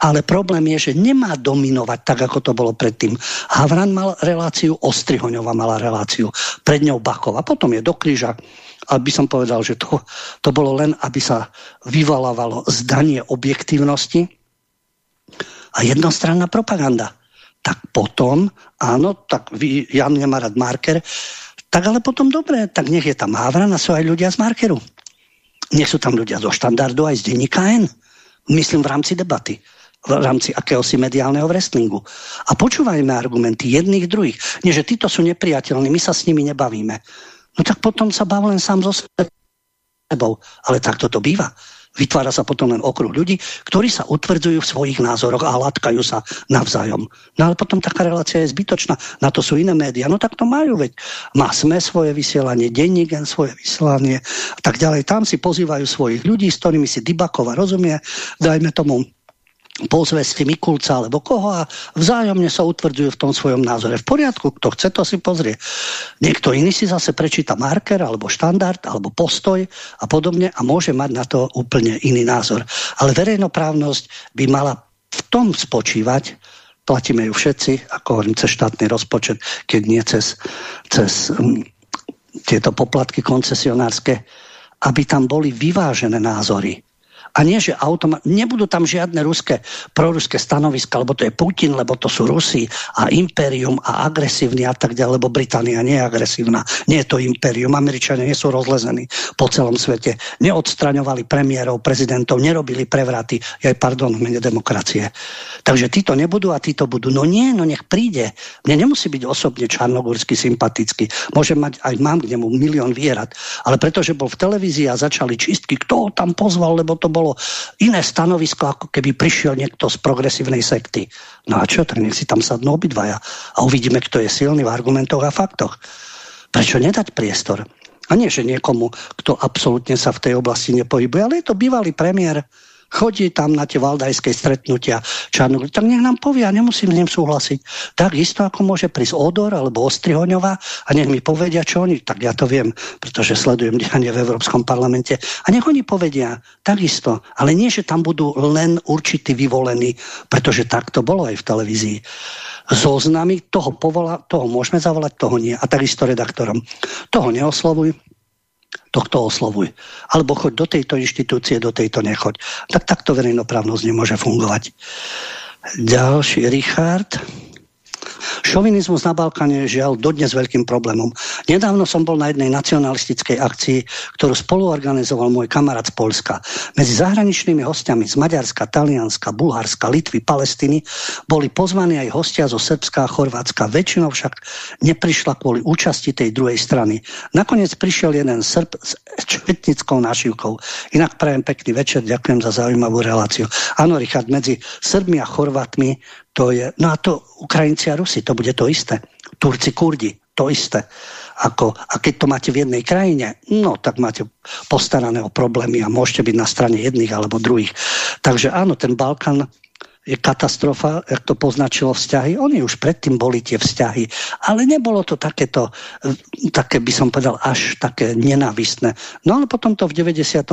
ale problém je, že nemá dominovať tak, ako to bolo predtým. Havran mal reláciu, Ostrihoňová mala reláciu, pred ňou Bachova, potom je do kríža, aby som povedal, že to, to bolo len, aby sa vyvolávalo zdanie objektívnosti a jednostranná propaganda tak potom, áno, tak vy, Jan nemá rád marker, tak ale potom dobre, tak nech je tam Havran a sú aj ľudia z markeru. Nie sú tam ľudia zo štandardu aj z denníka N. Myslím v rámci debaty v rámci akéhosi mediálneho wrestlingu. A počúvajme argumenty jedných druhých. Nie, že títo sú nepriateľní, my sa s nimi nebavíme. No tak potom sa bav len sám so sebou. Ale takto to býva. Vytvára sa potom len okruh ľudí, ktorí sa utvrdzujú v svojich názoroch a hladkajú sa navzájom. No ale potom taká relácia je zbytočná. Na to sú iné médiá. No tak to majú, veď má sme svoje vysielanie, denník svoje vysielanie a tak ďalej. Tam si pozývajú svojich ľudí, s ktorými si Dybakova rozumie, dajme tomu pozvesti Mikulca alebo koho a vzájomne sa utvrdzujú v tom svojom názore. V poriadku, kto chce, to si pozrie. Niekto iný si zase prečíta marker alebo štandard alebo postoj a podobne a môže mať na to úplne iný názor. Ale verejnoprávnosť by mala v tom spočívať, platíme ju všetci, ako hovorím, cez štátny rozpočet, keď nie cez, cez um, tieto poplatky koncesionárske, aby tam boli vyvážené názory a nie, že automa- nebudú tam žiadne ruské, proruské stanoviska, lebo to je Putin, lebo to sú Rusi a impérium a agresívny a tak ďalej, lebo Británia nie je agresívna, nie je to impérium, Američania nie sú rozlezení po celom svete, neodstraňovali premiérov, prezidentov, nerobili prevraty, aj pardon, v mene demokracie. Takže títo nebudú a títo budú. No nie, no nech príde. Mne nemusí byť osobne čarnogórsky sympatický. Môžem mať, aj mám k nemu milión vierat, ale pretože bol v televízii a začali čistky, kto ho tam pozval, lebo to bol bolo iné stanovisko, ako keby prišiel niekto z progresívnej sekty. No a čo, tak nech si tam sadnú obidvaja a uvidíme, kto je silný v argumentoch a faktoch. Prečo nedať priestor? A nie, že niekomu, kto absolútne sa v tej oblasti nepohybuje, ale je to bývalý premiér, chodí tam na tie valdajské stretnutia Čarnogóry, tak nech nám povie, a nemusím s ním súhlasiť. Tak isto ako môže prísť Odor alebo Ostrihoňová a nech mi povedia, čo oni, tak ja to viem, pretože sledujem dianie v Európskom parlamente. A nech oni povedia, takisto. Ale nie, že tam budú len určití vyvolení, pretože tak to bolo aj v televízii zoznamy, toho, povola, toho môžeme zavolať, toho nie. A takisto redaktorom. Toho neoslovuj, tohto oslovuj. Alebo choď do tejto inštitúcie, do tejto nechoď. Tak takto verejnoprávnosť nemôže fungovať. Ďalší, Richard. Šovinizmus na Balkáne je žiaľ dodnes veľkým problémom. Nedávno som bol na jednej nacionalistickej akcii, ktorú spoluorganizoval môj kamarát z Polska. Medzi zahraničnými hostiami z Maďarska, Talianska, Bulharska, Litvy, Palestiny boli pozvaní aj hostia zo Srbska a Chorvátska. Väčšinou však neprišla kvôli účasti tej druhej strany. Nakoniec prišiel jeden Srb s četnickou našivkou. Inak prajem pekný večer, ďakujem za zaujímavú reláciu. Áno, Richard, medzi Srbmi a Chorvátmi to je, no a to Ukrajinci a Rusi, to bude to isté. Turci, Kurdi, to isté. Ako, a keď to máte v jednej krajine, no tak máte postarané o problémy a môžete byť na strane jedných alebo druhých. Takže áno, ten Balkán je katastrofa, jak to poznačilo vzťahy. Oni už predtým boli tie vzťahy, ale nebolo to takéto, také by som povedal, až také nenávistné. No ale potom to v 91.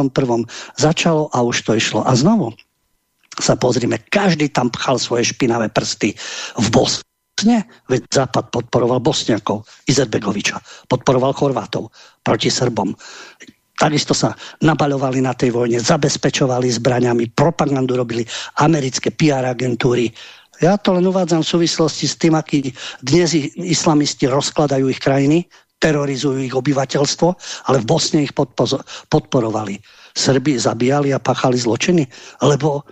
začalo a už to išlo. A znovu, sa pozrime, každý tam pchal svoje špinavé prsty v Bosne, veď Západ podporoval Bosniakov, Izetbegoviča, podporoval Chorvátov proti Srbom. Takisto sa nabaľovali na tej vojne, zabezpečovali zbraňami, propagandu robili americké PR agentúry. Ja to len uvádzam v súvislosti s tým, aký dnes islamisti rozkladajú ich krajiny, terorizujú ich obyvateľstvo, ale v Bosne ich podporovali. Srbi zabíjali a pachali zločiny, lebo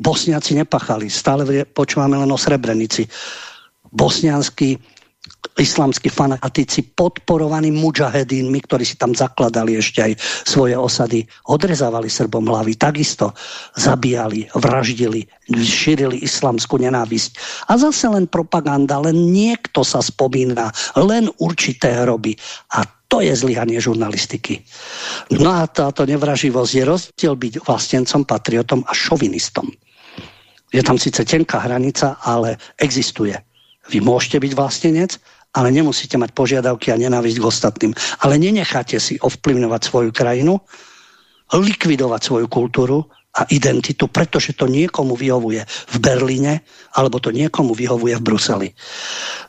Bosniaci nepachali. Stále počúvame len o Srebrenici. Bosnianskí islamskí fanatici podporovaní mujahedínmi, ktorí si tam zakladali ešte aj svoje osady, odrezávali Srbom hlavy, takisto zabíjali, vraždili, šírili islamskú nenávisť. A zase len propaganda, len niekto sa spomína, len určité hroby. A to je zlyhanie žurnalistiky. No a táto nevraživosť je rozdiel byť vlastencom, patriotom a šovinistom. Je tam síce tenká hranica, ale existuje. Vy môžete byť vlastenec, ale nemusíte mať požiadavky a nenávisť k ostatným. Ale nenecháte si ovplyvňovať svoju krajinu, likvidovať svoju kultúru a identitu, pretože to niekomu vyhovuje v Berlíne, alebo to niekomu vyhovuje v Bruseli.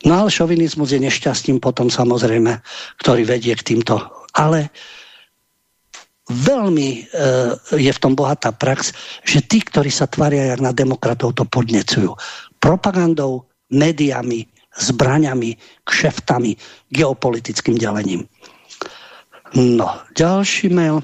No ale šovinizmus je nešťastím potom samozrejme, ktorý vedie k týmto. Ale veľmi e, je v tom bohatá prax, že tí, ktorí sa tvária jak na demokratov, to podnecujú. Propagandou, médiami, zbraňami, kšeftami, geopolitickým delením. No, ďalší mail.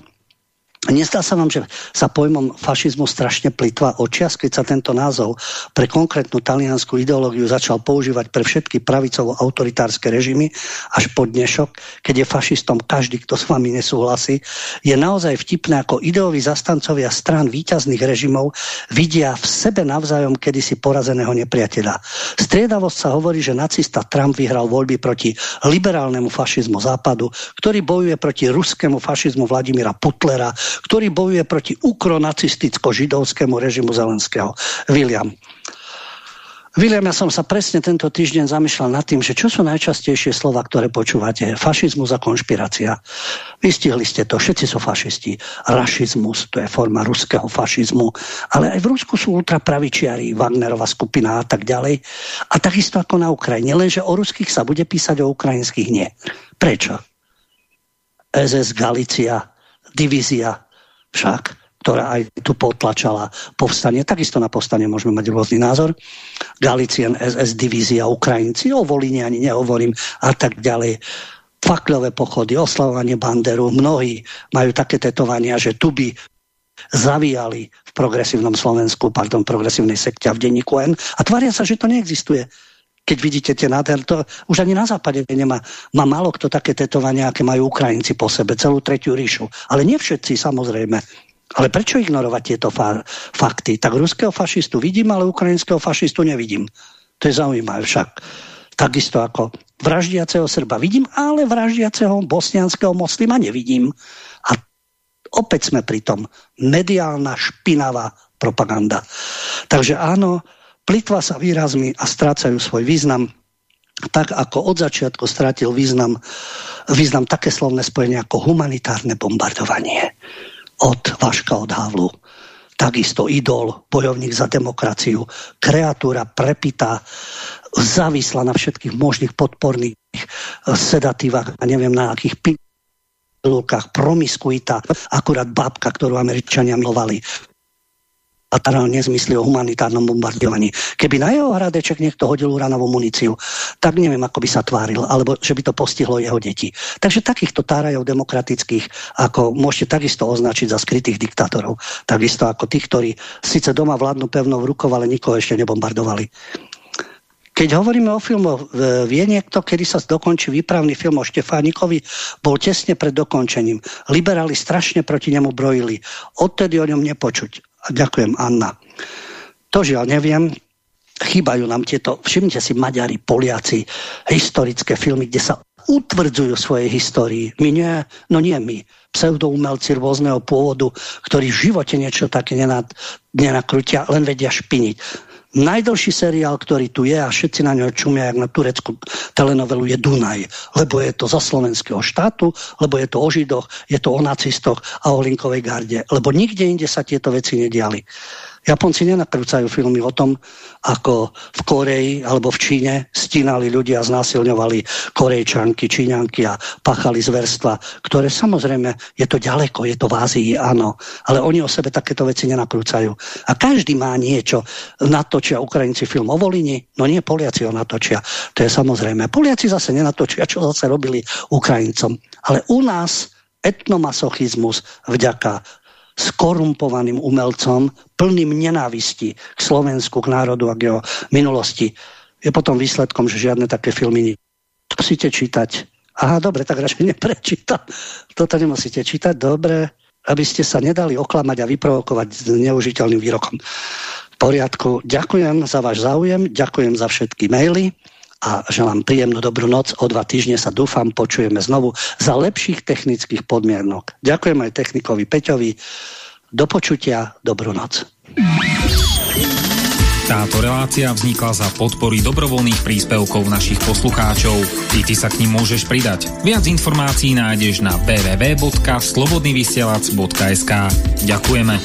Nezdá sa vám, že sa pojmom fašizmu strašne plitva očias, keď sa tento názov pre konkrétnu taliansku ideológiu začal používať pre všetky pravicovo-autoritárske režimy až po dnešok, keď je fašistom každý, kto s vami nesúhlasí, je naozaj vtipné, ako ideoví zastancovia strán výťazných režimov vidia v sebe navzájom kedysi porazeného nepriateľa. Striedavosť sa hovorí, že nacista Trump vyhral voľby proti liberálnemu fašizmu západu, ktorý bojuje proti ruskému fašizmu Vladimíra Putlera, ktorý bojuje proti ukronacisticko-židovskému režimu Zelenského. William. William, ja som sa presne tento týždeň zamýšľal nad tým, že čo sú najčastejšie slova, ktoré počúvate. Fašizmus a konšpirácia. Vystihli ste to, všetci sú fašisti. Rašizmus, to je forma ruského fašizmu. Ale aj v Rusku sú ultrapravičiari, Wagnerová skupina a tak ďalej. A takisto ako na Ukrajine. Lenže o ruských sa bude písať, o ukrajinských nie. Prečo? SS Galicia, divízia však, ktorá aj tu potlačala povstanie. Takisto na povstanie môžeme mať rôzny názor. Galicien SS divízia Ukrajinci, o Volíne ani nehovorím a tak ďalej. Fakľové pochody, oslavovanie banderu. Mnohí majú také tetovania, že tu by zavíjali v progresívnom Slovensku, pardon, progresívnej sekte v denníku N a tvária sa, že to neexistuje keď vidíte tie nádherné, to už ani na západe nemá. Má málo kto také tetovania, aké majú Ukrajinci po sebe, celú tretiu ríšu. Ale nie všetci, samozrejme. Ale prečo ignorovať tieto fa fakty? Tak ruského fašistu vidím, ale ukrajinského fašistu nevidím. To je zaujímavé však. Takisto ako vraždiaceho Srba vidím, ale vraždiaceho bosnianského moslima nevidím. A opäť sme pri tom. Mediálna špinavá propaganda. Takže áno, plitva sa výrazmi a strácajú svoj význam, tak ako od začiatku strátil význam, význam také slovné spojenie ako humanitárne bombardovanie od Vaška od Havlu. Takisto idol, bojovník za demokraciu, kreatúra prepitá, závislá na všetkých možných podporných sedatívach a neviem na akých pilulkách, promiskuita, akurát babka, ktorú Američania milovali a teda nezmysly o humanitárnom bombardovaní. Keby na jeho hradeček niekto hodil uranovú muníciu, tak neviem, ako by sa tváril, alebo že by to postihlo jeho deti. Takže takýchto tárajov demokratických, ako môžete takisto označiť za skrytých diktátorov, takisto ako tých, ktorí síce doma vládnu pevnou rukou, ale nikoho ešte nebombardovali. Keď hovoríme o filmoch, vie niekto, kedy sa dokončí výpravný film o Štefánikovi, bol tesne pred dokončením. Liberáli strašne proti nemu brojili. Odtedy o ňom nepočuť. Ďakujem, Anna. To žiaľ neviem, chýbajú nám tieto, všimnite si Maďari, Poliaci, historické filmy, kde sa utvrdzujú svojej histórii. My nie, no nie my. Pseudoumelci rôzneho pôvodu, ktorí v živote niečo také nenakrutia, len vedia špiniť. Najdlhší seriál, ktorý tu je a všetci na ňo čumia, jak na tureckú telenovelu, je Dunaj. Lebo je to za slovenského štátu, lebo je to o Židoch, je to o nacistoch a o Linkovej garde. Lebo nikde inde sa tieto veci nediali. Japonci nenakrúcajú filmy o tom, ako v Koreji alebo v Číne stínali ľudia, znásilňovali Korejčanky, Číňanky a pachali zverstva, ktoré samozrejme je to ďaleko, je to v Ázii, áno, ale oni o sebe takéto veci nenakrúcajú. A každý má niečo. Natočia Ukrajinci film o Volini, no nie Poliaci ho natočia. To je samozrejme. Poliaci zase nenatočia, čo zase robili Ukrajincom. Ale u nás etnomasochizmus vďaka skorumpovaným umelcom, plným nenávisti k Slovensku, k národu a k jeho minulosti, je potom výsledkom, že žiadne také filmy musíte čítať. Aha, dobre, tak radšej neprečítam. Toto nemusíte čítať, dobre, aby ste sa nedali oklamať a vyprovokovať s neužiteľným výrokom. V poriadku, ďakujem za váš záujem, ďakujem za všetky maily a želám príjemnú dobrú noc. O dva týždne sa dúfam počujeme znovu za lepších technických podmienok. Ďakujem aj technikovi Peťovi. Do počutia, dobrú noc. Táto relácia vznikla za podpory dobrovoľných príspevkov našich poslucháčov. I ty sa k ním môžeš pridať. Viac informácií nájdeš na www.slobodnyvysielac.sk Ďakujeme.